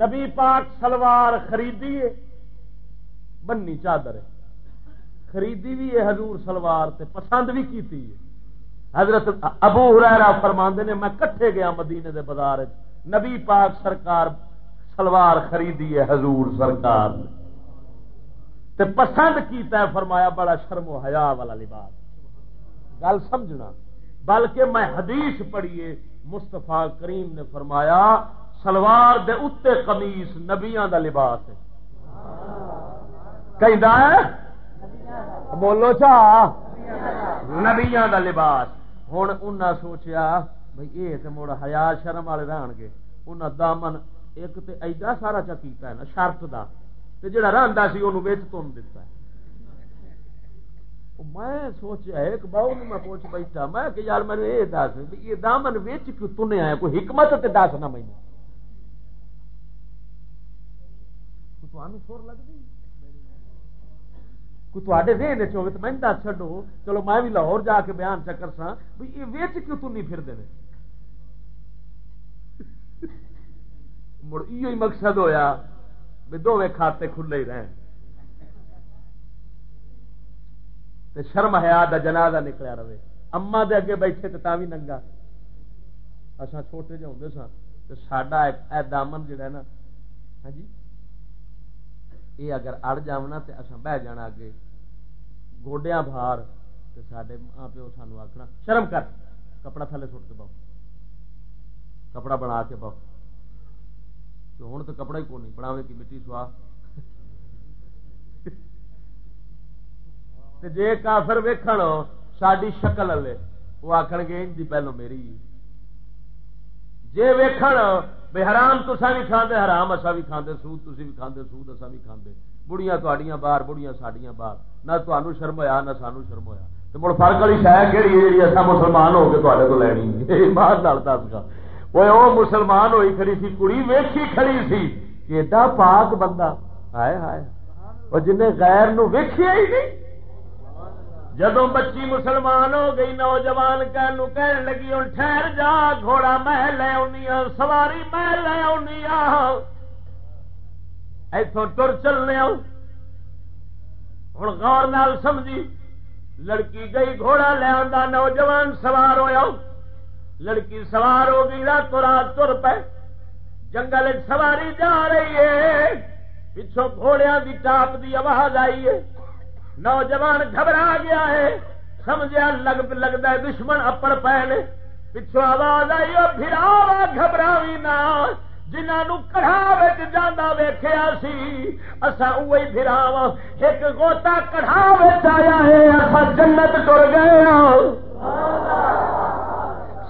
نبی پاک سلوار خریدی بنی چادر ہے خریدی بھی ہے حضور سلوار تے، پسند بھی کی حضرت ابو ہرا فرماندے نے، میں کٹھے گیا مدینے دے بازار نبی پاک سرکار سلوار خریدی ہے حضور سرکار۔ تے پسند کیتا ہے، فرمایا بڑا شرم و حیا والا لباس۔ گل سمجھنا، بلکہ میں حدیث پڑھیے مستفا کریم نے فرمایا، سلوار دے اتے کمیس نبیاں دا لباس ہے۔ کہ بولو چا؟ نبیاں دا لباس۔ ہوں انہیں سوچیا بھائی یہ تو مڑ ہیا شرم والے رہن گے۔ انہیں دامن ایک تے ایڈا سارا چا کیتا ہے نا، شرط دا۔ تے جڑا رہندا سی اونوں وچ تن دتا میں سوچیا ایک باؤ نے میں پوچھ بیٹھا، میں کہ یار میں یہ دس یہ دامن وچ کیوں تنے آیا؟ کوئی حکمت تے دس نہ مینوں۔ تمہیں سر لگتی کوئی تے ذہن چ ہوے تو میں دس چڈو چلو میں بھی لاہور جا کے بیان چکر سا بھی یہ ویچ کیوں تنی پھر دے مڑ یہ مقصد ہویا بھی دونوں کھاتے کھلے ہی رہن تے شرم حیا دا جنازہ نکلیا رہے اما دے اگے بیٹھے تو بھی ننگا اصا چھوٹے جہ سا تو ساڈا اے دامن جڑا ہے نا ہاں جی یہ اگر اڑ جاؤنا تو اصا بہ جانا اگے گوڈیا بھار تو سڈے ماں پیو سانو آخنا شرم کر کپڑا تھلے سٹ کے پاؤ کپڑا بنا کے پاؤ تو ہوں تو کپڑا ہی کو نہیں بناوے کی مٹی سوا جے کافر ویکھن ساری شکل والے وہ آخر گے ان پہلو میری جے ویکھن بے حرام تسا بھی کھاندے حرام اصا بھی کھاندے سود تسی بھی کھاندے سود اصا بھی کھاندے بڑیاں تھوڑیاں باہر بڑیاں ساڈیاں باہر نہ تمہوں شرم ہوا نہ سانو شرم ہوا تو مڑ فرق والی شاید کہڑی ہے جی اصا مسلمان ہو کے تے تو لینی باہر دس گا وہ مسلمان ہوئی کھڑی سی کڑی ویکھی کھڑی سی ایڈا پاک بندہ ہائے ہائے اور جن غیر نو ویکھیا ہی نہیں جدو بچی مسلمان ہو گئی نوجوان کہن لگی ہوں ٹھہر جا گھوڑا میں لے آنی سواری میں لے آنی اتوں تر چلنے ہوں غور نال سمجھی، لڑکی گئی گھوڑا لیا نوجوان سوار ہوا لڑکی سوار ہو گئی، رات رات تر پے۔ جنگل سواری جا رہی ہے۔ پچھوں گھوڑیا کی ٹاپ کی آواز آئی ہے۔ نوجوان گھبرا گیا ہے۔ سمجھا لگ لگتا ہے، دشمن اپڑ پے نے۔ پچھو آواز آئی پھر گھبرا بھی نہ جنہوں کڑھا جانا ویخیا سی اصا اوئی پھراو ایک گوتا کڑھا آیا ہے اصا جنت تر گئے ہاں۔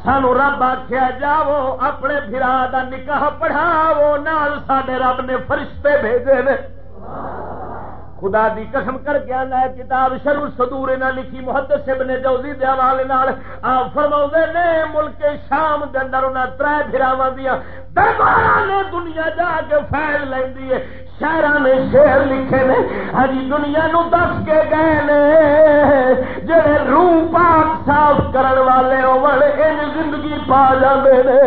سانو رب آخیا جاو اپنے پھرا کا نکاح پڑھاو نال سڈے رب نے فرشتے بھیجے نے۔ خدا دی قسم کر کے آنا ہے کتاب شروع سدور نہ لکھی محدث ابن جوزی دے حوالے نال۔ آپ فرماؤندے نے ملک شام دے اندر انہاں ترے بھراواں دیاں درباراں نے دنیا جا کے فیل لیندی ہے۔ شہر نے شیر لکھے نے۔ ہری دنیا نو دس کے گئے نے۔ جڑے روح پاک صاف کرن والے ہون ان زندگی پا جاندے نے۔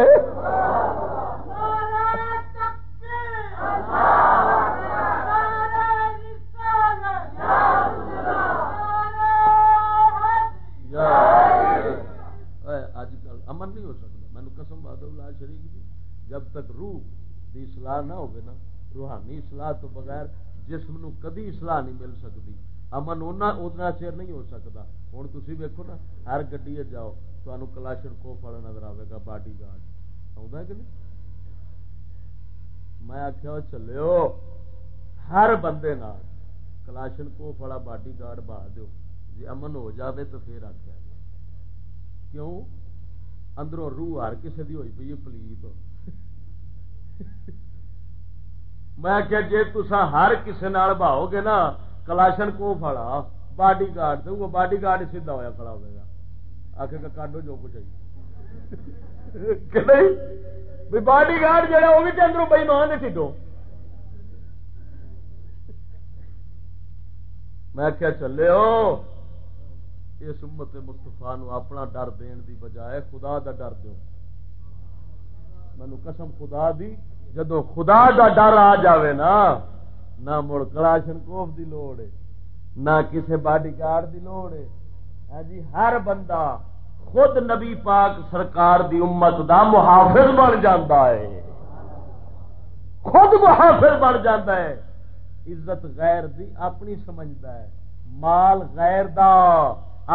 جب تک روح دی اصلاح نہ ہوگی نا، روحانی اصلاح تو بغیر جسم نو کدی اصلاح نہیں مل سکتی۔ امن اتنا چیر نہیں ہو سکتا۔ ہوں تھی ویکو نا، ہر گڈی جاؤ تو کلاشن کو فل نظر آئے گا، باڈی گارڈ۔ آ نہیں؟ میں آخیا چلو ہر بندے نال کلاشن کو فلا باڈی گارڈ بہا دو جی امن ہو جاوے تو پھر آخیا کیوں؟ اندروں روح ہر کسی کی ہوئی پی پلیت میں کہ جی تسا ہر کسی بہاؤ گے نا، کلاشن کو فڑا باڈی گارڈ تو وہ باڈی گارڈ سیدھا ہوا کھڑا ہوگا آخ گا، کاڈو جو کچھ ہے باڈی گارڈ جہا وہ بھی اندروں بئی مان سیڈو میں کیا چلے ہو۔ اس امت مستفا اپنا ڈر دین دی بجائے خدا دا ڈر دو مینو قسم خدا دی جدو خدا دا ڈر آ جاوے نا، نہ مڑ کلاشن کوف دی لوڑ ہے، نہ کسے باڈی گارڈ دی لوڑ ہے۔ ہاں جی ہر بندہ خود نبی پاک سرکار دی امت دا محافظ بن جاتا ہے۔ خود محافظ بن جاتا ہے۔ عزت غیر دی اپنی سمجھتا ہے۔ مال غیر دا۔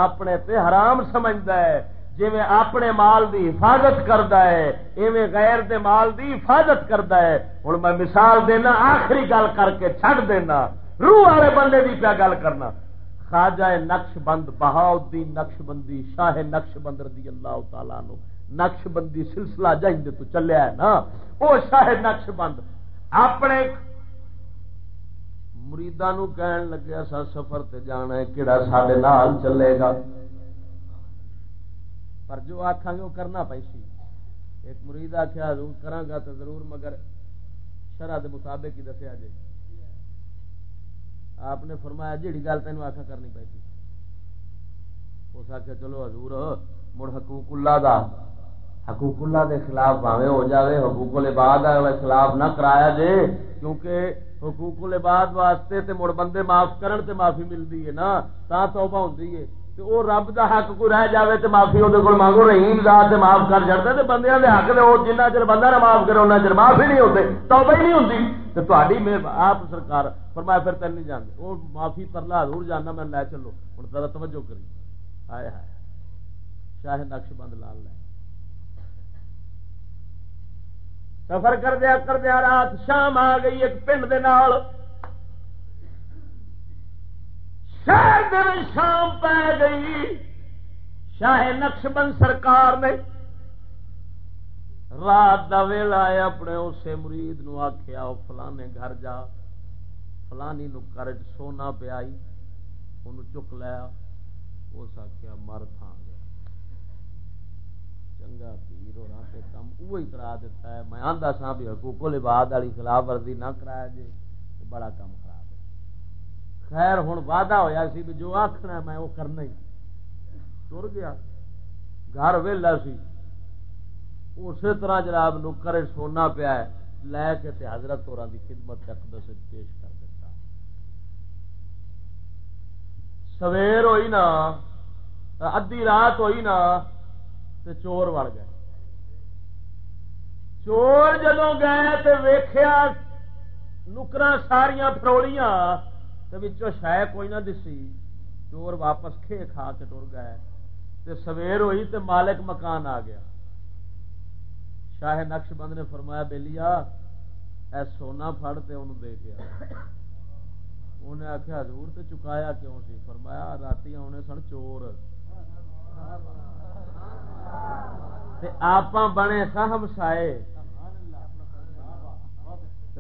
اپنے تے حرام سمجھتا ہے جی اپنے مال دی حفاظت کرتا ہے، ایویں غیر دے مال دی حفاظت کرتا ہے۔ ہوں میں مثال دینا، آخری گل کر کے چھڈ دینا۔ روح والے بندے دی پیا گل کرنا۔ خواجہ نقش بند بہاؤدین نقش بندی شاہ نقش بند رضی اللہ تعالی نو نقش بندی سلسلہ جائیں تو چلیا ہے نا۔ وہ شاہ نقش بند اپنے مریدان کہن لگیا سا سفر تے جانا ہے کہڑا سڈے نال چلے گا؟ پر جو آخان گے وہ کرنا پیسی ایک مرید آخیا ضرور کرا گا تو ضرور، مگر شرح کے مطابق ہی دسیا جی آپ نے فرمایا، جیڑی گل تین آخا کرنی پیسی اس آخیا چلو حضور، مڑ حقوق اللہ دا۔ حقوق اللہ دے خلاف بھاوے ہو جاوے، حقوق العباد خلاف نہ کرایا جے، کیونکہ حقوق العباد واسطے تے مڑ بندے معاف کرن تے معافی ملتی ہے نا، تا توبہ ہوندی ہے۔ وہ رب دا حق کو رہ جائے تو معافی وہ مانگو، رحیم ذات سے معاف کر چڑھتے بندے کے حق وہ جنہ چر بندہ نہ معاف کرے انہیں چر معاف ہی نہیں ہوتے توبہ ہی نہیں ہوتی تو تاری آپ سرکار فرمایا پھر تین نہیں جانتے وہ معافی پرلا ضرور جاننا، میں لے چلو۔ ہوں ذرا توجہ کری۔ آئے ہائے شاہ نقش بند لال لے سفر کر دیا کر دیا رات، شام آ گئی ایک پنڈ دے نال۔ شہر شام پی گئی۔ شاہ نقش بند سرکار نے رات کا ویلا اپنے اسے مرید نو آخیا فلانے گھر جا۔ فلانی نو کرج سونا پیائی ان چک لیا۔ اس آخیا مر تھا گیا چنگا پیر ہو رہا کام وہی کرا دیتا ہے۔ میں آدھا سا بھی حقوق لباد والی خلاف ورزی نہ کرایا جی بڑا کام خیر ہوں وعدہ ہوا سی بھی جو آخنا میں وہ کرنا ہی۔ تر گیا، گھر ویلا سی۔ اسی طرح جناب نکر سونا پیا ہے، لے کے تے حضرت اور خدمت اقدس پیش کر دیتا سویر ہوئی نا ادی رات ہوئی نا تو چور وڑ گئے۔ چور جدو گئے تو ویخیا نکر ساریا فروڑیاں تو شہ کوئی نہ دسی۔ چور واپس کھے کھا کے ٹر گئے تے سویر ہوئی تے مالک مکان آ گیا۔ شاہ نقش بند نے فرمایا بےلیا اے سونا فڑ تے انہوں دے کے انہیں آخیا حضور تے چکایا کیوں سی؟ فرمایا، رات آنے سن چور۔ آپ بنے سا ہمسائے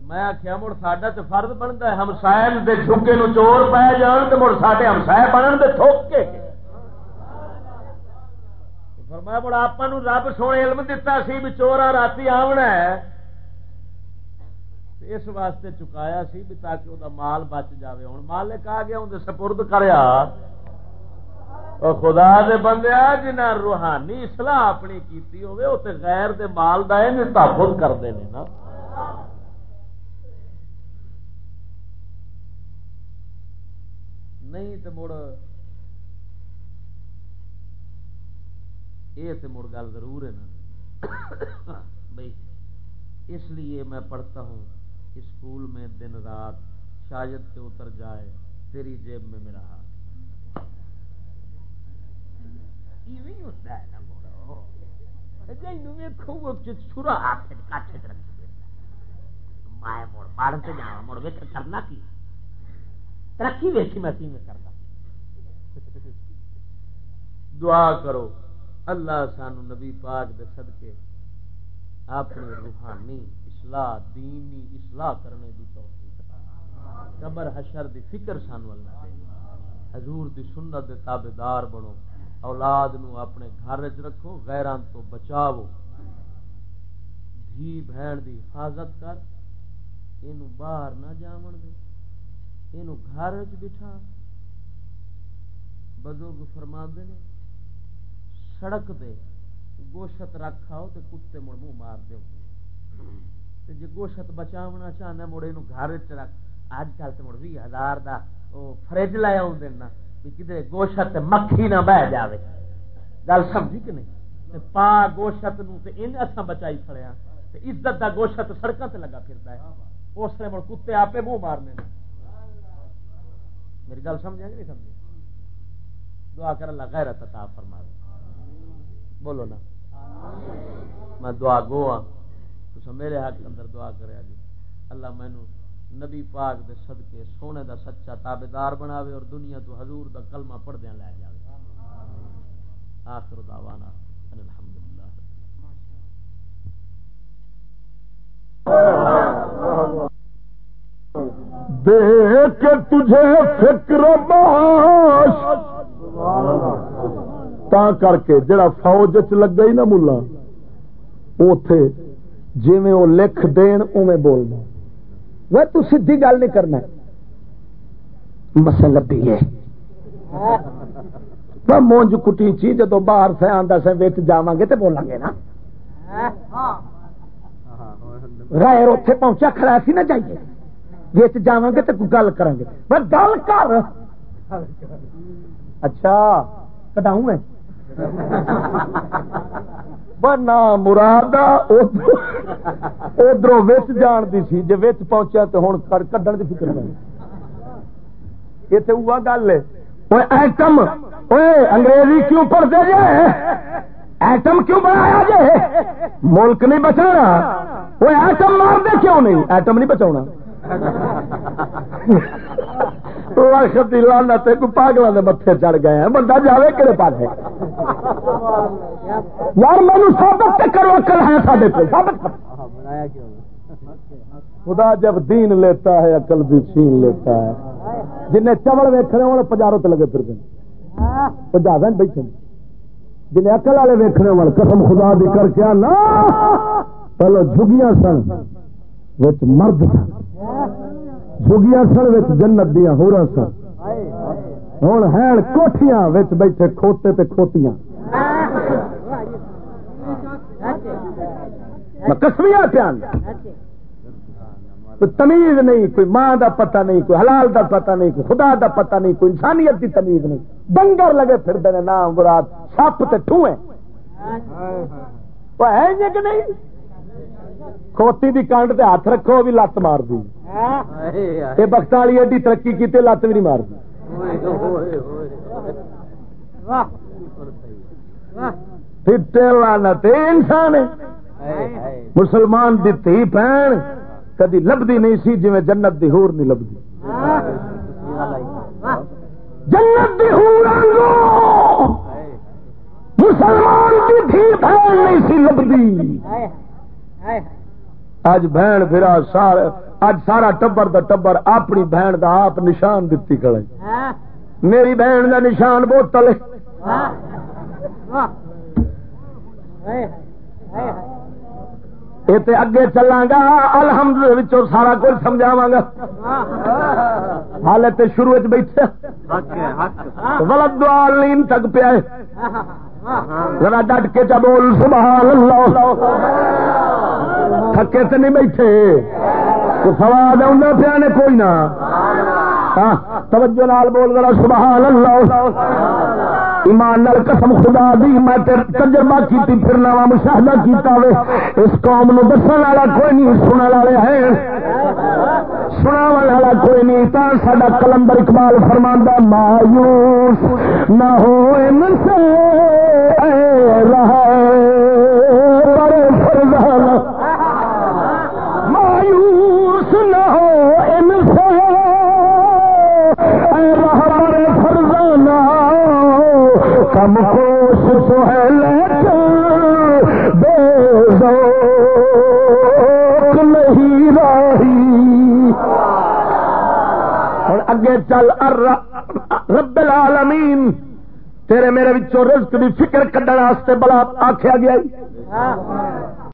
میں آخیا مڑ ساڈا تو فرد بنتا ہے ہمسائے جھکے نو چور پی جان تو مڑ ساڈے ہمسائے بنن دے تھوک کے فرمایا مڑ آپ رب سونے علم دتا سی بھی چورا رات آنا ہے۔ اس واسطے چکایا سی بھی تاکہ وہ مال بچ جاوے۔ ہوں مالک آ گیا اندر سپرد کریا۔ خدا دے بندے جنہ روحانی اصلاح اپنی کیتی ہوئے وہ غیر دے مال دا تحفظ کرتے ہیں نا۔ نہیں تو مڑ یہ تو مڑ گل ضرور ہے نا۔ بھائی اس لیے میں پڑھتا ہوں اسکول میں دن رات شاید سے اتر جائے، تیری جیب میں میرا ہاتھ۔ ہوتا ہے نا چھرا ہاتھ کاٹے رکھی میں مڑ پڑھ جا مڑ کرنا کی ترقی ویسی میں کرتا دعا کرو، اللہ سانو نبی پاک دے صدقے، اپنی روحانی اصلاح، دینی اصلاح کرنے دی توفیق قبر حشر دی فکر سانو اللہ دے۔ حضور دی سنت دے تابے دار بنو۔ اولاد نو اپنے گھر چ رکھو، غیران تو بچاو دھی بہن دی حفاظت کر یہ باہر نہ جاون دے۔ یہ گھر بٹھا۔ بزرگ فرما نے، سڑک دے گوشت رکھ آؤ تو کتے مڑ منہ مار دو جی گوشت بچاونا چاہنا، مڑ یہ گھر چ رکھ۔ اج کل تو مڑ بھی ہزار کا فرج لایا دینا کدھر گوشت مکھی نہ بہ جائے گل سمجھی کہ نہیں؟ پا گوشت نو بچائی کھڑیا ہاں۔ عزت کا گوشت سڑکوں سے لگا پھرتا ہے۔ اس نے مڑ کتے آپ منہ مارنے میری گل سمجھا کہ نہیں سمجھے دعا کر اللہ غیرت عطا فرما بولو نا۔ میں دعا گو ہاں۔ تو میرے حق اندر دعا کرے جی اللہ مینو نبی پاک دے صدقے سونے دا سچا تابے دار بناوے اور دنیا تو حضور دا کلمہ پڑھ دیا لے جائے آخر دعوانا ان الحمدللہ۔ دیکھ تجھے فکر باش تا کر کے جڑا فوج چ لگ گئی نا ملا اتے جی وہ لکھ دین اوے بولنا وہ تو سیدھی گل نہیں کرنا۔ مسل لبھی ہے۔ مونج کٹی چی جدو باہر سے آتا سے بچ جا گے تو بولیں گے نا رائر اتے پہنچا کھڑا سی نہ چاہیے ویچ جا گے تو گل کریں گے گل کر۔ اچھا کٹاؤں میں؟ نہ مراد ادھر وچ جان دی سی جی وچ پہنچا تو ہوں کڈن کی فکر نہیں۔ یہ تو وہ گل ہے۔ ایٹم انگریزی کیوں پڑھتے جائے ایٹم کیوں بنایا جائے ملک نہیں بچانا۔ وہ ایٹم مار دے کیوں نہیں؟ ایٹم نہیں بچاؤنا۔ لانا پاگلوں کے متے چڑھ گئے ہیں۔ بندہ جائے کہڑے پاس یار مینو سابت کرو اکل ہے سارے کو خدا جب دین لیتا ہے اکل بھی چھین لیتا ہے۔ جن چبل ویکنے ہو پجاروں تو لگے پھر پجا بیٹھے جن اکل والے ویکنے والے قسم خدا بھی کر کے نا پہلو جگیاں سن مرد سن۔ جگیا سن جنت دیا ہو سن ہوں ہے کوٹیاں بیٹھے کھوتے تے کھوتیاں کسمیا پیان کوئی تمیز نہیں کوئی ماں دا پتہ نہیں کوئی حلال دا پتہ نہیں کوئی خدا دا پتہ نہیں کوئی انسانیت دی تمیز نہیں ڈنگر لگے پھر دے نام مراد سپ تے ٹھوئے وہ ہے کہ نہیں کھوتی دی کانڈ تے ہاتھ رکھو بھی لت مار دی۔ یہ بخت والی ایڈی ترقی کی لت بھی نہیں مار دی۔ انسان مسلمان دی تھی بہن کدی لبدی نہیں سی جی جنت دی ہور نہیں لبدی جنت دی ہور مسلمان دی تھی بہن نہیں سی لبدی اج بہن پھرا سارا اج سارا ٹبر دا ٹبر اپنی بہن دا آپ نشان دتی کھڑے۔ میری بہن دا نشان بوتل۔ یہ اگے چلا گا۔ الحمد سارا کچھ سمجھاوا گا۔ حال تو شروع بیٹھے۔ غلط دوال نیم تک پیا ذرا ڈٹ کے چا بول سبحان اللہ تھکے تو نہیں بیٹھے تو سواد آ پیا نے کوئی نہ توجہ نال بول ذرا سبحان اللہ ایمان نال قسم خدا دی، میں تجربہ کیتی پھرنا وا مشاہدہ کیتا وے۔ اس قوم نو دسن والا کوئی نہیں، سنن والے ہیں۔ سنا والا کوئی نہیں، تا ساڈا کلندر اقبال فرماندا مایوس نہ ہو ان سے اے رہا کم خوش تو ہے لیکن بے ذوق نہیں راہی اور اگے چل، ار رب العالمین، تیرے میرے بچوں رزق دی فکر کڈن واسطے بلا آخیا گیا۔